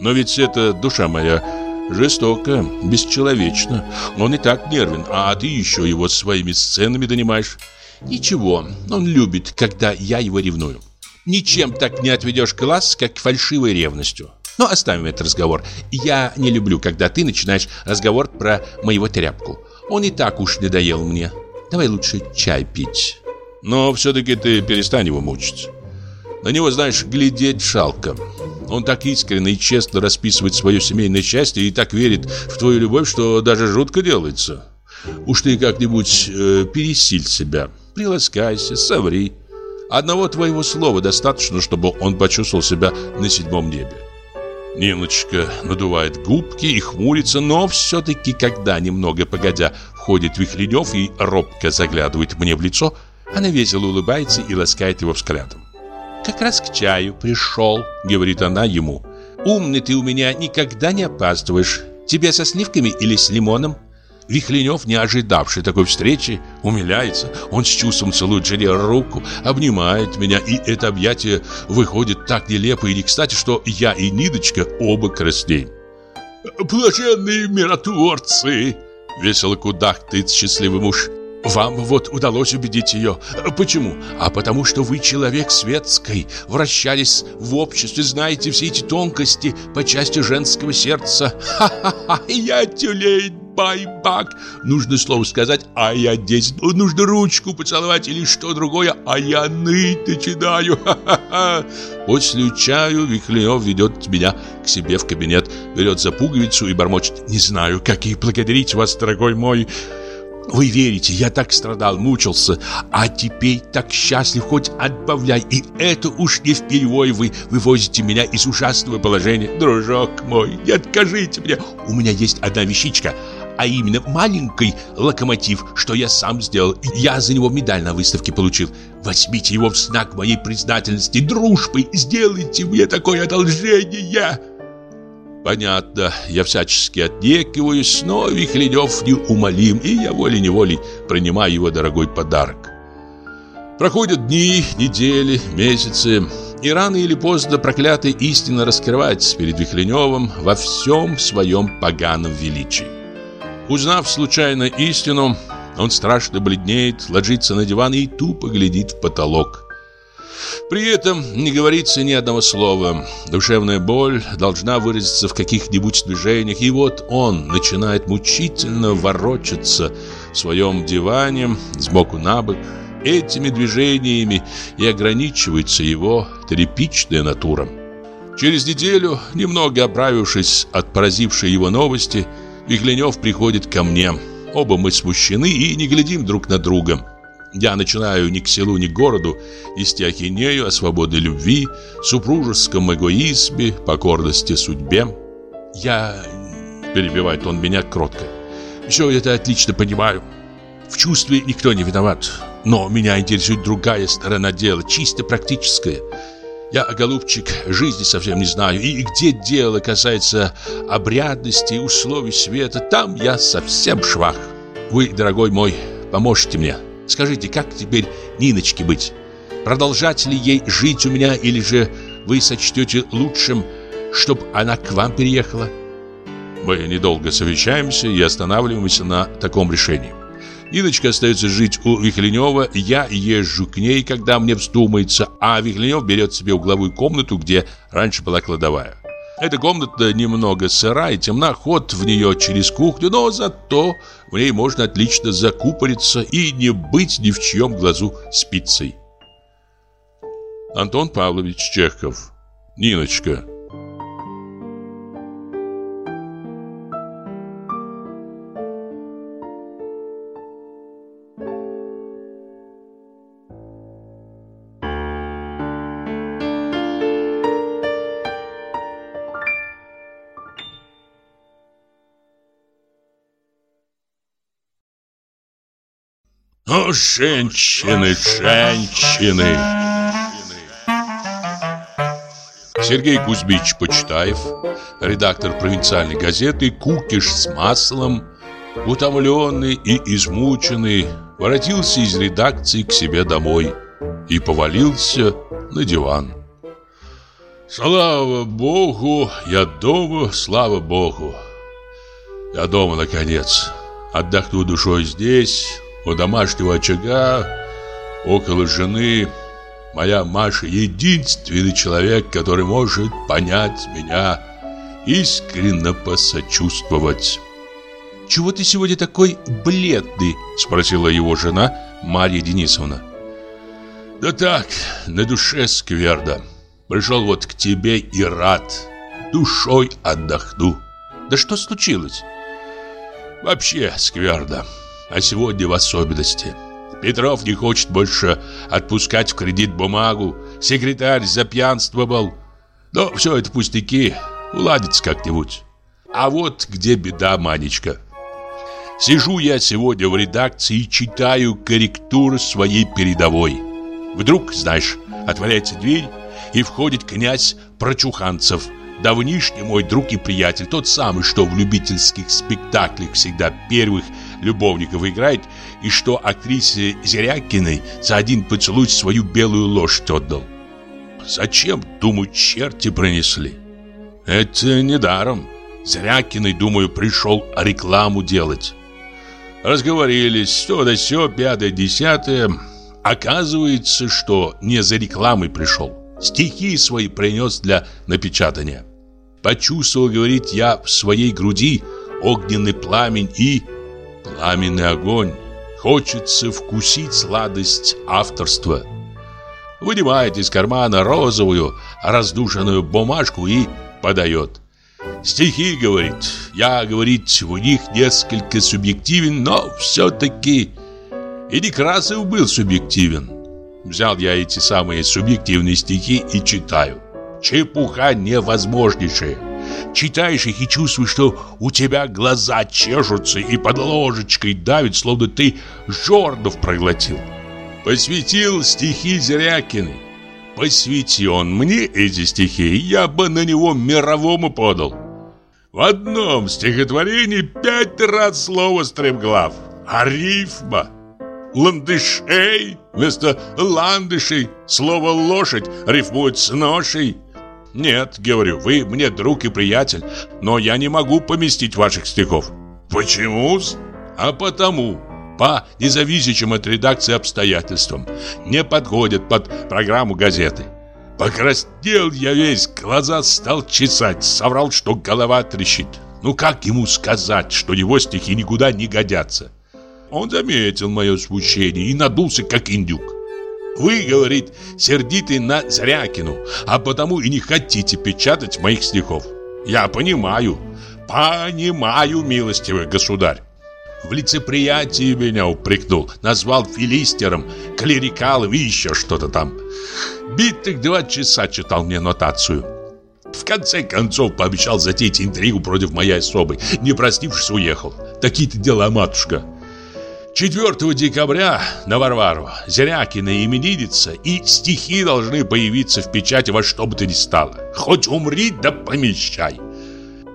Но ведь это, душа моя, жестоко, бесчеловечно. Он и так нервен, а ты еще его своими сценами донимаешь. Ничего, он любит, когда я его ревную. Ничем так не отведешь глаз, как фальшивой ревностью. Но оставим этот разговор. Я не люблю, когда ты начинаешь разговор про моего тряпку. Он и так уж надоел мне. Давай лучше чай пить. Но все-таки ты перестань его мучить. На него, знаешь, глядеть шалко. Он так искренне и честно расписывает свое семейное счастье и так верит в твою любовь, что даже жутко делается. Уж ты как-нибудь э, пересиль себя, приласкайся, соври. Одного твоего слова достаточно, чтобы он почувствовал себя на седьмом небе. Ниночка надувает губки и хмурится, но все-таки, когда немного погодя входит Вихленев и робко заглядывает мне в лицо, она весело улыбается и ласкает его взглядом. «Как раз к чаю пришел», — говорит она ему. «Умный ты у меня, никогда не опаздываешь. Тебе со сливками или с лимоном?» Вихленев, не ожидавший такой встречи, умиляется. Он с чувством целует жене руку, обнимает меня, и это объятие выходит так нелепо и не кстати, что я и Нидочка оба краснеем. «Блаженные миротворцы!» — весело кудахтает счастливый муж. Вам вот удалось убедить ее. Почему? А потому что вы человек светской, вращались в обществе, знаете все эти тонкости по части женского сердца. Ха-ха-ха, я тюлень, байбак. Нужно слово сказать, а я десять. Нужно ручку поцеловать или что другое, а я ныть начинаю. [LAUGHS] Ха-ха-ха. После чаю Вихлеев ведет меня к себе в кабинет, берет за пуговицу и бормочет. Не знаю, как и благодарить вас, дорогой мой. Вы верите, я так страдал, мучился, а теперь так счастлив, хоть отбавляй. И это уж не впервой вы вывозите меня из ужасного положения. Дружок мой, не откажите мне. У меня есть одна вещичка, а именно маленький локомотив, что я сам сделал. Я за него медаль на выставке получил. Возьмите его в знак моей признательности, дружбы. Сделайте мне такое одолжение. Понятно, я всячески отнекиваюсь, но Вихленев неумолим, и я волей-неволей принимаю его дорогой подарок. Проходят дни, недели, месяцы, и рано или поздно проклятая истина раскрывается перед Вихленевым во всем своем поганом величии. Узнав случайно истину, он страшно бледнеет, ложится на диван и тупо глядит в потолок. При этом не говорится ни одного слова. Душевная боль должна выразиться в каких-нибудь движениях, и вот он начинает мучительно ворочаться в своем диване сбоку на бок. Этими движениями и ограничивается его тряпичная натура. Через неделю, немного оправившись от поразившей его новости, Вихленев приходит ко мне. Оба мы смущены и не глядим друг на друга. Я начинаю ни к селу, ни к городу нести ахинею о свободе любви, супружеском эгоизме, покорности судьбе. Я... Перебивает он меня кротко. Все это отлично понимаю. В чувстве никто не виноват. Но меня интересует другая сторона дела, чисто практическая. Я, голубчик, жизни совсем не знаю. И где дело касается обрядности и условий света, там я совсем швах. Вы, дорогой мой, поможете мне. Скажите, как теперь Ниночке быть? Продолжать ли ей жить у меня или же вы сочтете лучшим, чтобы она к вам переехала? Мы недолго совещаемся и останавливаемся на таком решении. Ниночка остается жить у Вихленева, я езжу к ней, когда мне вздумается, а Вихленев берет себе угловую комнату, где раньше была кладовая. Эта комната немного сыра и темна, ход в нее через кухню, но зато в ней можно отлично закупориться и не быть ни в чьем глазу спицей. Антон Павлович Чехов. Ниночка. Женщины, женщины! Сергей Кузьмич Почтаев, редактор провинциальной газеты «Кукиш с маслом», утомленный и измученный, воротился из редакции к себе домой и повалился на диван. Слава Богу, я дома, слава Богу. Я дома, наконец. Отдохну душой здесь, у домашнего очага, около жены. Моя Маша единственный человек, который может понять меня искренне посочувствовать. «Чего ты сегодня такой бледный?» – спросила его жена Марья Денисовна. «Да так, на душе скверно. Пришел вот к тебе и рад. Душой отдохну». «Да что случилось?» «Вообще скверно. А сегодня в особенности». Петров не хочет больше отпускать в кредит бумагу. Секретарь запьянствовал. Но все это пустяки. Уладится как-нибудь. А вот где беда, Манечка. Сижу я сегодня в редакции и читаю корректуру своей передовой. Вдруг, знаешь, отворяется дверь, и входит князь Прочуханцев – давнишний мой друг и приятель, тот самый, что в любительских спектаклях всегда первых любовников играет, и что актрисе Зерякиной за один поцелуй свою белую лошадь отдал. Зачем, думаю, черти пронесли? Это недаром. Зрякиной, думаю, пришел рекламу делать. Разговорились, то да сё, пятое, десятое. Оказывается, что не за рекламой пришел. Стихи свои принес для напечатания. Почувствовал, говорит, я в своей груди огненный пламень и пламенный огонь. Хочется вкусить сладость авторства. Вынимает из кармана розовую раздушенную бумажку и подает. Стихи, говорит, я, говорит, в них несколько субъективен, но все-таки и Некрасов был субъективен. Взял я эти самые субъективные стихи и читаю. Чепуха невозможнейшая. Читаешь их и чувствуешь, что у тебя глаза чешутся и под ложечкой давит, словно ты жорнов проглотил. Посвятил стихи Зрякиной. Посвяти он мне эти стихи, я бы на него мировому подал. В одном стихотворении пять раз слово стремглав, а рифма ландышей вместо ландышей, слово лошадь рифмует с ношей. «Нет, — говорю, — вы мне друг и приятель, но я не могу поместить ваших стихов». «Почему-с?» «А потому, по независящим от редакции обстоятельствам, не подходят под программу газеты». Покраснел я весь, глаза стал чесать, соврал, что голова трещит. Ну как ему сказать, что его стихи никуда не годятся? Он заметил мое смущение и надулся, как индюк. Вы, говорит, сердиты на Зрякину, а потому и не хотите печатать моих стихов. Я понимаю, понимаю, милостивый государь. В лицеприятии меня упрекнул, назвал филистером, клерикалом и еще что-то там. Битых два часа читал мне нотацию. В конце концов пообещал затеять интригу против моей особы. Не простившись, уехал. Такие-то дела, матушка. 4 декабря на Варвару Зрякина именинница и стихи должны появиться в печати во что бы то ни стало. Хоть умри да помещай.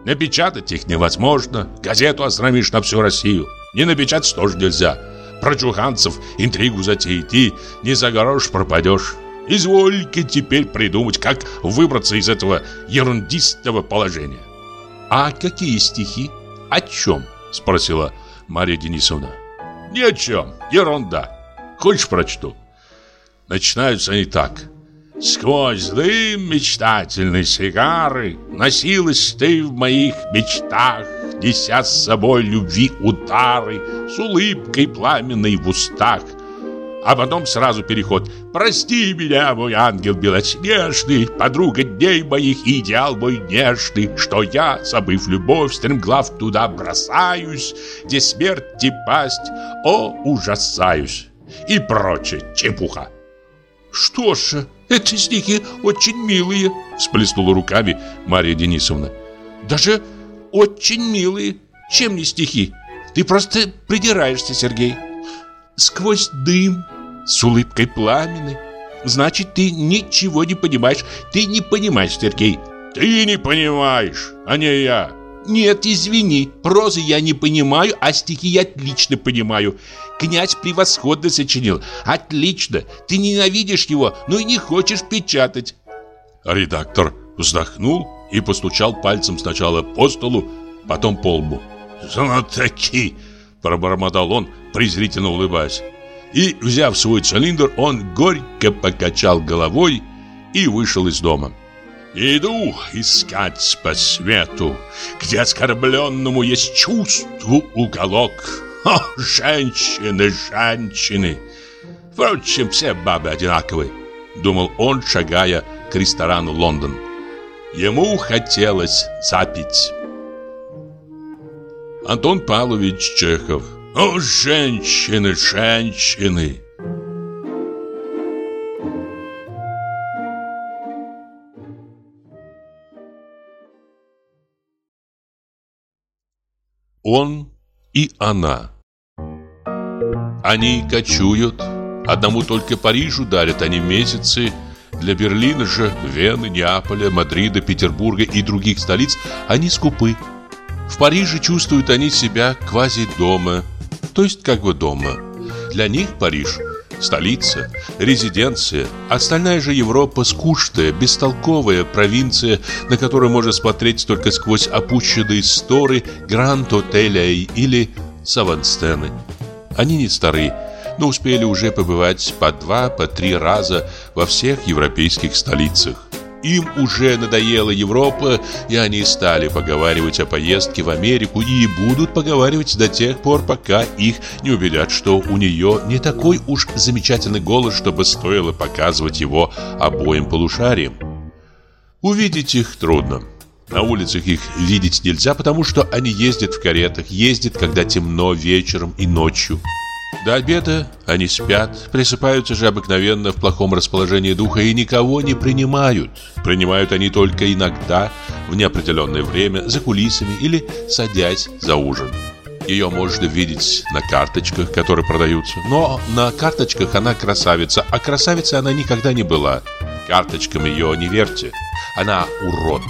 Напечатать их невозможно, газету осрамишь на всю Россию. Не напечатать тоже нельзя. Про чуханцев интригу затеять и не за грош пропадешь. Извольте теперь придумать, как выбраться из этого ерундистого положения. «А какие стихи? О чем?» – спросила Мария Денисовна. Ни о чем, ерунда. Хочешь прочту? Начинаются они так. Сквозь дым мечтательной сигары Носилась ты в моих мечтах, Неся с собой любви удары, С улыбкой пламенной в устах — а потом сразу переход. Прости меня, мой ангел белоснежный, подруга дней моих и идеал мой нежный, что я, забыв любовь, стремглав туда бросаюсь, где смерть и пасть, о, ужасаюсь. И прочее, чепуха. Что ж, эти стихи очень милые, всплеснула руками Мария Денисовна. Даже очень милые. Чем не стихи? Ты просто придираешься, Сергей. Сквозь дым с улыбкой пламенной. Значит, ты ничего не понимаешь. Ты не понимаешь, Сергей. Ты не понимаешь, а не я. Нет, извини, прозы я не понимаю, а стихи я отлично понимаю. Князь превосходно сочинил. Отлично. Ты ненавидишь его, но и не хочешь печатать. Редактор вздохнул и постучал пальцем сначала по столу, потом по лбу. «Знатоки!» – пробормотал он, презрительно улыбаясь. И, взяв свой цилиндр, он горько покачал головой и вышел из дома. Иду искать по свету, где оскорбленному есть чувству уголок. О, женщины, женщины! Впрочем, все бабы одинаковые, думал он, шагая к ресторану Лондон. Ему хотелось запить. Антон Павлович Чехов. О, женщины, женщины! Он и она. Они кочуют. Одному только Парижу дарят они месяцы. Для Берлина же, Вены, Неаполя, Мадрида, Петербурга и других столиц они скупы. В Париже чувствуют они себя квази дома, то есть как бы дома. Для них Париж столица, резиденция. Остальная же Европа скучная, бестолковая провинция, на которую можно смотреть только сквозь опущенные сторы Гранд-отеля или Саванстены. Они не старые, но успели уже побывать по два, по три раза во всех европейских столицах. Им уже надоела Европа, и они стали поговаривать о поездке в Америку и будут поговаривать до тех пор, пока их не убедят, что у нее не такой уж замечательный голос, чтобы стоило показывать его обоим полушариям. Увидеть их трудно. На улицах их видеть нельзя, потому что они ездят в каретах, ездят, когда темно вечером и ночью. До обеда они спят, присыпаются же обыкновенно в плохом расположении духа и никого не принимают. Принимают они только иногда, в неопределенное время, за кулисами или садясь за ужин. Ее можно видеть на карточках, которые продаются. Но на карточках она красавица, а красавицей она никогда не была. Карточкам ее не верьте. Она урод.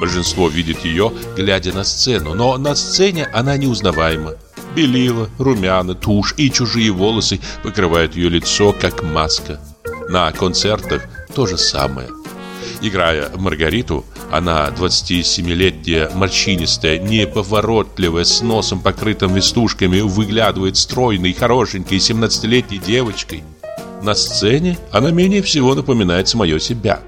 Большинство видит ее, глядя на сцену, но на сцене она неузнаваема. Белила, румяна, тушь и чужие волосы покрывают ее лицо, как маска. На концертах то же самое. Играя Маргариту, она, 27-летняя, морщинистая, неповоротливая, с носом покрытым вестушками, выглядывает стройной, хорошенькой, 17-летней девочкой. На сцене она менее всего напоминает самое себя.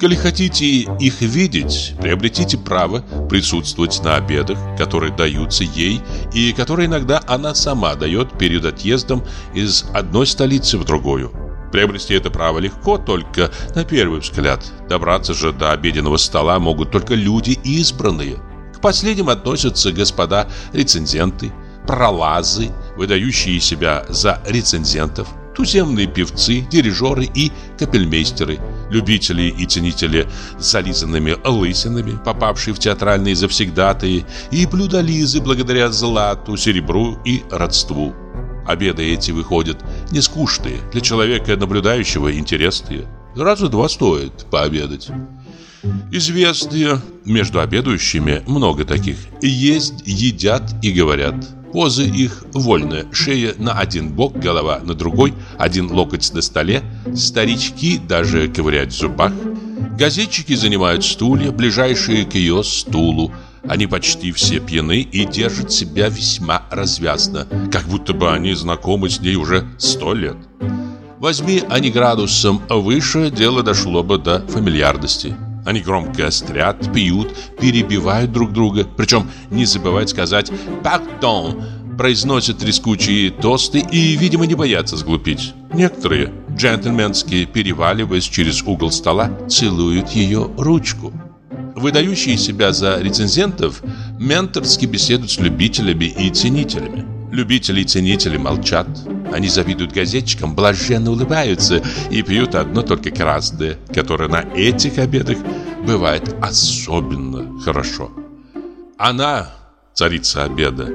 Коли хотите их видеть, приобретите право присутствовать на обедах, которые даются ей и которые иногда она сама дает перед отъездом из одной столицы в другую. Приобрести это право легко, только на первый взгляд. Добраться же до обеденного стола могут только люди избранные. К последним относятся господа рецензенты, пролазы, выдающие себя за рецензентов, туземные певцы, дирижеры и капельмейстеры, любители и ценители зализанными лысинами, попавшие в театральные завсегдатые, и блюдолизы благодаря злату, серебру и родству. Обеды эти выходят не скучные, для человека, наблюдающего, интересные. Раза два стоит пообедать. Известные между обедающими много таких. Есть, едят и говорят – Позы их вольная, шея на один бок, голова на другой, один локоть на столе, старички даже ковыряют в зубах. Газетчики занимают стулья, ближайшие к ее стулу. Они почти все пьяны и держат себя весьма развязно, как будто бы они знакомы с ней уже сто лет. Возьми они градусом выше, дело дошло бы до фамильярности. Они громко острят, пьют, перебивают друг друга. Причем не забывают сказать «пардон», произносят трескучие тосты и, видимо, не боятся сглупить. Некоторые, джентльменски переваливаясь через угол стола, целуют ее ручку. Выдающие себя за рецензентов, менторски беседуют с любителями и ценителями. Любители и ценители молчат. Они завидуют газетчикам, блаженно улыбаются и пьют одно только красное, которое на этих обедах бывает особенно хорошо. Она, царица обеда,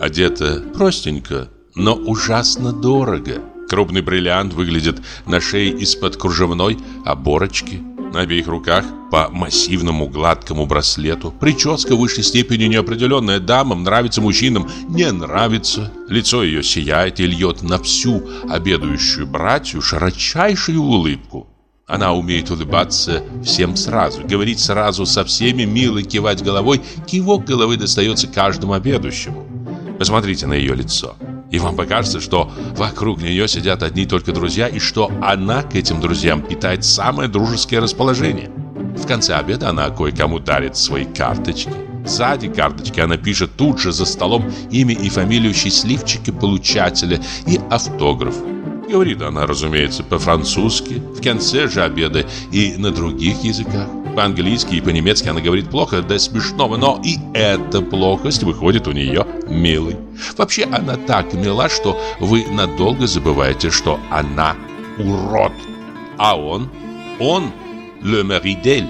одета простенько, но ужасно дорого. Крупный бриллиант выглядит на шее из-под кружевной оборочки. На обеих руках по массивному гладкому браслету. Прическа в высшей степени неопределенная. Дамам нравится, мужчинам не нравится. Лицо ее сияет и льет на всю обедающую братью широчайшую улыбку. Она умеет улыбаться всем сразу, говорить сразу со всеми, мило кивать головой. Кивок головы достается каждому обедающему. Посмотрите на ее лицо. И вам покажется, что вокруг нее сидят одни только друзья, и что она к этим друзьям питает самое дружеское расположение. В конце обеда она кое-кому дарит свои карточки. Сзади карточки она пишет тут же за столом имя и фамилию счастливчика-получателя и автограф. Говорит она, разумеется, по-французски, в конце же обеда и на других языках. По-английски и по-немецки она говорит плохо, до смешного, но и эта плохость выходит у нее милой. Вообще она так мила, что вы надолго забываете, что она урод. А он, он, Ле Меридель,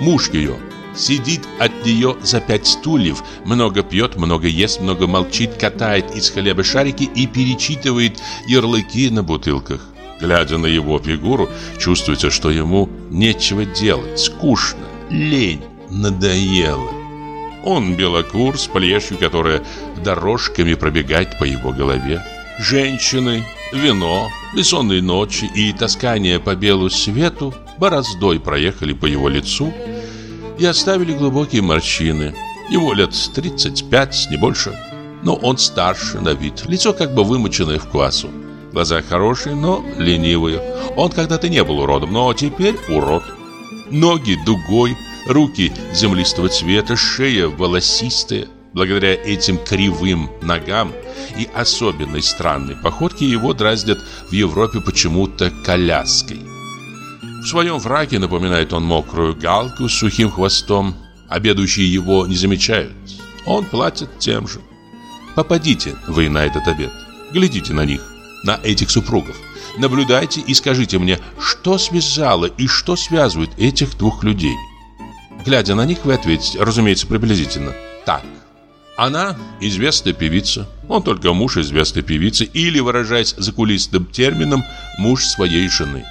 муж ее, Сидит от нее за пять стульев, много пьет, много ест, много молчит, катает из хлеба шарики и перечитывает ярлыки на бутылках. Глядя на его фигуру, чувствуется, что ему нечего делать, скучно, лень, надоело. Он белокур с плешью, которая дорожками пробегает по его голове. Женщины, вино, бессонные ночи и таскание по белу свету бороздой проехали по его лицу, и оставили глубокие морщины. Его лет 35, не больше. Но он старше на вид, лицо как бы вымоченное в квасу. Глаза хорошие, но ленивые. Он когда-то не был уродом, но теперь урод. Ноги дугой, руки землистого цвета, шея волосистая. Благодаря этим кривым ногам и особенной странной походке его дразнят в Европе почему-то коляской. В своем фраке напоминает он мокрую галку с сухим хвостом. Обедающие его не замечают. Он платит тем же. Попадите вы на этот обед. Глядите на них, на этих супругов. Наблюдайте и скажите мне, что связало и что связывает этих двух людей. Глядя на них, вы ответите, разумеется, приблизительно. Так. Она известная певица, он только муж известной певицы или, выражаясь закулисным термином, муж своей жены.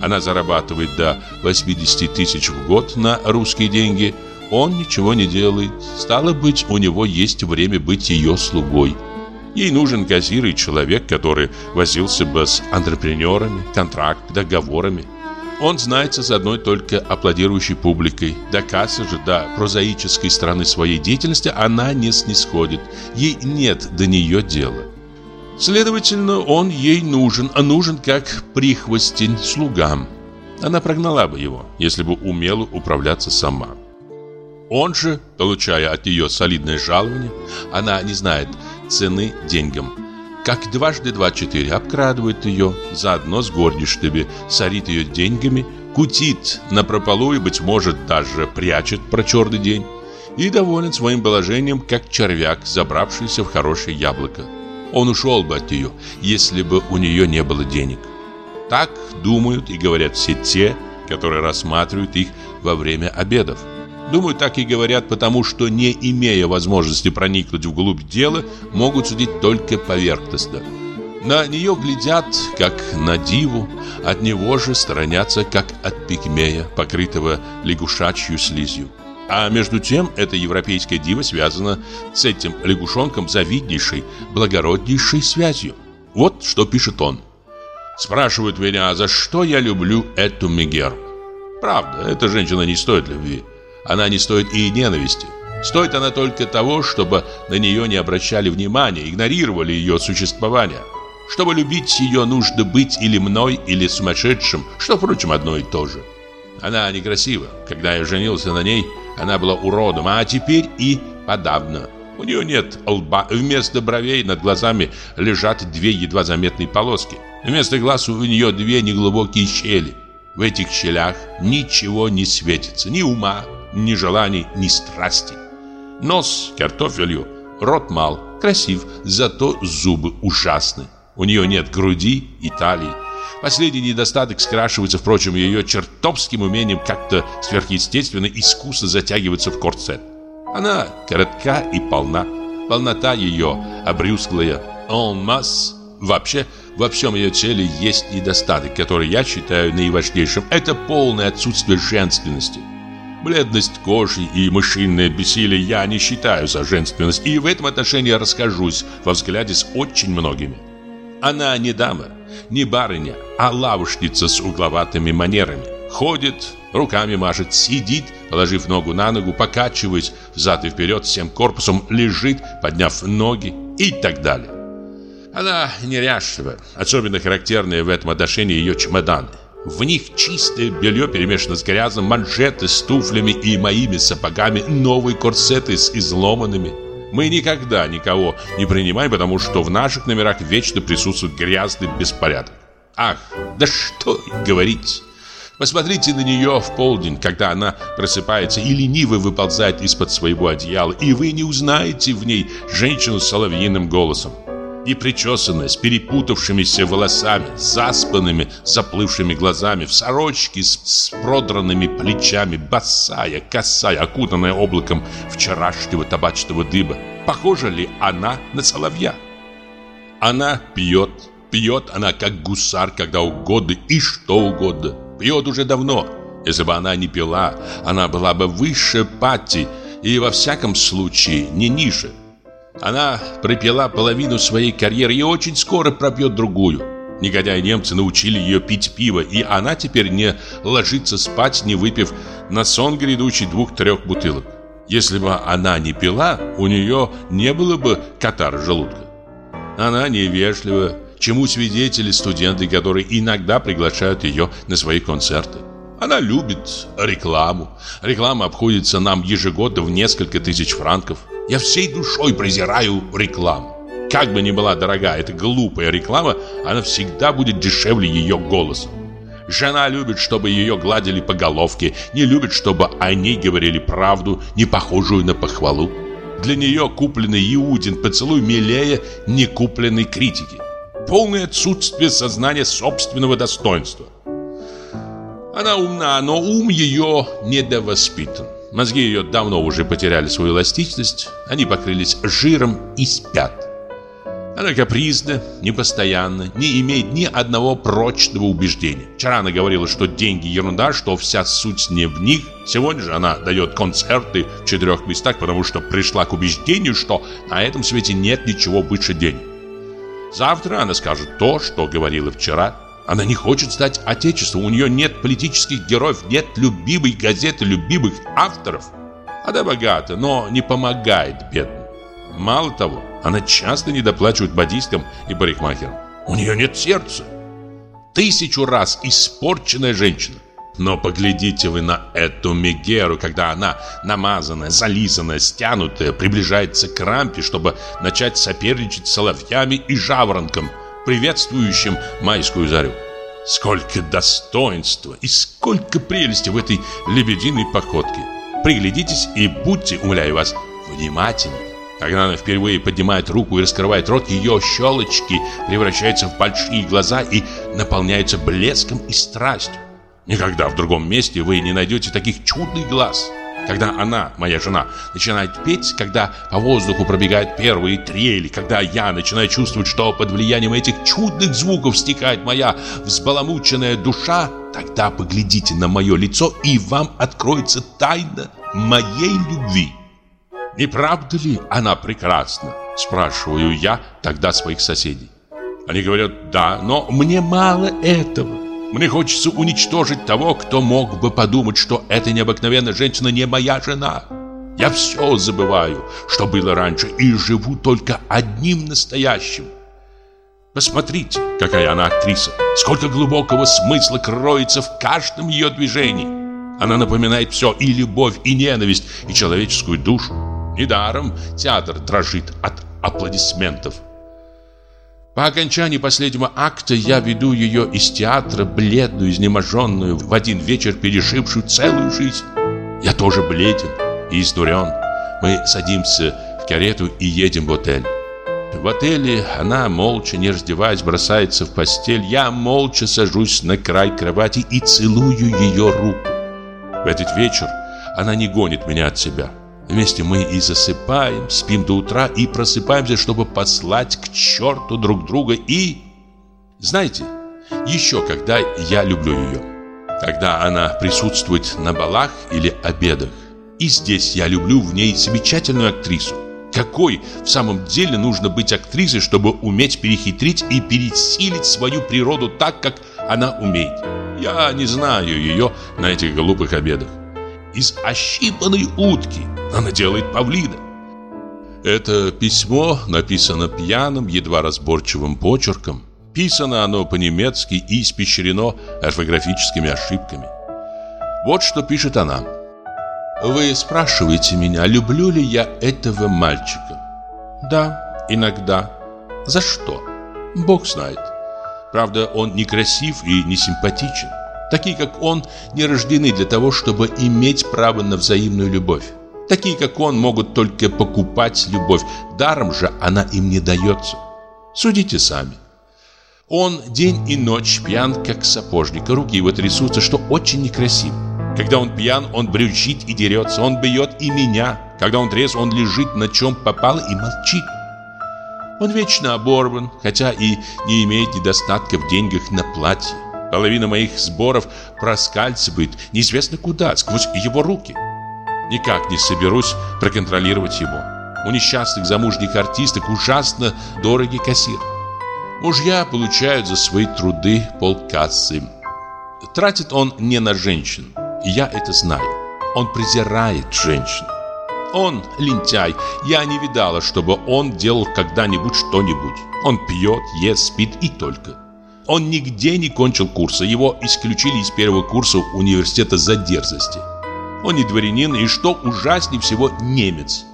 Она зарабатывает до 80 тысяч в год на русские деньги. Он ничего не делает. Стало быть, у него есть время быть ее слугой. Ей нужен кассир и человек, который возился бы с антрепренерами, контракт, договорами. Он знается с одной только аплодирующей публикой. До кассы же, до прозаической стороны своей деятельности она не снисходит. Ей нет до нее дела. Следовательно, он ей нужен, а нужен как прихвостень слугам. Она прогнала бы его, если бы умела управляться сама. Он же, получая от нее солидное жалование, она не знает цены деньгам. Как дважды два четыре обкрадывает ее, заодно с горничными, сорит ее деньгами, кутит на прополу и, быть может, даже прячет про черный день. И доволен своим положением, как червяк, забравшийся в хорошее яблоко. Он ушел бы от нее, если бы у нее не было денег. Так думают и говорят все те, которые рассматривают их во время обедов. Думаю, так и говорят, потому что, не имея возможности проникнуть вглубь дела, могут судить только поверхностно. На нее глядят, как на диву, от него же сторонятся, как от пигмея, покрытого лягушачью слизью. А между тем, эта европейская дива связана с этим лягушонком завиднейшей, благороднейшей связью. Вот что пишет он. Спрашивают меня, за что я люблю эту Мегер. Правда, эта женщина не стоит любви. Она не стоит и ненависти. Стоит она только того, чтобы на нее не обращали внимания, игнорировали ее существование. Чтобы любить ее, нужно быть или мной, или сумасшедшим, что, впрочем, одно и то же. Она некрасива. Когда я женился на ней, она была уродом, а теперь и подавно. У нее нет лба, вместо бровей над глазами лежат две едва заметные полоски. Вместо глаз у нее две неглубокие щели. В этих щелях ничего не светится, ни ума, ни желаний, ни страсти. Нос картофелью, рот мал, красив, зато зубы ужасны. У нее нет груди и талии. Последний недостаток скрашивается, впрочем, ее чертовским умением как-то сверхъестественно искусно затягиваться в корсет. Она коротка и полна. Полнота ее обрюзглая. En masse. Вообще, во всем ее теле есть недостаток, который я считаю наиважнейшим. Это полное отсутствие женственности. Бледность кожи и мышиное бессилие я не считаю за женственность, и в этом отношении расскажусь во взгляде с очень многими. Она не дама, не барыня, а лавушница с угловатыми манерами. Ходит, руками машет, сидит, положив ногу на ногу, покачиваясь взад и вперед всем корпусом, лежит, подняв ноги и так далее. Она неряшлива, особенно характерные в этом отношении ее чемоданы. В них чистое белье перемешано с грязным, манжеты с туфлями и моими сапогами, новые корсеты с изломанными. Мы никогда никого не принимаем, потому что в наших номерах вечно присутствует грязный беспорядок. Ах, да что говорить. Посмотрите на нее в полдень, когда она просыпается и лениво выползает из-под своего одеяла, и вы не узнаете в ней женщину с соловьиным голосом. Непричесанная, с перепутавшимися волосами, заспанными, заплывшими глазами, в сорочке с, с продранными плечами, босая, косая, окутанная облаком вчерашнего табачного дыба. Похожа ли она на соловья? Она пьет, Пьет она, как гусар, когда угодно и что угодно. Пьет уже давно. Если бы она не пила, она была бы выше Патти и во всяком случае не ниже. Она пропила половину своей карьеры и очень скоро пропьет другую. Негодяи немцы научили ее пить пиво, и она теперь не ложится спать, не выпив на сон грядущий двух-трех бутылок. Если бы она не пила, у нее не было бы катара желудка. Она невежлива, чему свидетели студенты, которые иногда приглашают ее на свои концерты. Она любит рекламу. Реклама обходится нам ежегодно в несколько тысяч франков. Я всей душой презираю рекламу. Как бы ни была дорога эта глупая реклама, она всегда будет дешевле ее голоса. Жена любит, чтобы ее гладили по головке, не любит, чтобы о ней говорили правду, не похожую на похвалу. Для нее купленный Иудин поцелуй милее некупленной критики полное отсутствие сознания собственного достоинства. Она умна, но ум ее недовоспитан. Мозги ее давно уже потеряли свою эластичность, они покрылись жиром и спят. Она капризна, непостоянна, не имеет ни одного прочного убеждения. Вчера она говорила, что деньги ерунда, что вся суть не в них. Сегодня же она дает концерты в четырех местах, потому что пришла к убеждению, что на этом свете нет ничего выше денег. Завтра она скажет то, что говорила вчера. Она не хочет стать отечеством, у нее нет политических героев, нет любимой газеты, любимых авторов. Она богата, но не помогает бедным. Мало того, она часто недоплачивает бодистам и парикмахерам. У нее нет сердца. Тысячу раз испорченная женщина. Но поглядите вы на эту Мегеру, когда она, намазанная, зализанная, стянутая, приближается к рампе, чтобы начать соперничать с соловьями и жаворонком, приветствующим майскую зарю. Сколько достоинства и сколько прелести в этой лебединой походке. Приглядитесь и будьте, умоляю вас, внимательны. Когда она впервые поднимает руку и раскрывает рот, ее щелочки превращаются в большие глаза и наполняются блеском и страстью. Никогда в другом месте вы не найдете таких чудных глаз. Когда она, моя жена, начинает петь, когда по воздуху пробегают первые трели, когда я начинаю чувствовать, что под влиянием этих чудных звуков стекает моя взбаламученная душа, тогда поглядите на мое лицо, и вам откроется тайна моей любви. Не правда ли она прекрасна? Спрашиваю я тогда своих соседей. Они говорят, да, но мне мало этого. Мне хочется уничтожить того, кто мог бы подумать, что эта необыкновенная женщина не моя жена. Я все забываю, что было раньше, и живу только одним настоящим. Посмотрите, какая она актриса. Сколько глубокого смысла кроется в каждом ее движении. Она напоминает все, и любовь, и ненависть, и человеческую душу. Недаром театр дрожит от аплодисментов. По окончании последнего акта я веду ее из театра, бледную, изнеможенную, в один вечер перешившую целую жизнь. Я тоже бледен и изнурен. Мы садимся в карету и едем в отель. В отеле она, молча, не раздеваясь, бросается в постель. Я молча сажусь на край кровати и целую ее руку. В этот вечер она не гонит меня от себя. Вместе мы и засыпаем, спим до утра и просыпаемся, чтобы послать к черту друг друга и... Знаете, еще когда я люблю ее. Когда она присутствует на балах или обедах. И здесь я люблю в ней замечательную актрису. Какой в самом деле нужно быть актрисой, чтобы уметь перехитрить и пересилить свою природу так, как она умеет? Я не знаю ее на этих глупых обедах. Из ощипанной утки она делает павлина. Это письмо написано пьяным, едва разборчивым почерком. Писано оно по-немецки и испещрено орфографическими ошибками. Вот что пишет она. «Вы спрашиваете меня, люблю ли я этого мальчика?» «Да, иногда. За что?» «Бог знает. Правда, он некрасив и не симпатичен. Такие, как он, не рождены для того, чтобы иметь право на взаимную любовь. Такие, как он, могут только покупать любовь. Даром же она им не дается. Судите сами. Он день и ночь пьян, как сапожник, руки его трясутся, что очень некрасиво. Когда он пьян, он брючит и дерется, он бьет и меня. Когда он трезв, он лежит на чем попало и молчит. Он вечно оборван, хотя и не имеет недостатка в деньгах на платье. Половина моих сборов проскальзывает неизвестно куда, сквозь его руки. Никак не соберусь проконтролировать его. У несчастных замужних артисток ужасно дорогий кассир. Мужья получают за свои труды полкассы. Тратит он не на женщин, я это знаю. Он презирает женщин. Он лентяй. Я не видала, чтобы он делал когда-нибудь что-нибудь. Он пьет, ест, спит и только. Он нигде не кончил курса. Его исключили из первого курса университета за дерзости. Он не дворянин и, что ужаснее всего, немец.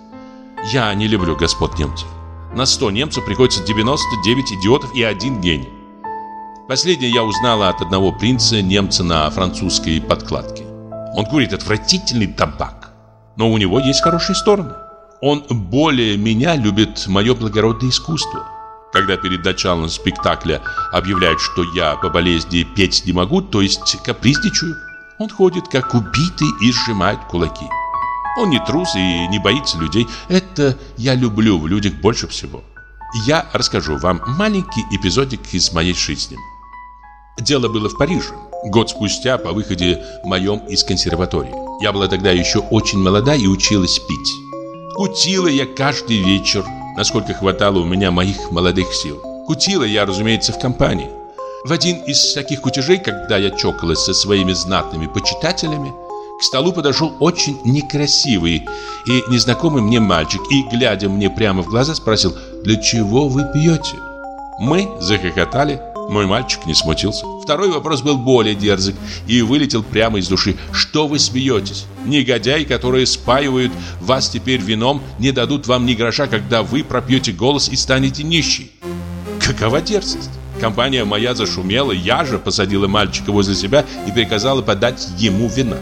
Я не люблю господ немцев. На 100 немцев приходится 99 идиотов и один гений. Последнее я узнала от одного принца немца на французской подкладке. Он курит отвратительный табак, но у него есть хорошие стороны. Он более меня любит мое благородное искусство. Когда перед началом спектакля объявляют, что я по болезни петь не могу, то есть капризничаю, он ходит как убитый и сжимает кулаки. Он не трус и не боится людей. Это я люблю в людях больше всего. Я расскажу вам маленький эпизодик из моей жизни. Дело было в Париже, год спустя по выходе моем из консерватории. Я была тогда еще очень молода и училась пить. Кутила я каждый вечер, насколько хватало у меня моих молодых сил. Кутила я, разумеется, в компании. В один из таких кутежей, когда я чокалась со своими знатными почитателями, к столу подошел очень некрасивый и незнакомый мне мальчик и, глядя мне прямо в глаза, спросил «Для чего вы пьете?» Мы захохотали, мой мальчик не смутился. Второй вопрос был более дерзок и вылетел прямо из души. «Что вы смеетесь? Негодяи, которые спаивают вас теперь вином, не дадут вам ни гроша, когда вы пропьете голос и станете нищей». Какова дерзость? Компания моя зашумела, я же посадила мальчика возле себя и приказала подать ему вина.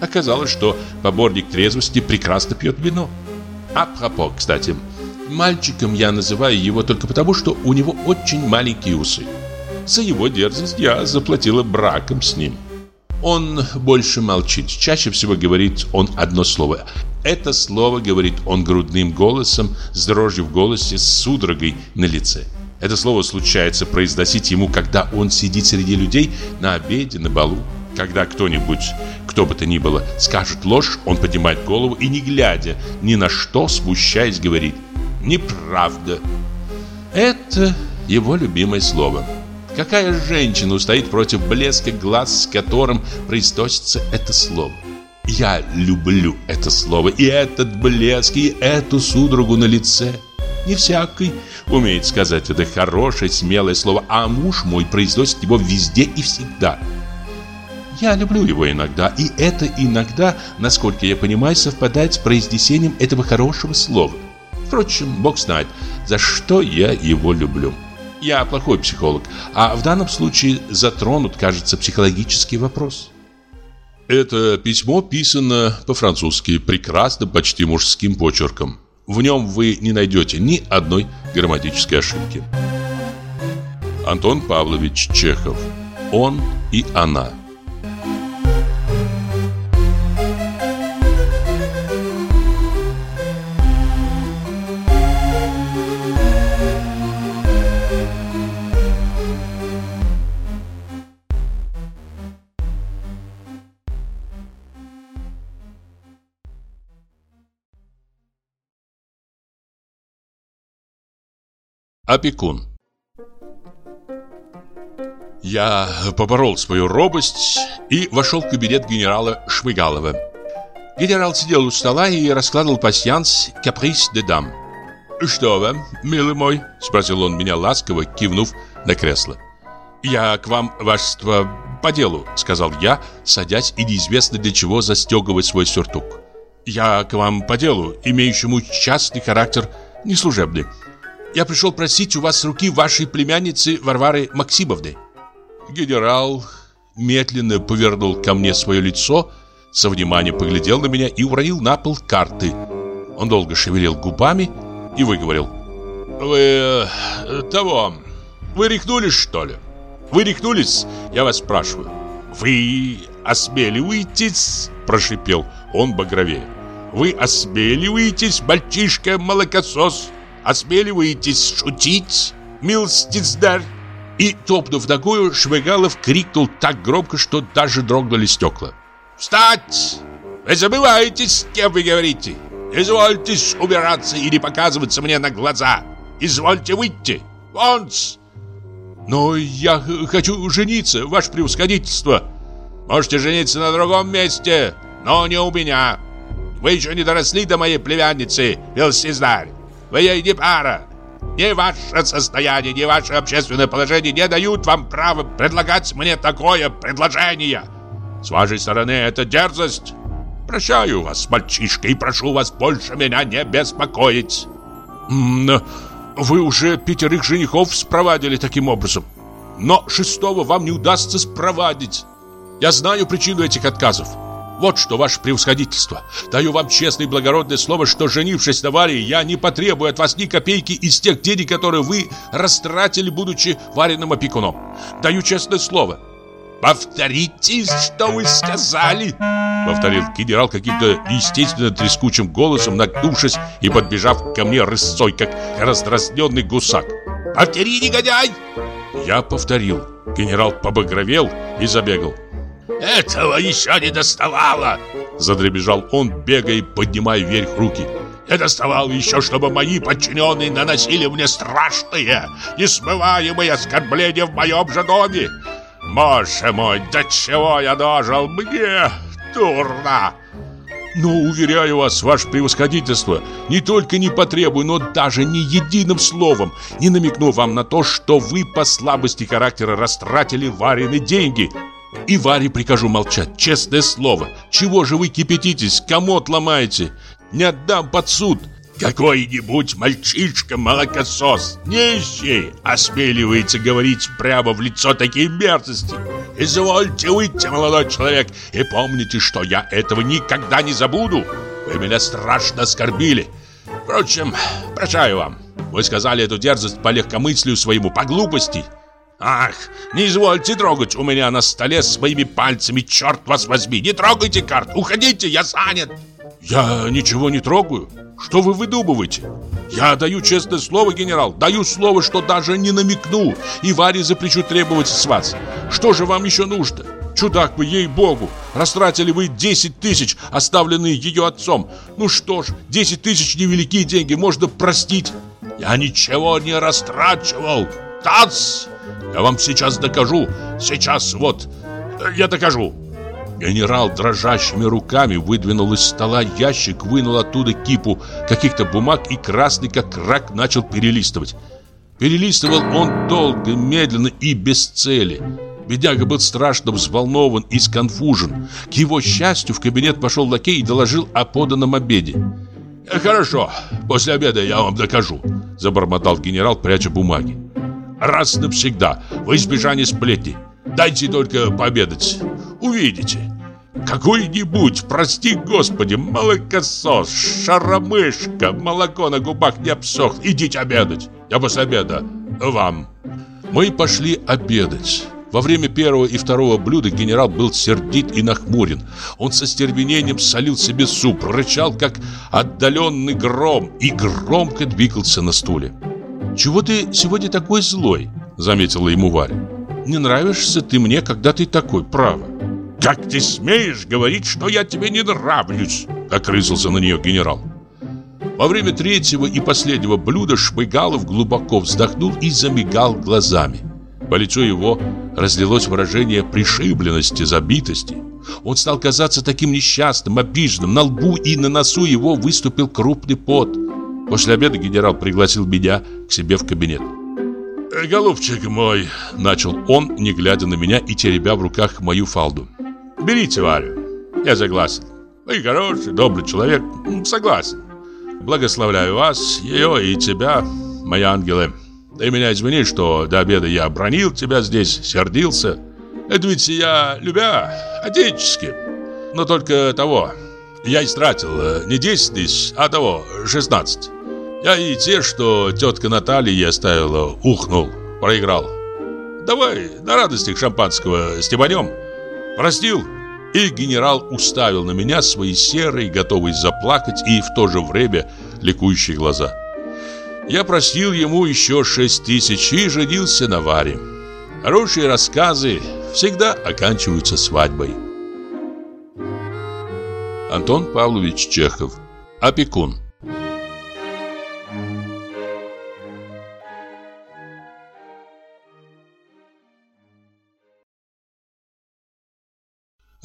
Оказалось, что поборник трезвости прекрасно пьет вино. А пропos, кстати, мальчиком я называю его только потому, что у него очень маленькие усы. За его дерзость я заплатила браком с ним. Он больше молчит, чаще всего говорит он одно слово. Это слово говорит он грудным голосом, с дрожью в голосе, с судорогой на лице. Это слово случается произносить ему, когда он сидит среди людей на обеде, на балу. Когда кто-нибудь, кто бы то ни было, скажет ложь, он поднимает голову и, не глядя ни на что, смущаясь, говорит «Неправда». Это его любимое слово. Какая женщина устоит против блеска глаз, с которым произносится это слово? Я люблю это слово, и этот блеск, и эту судорогу на лице. Не всякий умеет сказать это хорошее, смелое слово, а муж мой произносит его везде и всегда – я люблю его иногда, и это иногда, насколько я понимаю, совпадает с произнесением этого хорошего слова. Впрочем, бог знает, за что я его люблю. Я плохой психолог, а в данном случае затронут, кажется, психологический вопрос. Это письмо писано по-французски, прекрасно, почти мужским почерком. В нем вы не найдете ни одной грамматической ошибки. Антон Павлович Чехов. Он и она. Опекун Я поборол свою робость и вошел в кабинет генерала Шмыгалова. Генерал сидел у стола и раскладывал пасьянс «Каприз де дам». «Что вам, милый мой?» – спросил он меня ласково, кивнув на кресло. «Я к вам, вашество, по делу», — сказал я, садясь и неизвестно для чего застегивая свой сюртук. «Я к вам по делу, имеющему частный характер, не служебный. Я пришел просить у вас руки вашей племянницы Варвары Максимовны». Генерал медленно повернул ко мне свое лицо, со вниманием поглядел на меня и уронил на пол карты. Он долго шевелил губами и выговорил. «Вы... Э, того... Вы рехнулись, что ли? Вы рехнулись? Я вас спрашиваю. Вы осмеливаетесь?» Прошипел он багровее. «Вы осмеливаетесь, мальчишка-молокосос? Осмеливаетесь шутить, милостицдарь?» И, топнув ногою, Швыгалов крикнул так громко, что даже дрогнули стекла. «Встать! Вы забываетесь, с кем вы говорите! Извольтесь убираться и не показываться мне на глаза! Извольте выйти! Вонс!» «Но я хочу жениться, ваше превосходительство!» «Можете жениться на другом месте, но не у меня! Вы еще не доросли до моей племянницы, Велсиздарь! Вы ей не пара! Ни ваше состояние, ни ваше общественное положение не дают вам права предлагать мне такое предложение. С вашей стороны это дерзость. Прощаю вас, мальчишка, и прошу вас больше меня не беспокоить. Вы уже пятерых женихов спровадили таким образом. Но шестого вам не удастся спровадить. Я знаю причину этих отказов. Вот что, ваше превосходительство. Даю вам честное и благородное слово, что, женившись на Варе, я не потребую от вас ни копейки из тех денег, которые вы растратили, будучи вареным опекуном. Даю честное слово. «Повторите, что вы сказали!» Повторил генерал каким-то естественно трескучим голосом, нагнувшись и подбежав ко мне рысцой, как раздразненный гусак. «Повтори, негодяй!» Я повторил. Генерал побагровел и забегал. «Этого еще не доставало!» Задребежал он, бегая поднимая вверх руки. «Не доставало еще, чтобы мои подчиненные наносили мне страшные, несмываемые оскорбления в моем же доме! Боже мой, до чего я дожил? Мне дурно!» Но, уверяю вас, ваше превосходительство, не только не потребую, но даже ни единым словом не намекну вам на то, что вы по слабости характера растратили вареные деньги. И Варе прикажу молчать, честное слово. Чего же вы кипятитесь, комод ломаете? Не отдам под суд. Какой-нибудь мальчишка-молокосос, нищий, осмеливается говорить прямо в лицо такие мерзости. Извольте выйти, молодой человек, и помните, что я этого никогда не забуду. Вы меня страшно оскорбили. Впрочем, прощаю вам. Вы сказали эту дерзость по легкомыслию своему, по глупости. Ах, не извольте трогать у меня на столе своими пальцами, черт вас возьми. Не трогайте карт, уходите, я занят. Я ничего не трогаю. Что вы выдумываете? Я даю честное слово, генерал, даю слово, что даже не намекну, и Варе запрещу требовать с вас. Что же вам еще нужно? Чудак вы, ей-богу, растратили вы 10 тысяч, оставленные ее отцом. Ну что ж, 10 тысяч невеликие деньги, можно простить. Я ничего не растрачивал. Тац! Я вам сейчас докажу. Сейчас вот. Я докажу. Генерал дрожащими руками выдвинул из стола ящик, вынул оттуда кипу каких-то бумаг и красный как рак начал перелистывать. Перелистывал он долго, медленно и без цели. Бедяга был страшно взволнован и сконфужен. К его счастью в кабинет пошел лакей и доложил о поданном обеде. «Хорошо, после обеда я вам докажу», – забормотал генерал, пряча бумаги раз навсегда, в избежание сплетни. Дайте только пообедать. Увидите. Какой-нибудь, прости господи, молокосос, шаромышка, молоко на губах не обсох. Идите обедать. Я после обеда. Вам. Мы пошли обедать. Во время первого и второго блюда генерал был сердит и нахмурен. Он со стервенением солил себе суп, рычал, как отдаленный гром, и громко двигался на стуле. «Чего ты сегодня такой злой?» Заметила ему Варя «Не нравишься ты мне, когда ты такой, право» «Как ты смеешь говорить, что я тебе не нравлюсь?» Окрысился на нее генерал Во время третьего и последнего блюда Шпыгалов глубоко вздохнул и замигал глазами По лицу его разлилось выражение пришибленности, забитости он стал казаться таким несчастным, обиженным. На лбу и на носу его выступил крупный пот. После обеда генерал пригласил меня к себе в кабинет. «Голубчик мой», — начал он, не глядя на меня и теребя в руках мою фалду. «Берите Варю. Я согласен. Вы хороший, добрый человек. Согласен. Благословляю вас, ее и тебя, мои ангелы. Ты меня извини, что до обеда я бронил тебя здесь, сердился. Это ведь я, любя, отечески. Но только того, я истратил э, не 10 тысяч, а того, 16. Я и те, что тетка Наталья оставила, ухнул, проиграл. Давай на радостях шампанского стебанем. Простил. И генерал уставил на меня свои серые, готовые заплакать и в то же время ликующие глаза. Я простил ему еще шесть тысяч и женился на Варе. Хорошие рассказы всегда оканчиваются свадьбой. Антон Павлович Чехов. Опекун.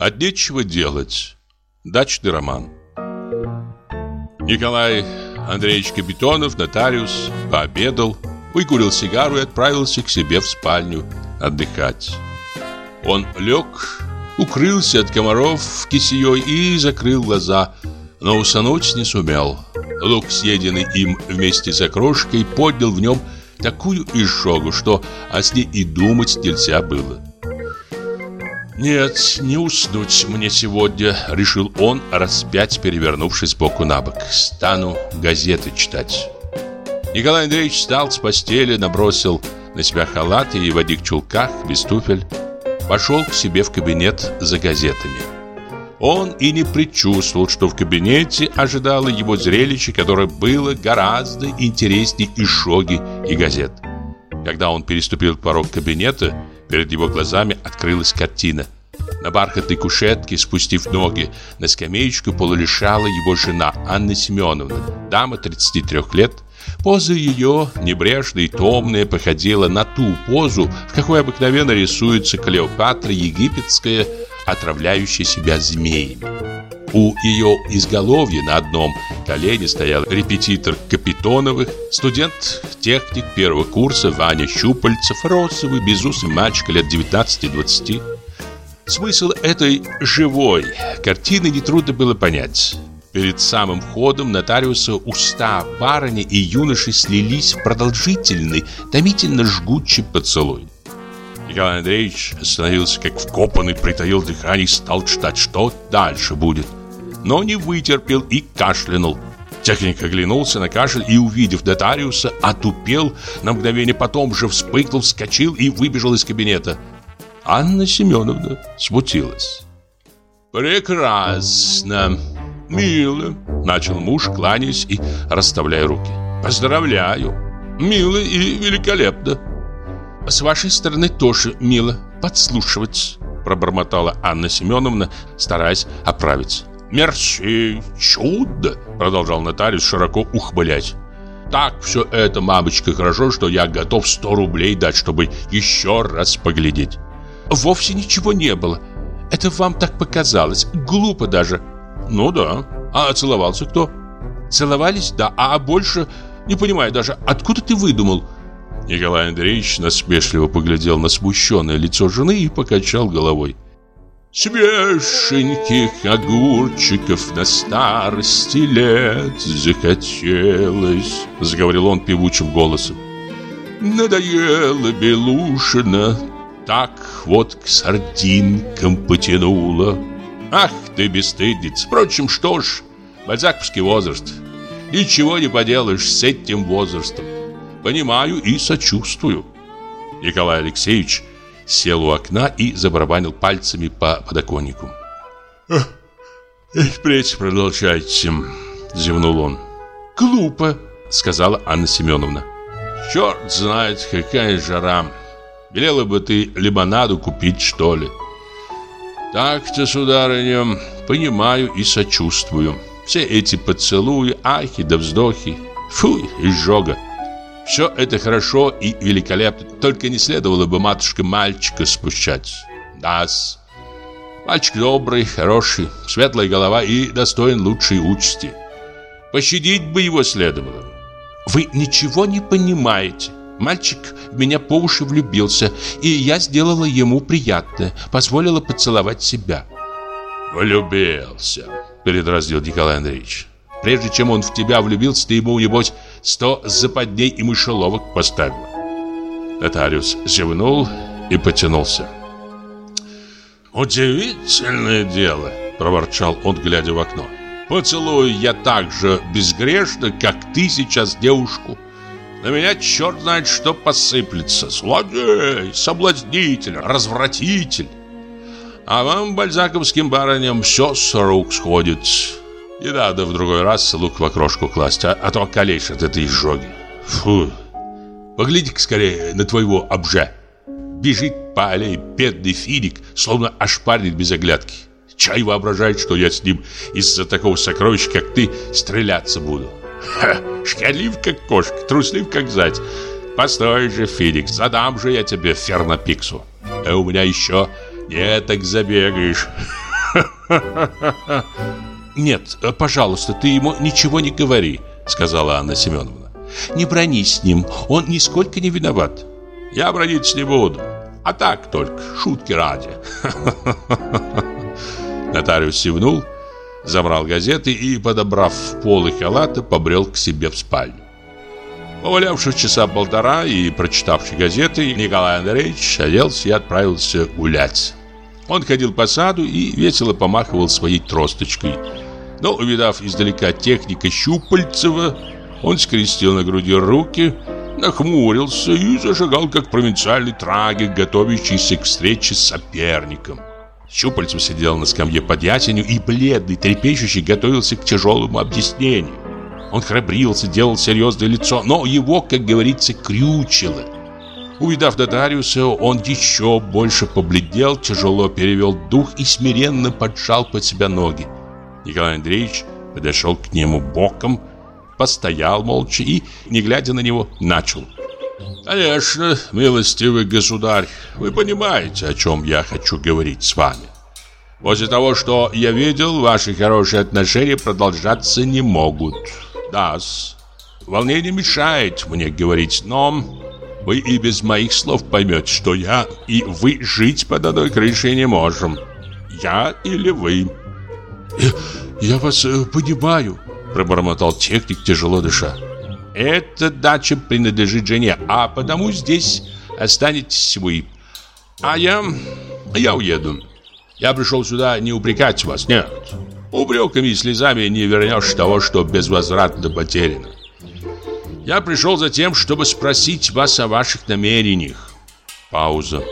От нечего делать. Дачный роман. Николай Андреевич Капитонов, нотариус, пообедал, выкурил сигару и отправился к себе в спальню отдыхать. Он лег, укрылся от комаров кисеей и закрыл глаза, но усануть не сумел. Лук, съеденный им вместе с окрошкой, поднял в нем такую изжогу, что о сне и думать нельзя было. «Нет, не уснуть мне сегодня», — решил он, распять перевернувшись боку на бок. «Стану газеты читать». Николай Андреевич встал с постели, набросил на себя халат и в одних чулках, без туфель, пошел к себе в кабинет за газетами. Он и не предчувствовал, что в кабинете ожидало его зрелище, которое было гораздо интереснее и шоги, и газет. Когда он переступил порог кабинета, Перед его глазами открылась картина. На бархатной кушетке, спустив ноги, на скамеечку полулежала его жена Анна Семеновна, дама 33 лет. Поза ее, небрежная и томная, походила на ту позу, в какой обыкновенно рисуется Клеопатра египетская, отравляющая себя змеями. У ее изголовья на одном колене стоял репетитор Капитоновых, студент-техник первого курса Ваня Щупальцев, розовый, безусый мальчик лет 19-20. Смысл этой живой картины нетрудно было понять. Перед самым входом нотариуса уста барыни и юноши слились в продолжительный, томительно жгучий поцелуй. Николай Андреевич остановился как вкопанный, притаил дыхание и стал ждать, что дальше будет но не вытерпел и кашлянул. Техник оглянулся на кашель и, увидев нотариуса, отупел, на мгновение потом же вспыхнул, вскочил и выбежал из кабинета. Анна Семеновна смутилась. «Прекрасно, мило», — начал муж, кланяясь и расставляя руки. «Поздравляю, мило и великолепно». «С вашей стороны тоже мило подслушивать», — пробормотала Анна Семеновна, стараясь оправиться. «Мерси, чудо!» Продолжал нотариус, широко ухмылясь. «Так все это, мамочка, хорошо, что я готов сто рублей дать, чтобы еще раз поглядеть». «Вовсе ничего не было. Это вам так показалось. Глупо даже». «Ну да. А целовался кто?» «Целовались, да. А больше, не понимаю даже, откуда ты выдумал?» Николай Андреевич насмешливо поглядел на смущенное лицо жены и покачал головой. Свеженьких огурчиков на старости лет захотелось, заговорил он певучим голосом. Надоело Белушина, так вот к сардинкам потянуло. Ах ты бесстыдниц! Впрочем, что ж, бальзаковский возраст. Ничего не поделаешь с этим возрастом. Понимаю и сочувствую. Николай Алексеевич сел у окна и забарабанил пальцами по подоконнику. «Впредь продолжайте», — зевнул он. «Глупо», — сказала Анна Семеновна. «Черт знает, какая жара. Велела бы ты лимонаду купить, что ли?» «Так-то, сударыня, понимаю и сочувствую. Все эти поцелуи, ахи да вздохи. Фу, изжога. Все это хорошо и великолепно, только не следовало бы матушка мальчика спущать. Да-с. Мальчик добрый, хороший, светлая голова и достоин лучшей участи. Пощадить бы его следовало. Вы ничего не понимаете. Мальчик в меня по уши влюбился, и я сделала ему приятное, позволила поцеловать себя. «Влюбился», — передразнил Николай Андреевич. «Прежде чем он в тебя влюбился, ты ему, небось, сто западней и мышеловок поставил». Нотариус зевнул и потянулся. «Удивительное дело», — проворчал он, глядя в окно. «Поцелую я так же безгрешно, как ты сейчас девушку. На меня черт знает что посыплется. Злодей, соблазнитель, развратитель. А вам, бальзаковским барыням, все с рук сходит. Не надо в другой раз лук в окрошку класть, а, а то околеешь от этой изжоги. Фу. Погляди-ка скорее на твоего обжа. Бежит по аллее бедный финик, словно ошпарит без оглядки. Чай воображает, что я с ним из-за такого сокровища, как ты, стреляться буду. Ха, шкалив, как кошка, труслив, как зать. Постой же, Феникс, задам же я тебе фернопиксу. А у меня еще не так забегаешь. [LAUGHS] Нет, пожалуйста, ты ему ничего не говори, сказала Анна Семеновна. Не бронись с ним, он нисколько не виноват. Я брониться не буду, а так только, шутки ради. [LAUGHS] Нотариус севнул забрал газеты и, подобрав полы халата, побрел к себе в спальню. Повалявшись часа полтора и прочитавший газеты, Николай Андреевич оделся и отправился гулять. Он ходил по саду и весело помахивал своей тросточкой. Но, увидав издалека техника Щупальцева, он скрестил на груди руки, нахмурился и зашагал, как провинциальный трагик, готовящийся к встрече с соперником. Щупальцев сидел на скамье под ясенью и бледный, трепещущий, готовился к тяжелому объяснению. Он храбрился, делал серьезное лицо, но его, как говорится, крючило. Увидав нотариуса, он еще больше побледнел, тяжело перевел дух и смиренно поджал под себя ноги. Николай Андреевич подошел к нему боком, постоял молча и, не глядя на него, начал. Конечно, милостивый государь, вы понимаете, о чем я хочу говорить с вами. После того, что я видел, ваши хорошие отношения продолжаться не могут. да. Волнение мешает мне говорить, но вы и без моих слов поймете, что я и вы жить под одной крышей не можем. Я или вы. Я, я вас э, понимаю, пробормотал техник, тяжело дыша. Эта дача принадлежит жене, а потому здесь останетесь вы. А я... я уеду. Я пришел сюда не упрекать вас, нет. Упреками и слезами не вернешь того, что безвозвратно потеряно. Я пришел за тем, чтобы спросить вас о ваших намерениях. Пауза.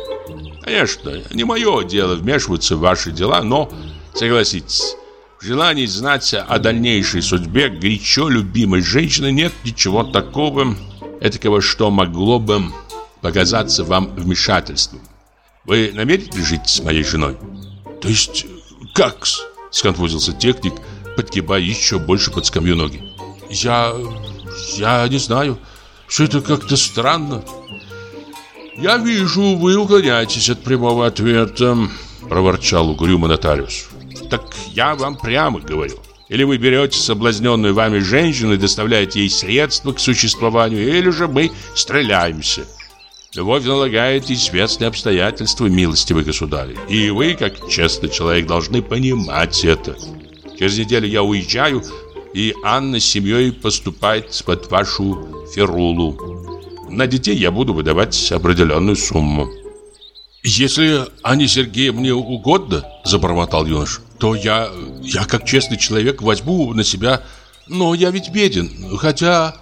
Конечно, не мое дело вмешиваться в ваши дела, но, согласитесь, в желании знать о дальнейшей судьбе горячо любимой женщины нет ничего такого, этакого, что могло бы показаться вам вмешательством. Вы намерены жить с моей женой? То есть, как? Сконфузился техник, подгибая еще больше под скамью ноги. Я... я не знаю. Все это как-то странно. Я вижу, вы уклоняетесь от прямого ответа, проворчал угрюмо нотариус. Так я вам прямо говорю. Или вы берете соблазненную вами женщину и доставляете ей средства к существованию, или же мы стреляемся. Любовь налагает известные обстоятельства, милостивый государь. И вы, как честный человек, должны понимать это. Через неделю я уезжаю, и Анна с семьей поступает под вашу ферулу. На детей я буду выдавать определенную сумму. «Если Анне Сергеевне угодно, — забормотал юнош, — то я, я как честный человек возьму на себя, но я ведь беден, хотя...»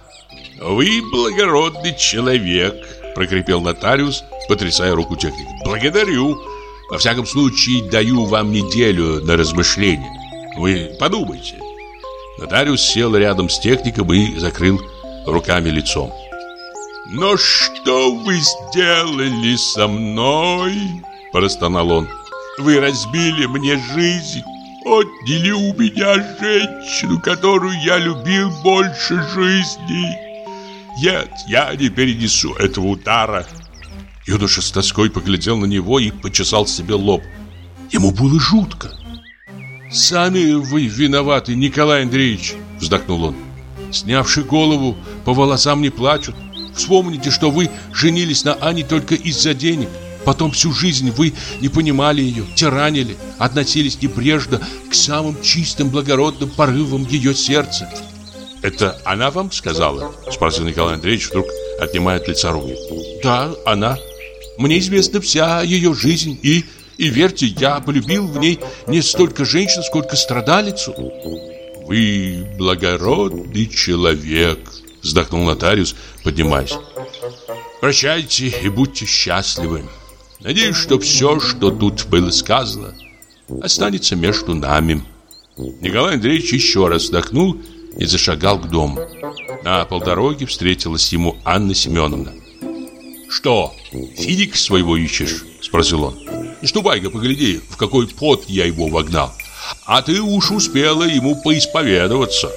«Вы благородный человек», — прокрепел нотариус, потрясая руку техника. «Благодарю. Во всяком случае, даю вам неделю на размышление. Вы подумайте». Нотариус сел рядом с техником и закрыл руками лицом. «Но что вы сделали со мной?» – простонал он. «Вы разбили мне жизнь, отняли у меня женщину, которую я любил больше жизни. Нет, я не перенесу этого удара». Юноша с тоской поглядел на него и почесал себе лоб. Ему было жутко. «Сами вы виноваты, Николай Андреевич!» – вздохнул он. «Снявши голову, по волосам не плачут. Вспомните, что вы женились на Ане только из-за денег. Потом всю жизнь вы не понимали ее, тиранили, относились небрежно к самым чистым, благородным порывам ее сердца. «Это она вам сказала?» – спросил Николай Андреевич, вдруг отнимая от лица руки. «Да, она. Мне известна вся ее жизнь, и, и верьте, я полюбил в ней не столько женщин, сколько страдалицу». «Вы благородный человек», – вздохнул нотариус, поднимаясь. «Прощайте и будьте счастливы. Надеюсь, что все, что тут было сказано, останется между нами». Николай Андреевич еще раз вздохнул и зашагал к дому. На полдороге встретилась ему Анна Семеновна. «Что, финик своего ищешь?» – спросил он. «Ступай-ка, погляди, в какой пот я его вогнал. А ты уж успела ему поисповедоваться».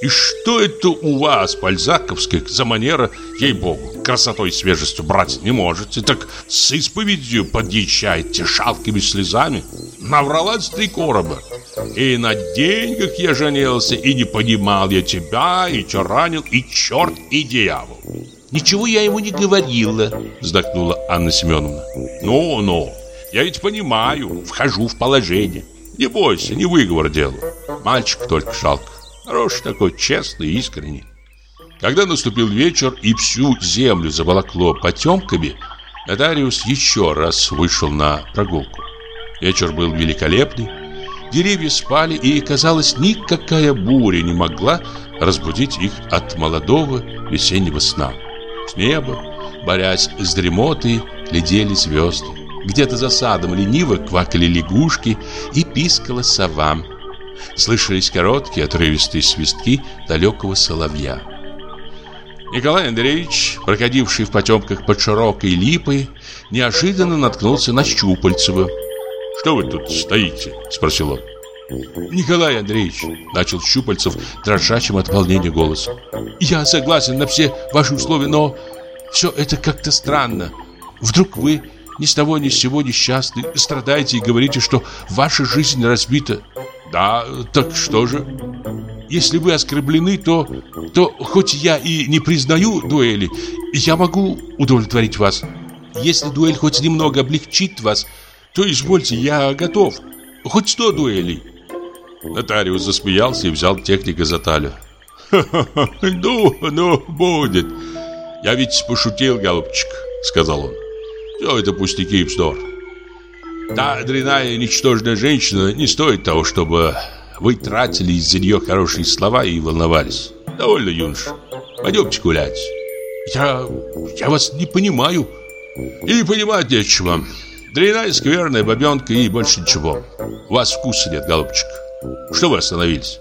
И что это у вас, бальзаковских, за манера, ей-богу, красотой и свежестью брать не можете, так с исповедью подъезжаете шалкими слезами? Навралась три короба. И на деньгах я женился, и не понимал я тебя, и тиранил, и черт, и дьявол. Ничего я ему не говорила, вздохнула Анна Семеновна. Ну-ну, я ведь понимаю, вхожу в положение. Не бойся, не выговор делу. Мальчик только жалко. Хороший такой, честный искренний. Когда наступил вечер и всю землю заволокло потемками, нотариус еще раз вышел на прогулку. Вечер был великолепный. Деревья спали, и, казалось, никакая буря не могла разбудить их от молодого весеннего сна. С неба, борясь с дремотой, глядели звезды. Где-то за садом лениво квакали лягушки и пискала сова. Слышались короткие отрывистые свистки далекого соловья. Николай Андреевич, проходивший в потемках под широкой липой, неожиданно наткнулся на Щупальцева. «Что вы тут стоите?» – спросил он. «Николай Андреевич», – начал Щупальцев дрожащим от волнения голосом. «Я согласен на все ваши условия, но все это как-то странно. Вдруг вы ни с того ни с сего несчастны, страдаете и говорите, что ваша жизнь разбита. Да, так что же? Если вы оскорблены, то, то хоть я и не признаю дуэли, я могу удовлетворить вас. Если дуэль хоть немного облегчит вас, то извольте, я готов. Хоть сто дуэлей. Нотариус засмеялся и взял техника за талию. [LAUGHS] «Ну, ну, будет. Я ведь пошутил, голубчик», — сказал он. «Все это пустяки и вздор. Та дрянная ничтожная женщина не стоит того, чтобы вы тратили из-за нее хорошие слова и волновались. Довольно, юноша. Пойдемте гулять. Я... я вас не понимаю. И понимать нечего. Дрянная, скверная бабенка и больше ничего. У вас вкуса нет, голубчик. Что вы остановились?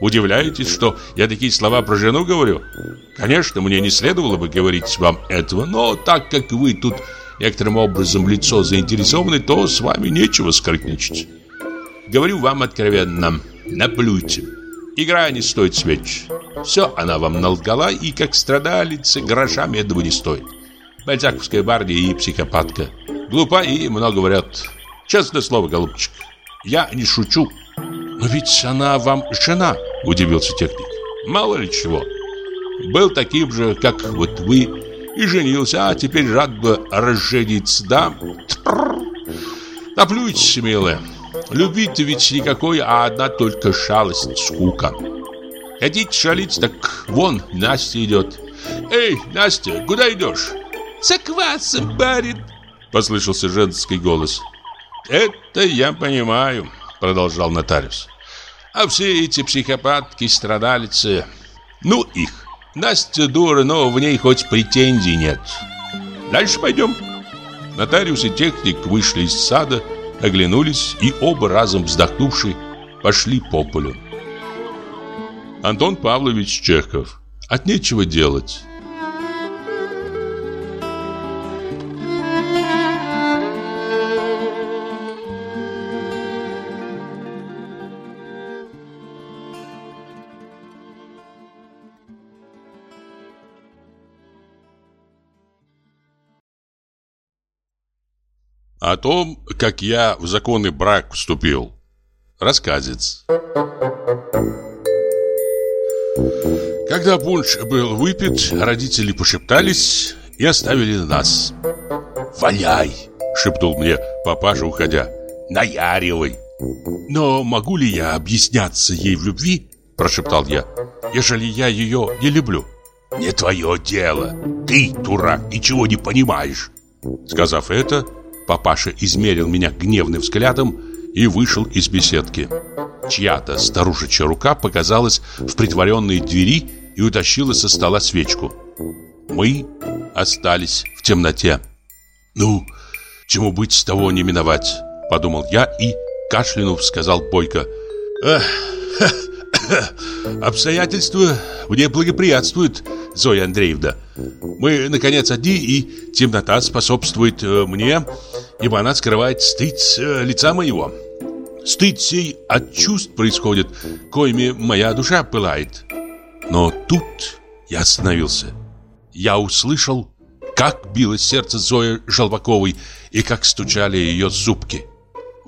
Удивляетесь, что я такие слова про жену говорю? Конечно, мне не следовало бы говорить вам этого, но так как вы тут некоторым образом лицо заинтересованы, то с вами нечего скрытничать. Говорю вам откровенно, наплюйте. Игра не стоит свеч. Все она вам налгала, и как страдалица гроша медного не стоит. Бальзаковская барня и психопатка. Глупа и много врет. Честное слово, голубчик. Я не шучу. Но ведь она вам жена, удивился техник. Мало ли чего. Был таким же, как вот вы, и женился, а теперь рад бы разжениться, да? Тпррр. Наплюйтесь, милая. Любви-то ведь никакой, а одна только шалость, скука. Хотите шалить, так вон Настя идет. Эй, Настя, куда идешь? За квасом, барин, послышался женский голос. Это я понимаю, продолжал нотариус. А все эти психопатки, страдалицы, ну их. Настя дура, но в ней хоть претензий нет. Дальше пойдем. Нотариус и техник вышли из сада, оглянулись и оба разом вздохнувши пошли по полю. Антон Павлович Чехов. От нечего делать. О том, как я в законный брак вступил. Рассказец. Когда пунш был выпит, родители пошептались и оставили нас. «Валяй!» — шепнул мне папаша, уходя. «Наяривай!» «Но могу ли я объясняться ей в любви?» – прошептал я. «Ежели я ее не люблю». «Не твое дело. Ты, дурак, ничего не понимаешь». Сказав это, папаша измерил меня гневным взглядом и вышел из беседки. Чья-то старушечья рука показалась в притворенной двери и утащила со стола свечку. Мы остались в темноте. «Ну, чему быть, с того не миновать», — подумал я и, кашлянув, сказал Бойко. «Эх, обстоятельства мне благоприятствуют, Зоя Андреевна. Мы, наконец, одни, и темнота способствует э, мне, ибо она скрывает стыд э, лица моего. Стыд сей от чувств происходит, коими моя душа пылает. Но тут я остановился. Я услышал, как билось сердце Зои Желваковой и как стучали ее зубки.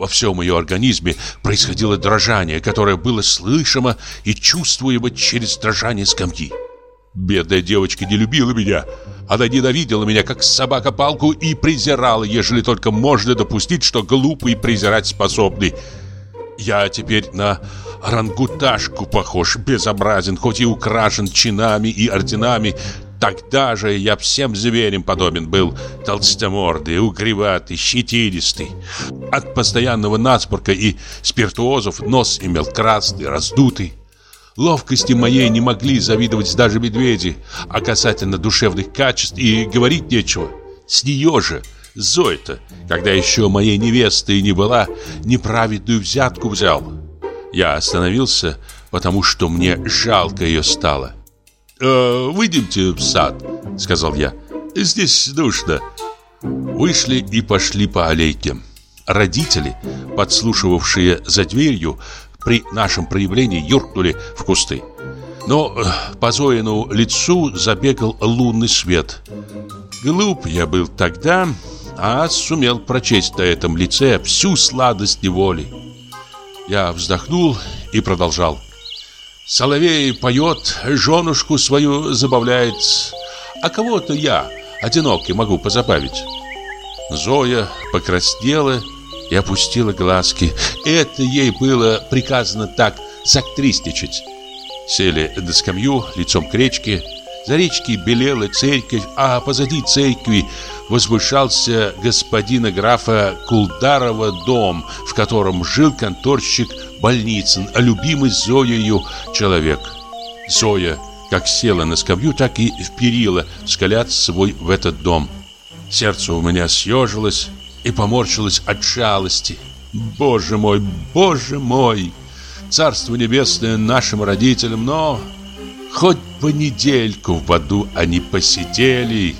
Во всем ее организме происходило дрожание, которое было слышимо и чувствуемо через дрожание скамьи. Бедная девочка не любила меня. Она ненавидела меня, как собака палку, и презирала, ежели только можно допустить, что глупый презирать способный. Я теперь на рангуташку похож, безобразен, хоть и украшен чинами и орденами, Тогда же я всем зверям подобен был, толстомордый, угреватый, щетинистый. От постоянного наспорка и спиртуозов нос имел красный, раздутый. Ловкости моей не могли завидовать даже медведи, а касательно душевных качеств и говорить нечего. С нее же, Зоя-то, когда еще моей невестой не была, неправедную взятку взял. Я остановился, потому что мне жалко ее стало э, выйдемте в сад», — сказал я. «Здесь душно». Вышли и пошли по аллейке. Родители, подслушивавшие за дверью, при нашем проявлении юркнули в кусты. Но э, по Зоину лицу забегал лунный свет. Глуп я был тогда, а сумел прочесть на этом лице всю сладость неволи. Я вздохнул и продолжал. Соловей поет, женушку свою забавляет, а кого-то я, одинокий, могу позабавить. Зоя покраснела и опустила глазки. Это ей было приказано так зактрistичать. Сели на скамью лицом к речке. За речкой белела церковь, а позади церкви возвышался господина графа Кулдарова дом, в котором жил конторщик Больницын, а любимый Зоею человек. Зоя как села на скамью, так и вперила взгляд свой в этот дом. Сердце у меня съежилось и поморщилось от жалости. Боже мой, боже мой! Царство небесное нашим родителям, но хоть бы недельку в аду они посидели.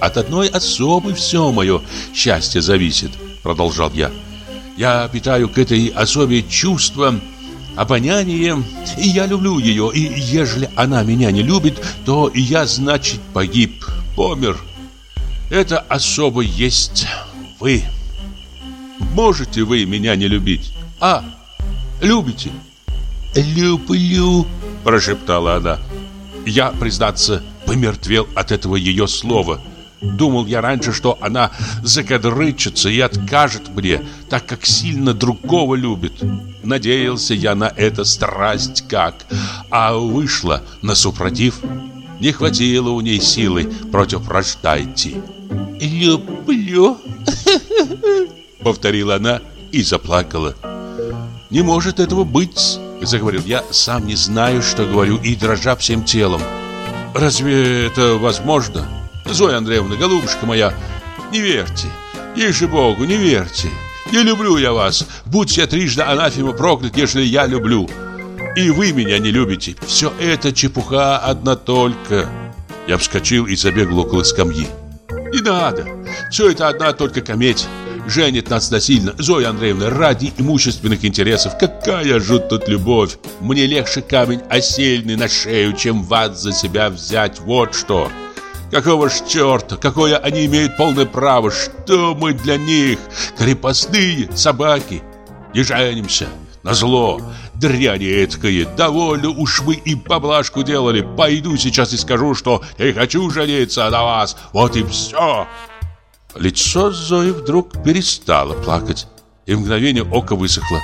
От одной особой все мое счастье зависит, продолжал я. Я питаю к этой особе чувство, обоняние, и я люблю ее, и ежели она меня не любит, то я, значит, погиб, помер. Это особо есть вы. Можете вы меня не любить? А, любите? Люблю, прошептала она. Я, признаться, помертвел от этого ее слова. Думал я раньше, что она закадрычится и откажет мне, так как сильно другого любит. Надеялся я на это страсть как, а вышла на супротив. Не хватило у ней силы против вражда идти. «Люблю», — повторила она и заплакала. «Не может этого быть», — заговорил я, сам не знаю, что говорю, и дрожа всем телом. «Разве это возможно?» Зоя Андреевна, голубушка моя, не верьте, ей Богу, не верьте. Не люблю я вас, будь я трижды анафема проклят, если я люблю. И вы меня не любите. Все это чепуха одна только. Я вскочил и забегал около скамьи. Не надо. Все это одна только кометь. Женит нас насильно. Зоя Андреевна, ради имущественных интересов. Какая же тут любовь. Мне легче камень осельный на шею, чем вас за себя взять. Вот что. Какого ж черта? Какое они имеют полное право? Что мы для них? Крепостные собаки. Не женимся. На зло. дряни эткое, довольно уж вы и поблажку делали. Пойду сейчас и скажу, что я хочу жениться на вас. Вот и все. Лицо Зои вдруг перестало плакать, и в мгновение ока высохло.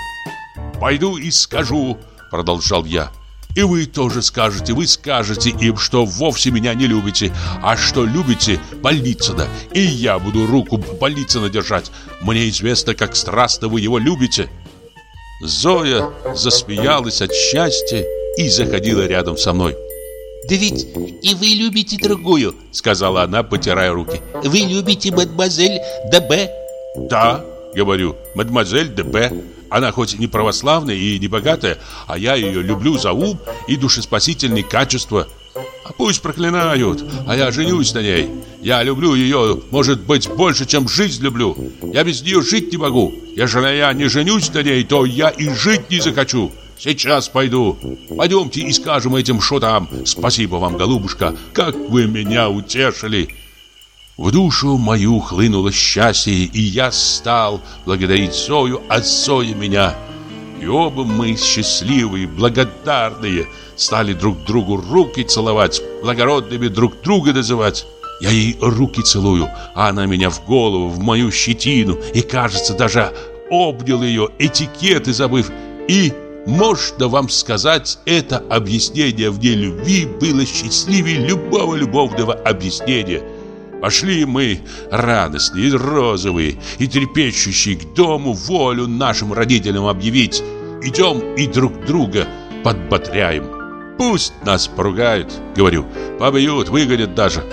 «Пойду и скажу», — продолжал я. И вы тоже скажете, вы скажете им, что вовсе меня не любите, а что любите Болицына. И я буду руку Болицына держать. Мне известно, как страстно вы его любите. Зоя засмеялась от счастья и заходила рядом со мной. «Да ведь и вы любите другую», — сказала она, потирая руки. «Вы любите мадемуазель Д.Б.» «Да», — говорю, — «мадемуазель Д.Б.» Она хоть и не православная и не богатая, а я ее люблю за ум и душеспасительные качества. А пусть проклинают, а я женюсь на ней. Я люблю ее, может быть, больше, чем жизнь люблю. Я без нее жить не могу. Если я не женюсь на ней, то я и жить не захочу. Сейчас пойду. Пойдемте и скажем этим шутам. Спасибо вам, голубушка, как вы меня утешили. В душу мою хлынуло счастье, и я стал благодарить Зою, а Зоя меня. И оба мы счастливые, благодарные, стали друг другу руки целовать, благородными друг друга называть. Я ей руки целую, а она меня в голову, в мою щетину, и, кажется, даже обнял ее, этикеты забыв, и можно вам сказать, это объяснение в ней любви было счастливее любого любовного объяснения – Пошли мы, радостные и розовые, и трепещущие к дому волю нашим родителям объявить. Идем и друг друга подбодряем. Пусть нас поругают, говорю, побьют, выгонят даже.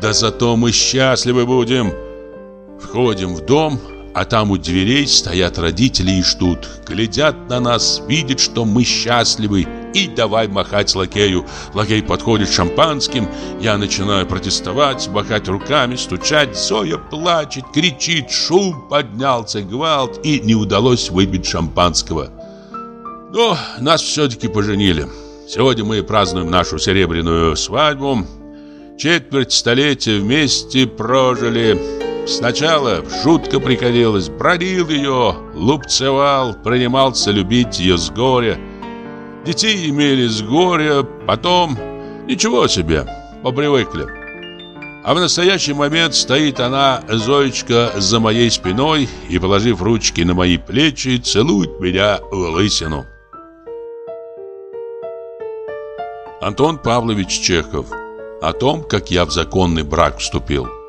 Да зато мы счастливы будем. Входим в дом, а там у дверей стоят родители и ждут. Глядят на нас, видят, что мы счастливы и давай махать лакею. Лакей подходит шампанским, я начинаю протестовать, махать руками, стучать. Зоя плачет, кричит, шум поднялся, гвалт, и не удалось выпить шампанского. Но нас все-таки поженили. Сегодня мы празднуем нашу серебряную свадьбу. Четверть столетия вместе прожили. Сначала жутко приходилось, бродил ее, лупцевал, принимался любить ее с горя. Детей имели с горя, потом ничего себе, попривыкли. А в настоящий момент стоит она, Зоечка, за моей спиной и, положив ручки на мои плечи, целует меня в лысину. Антон Павлович Чехов О том, как я в законный брак вступил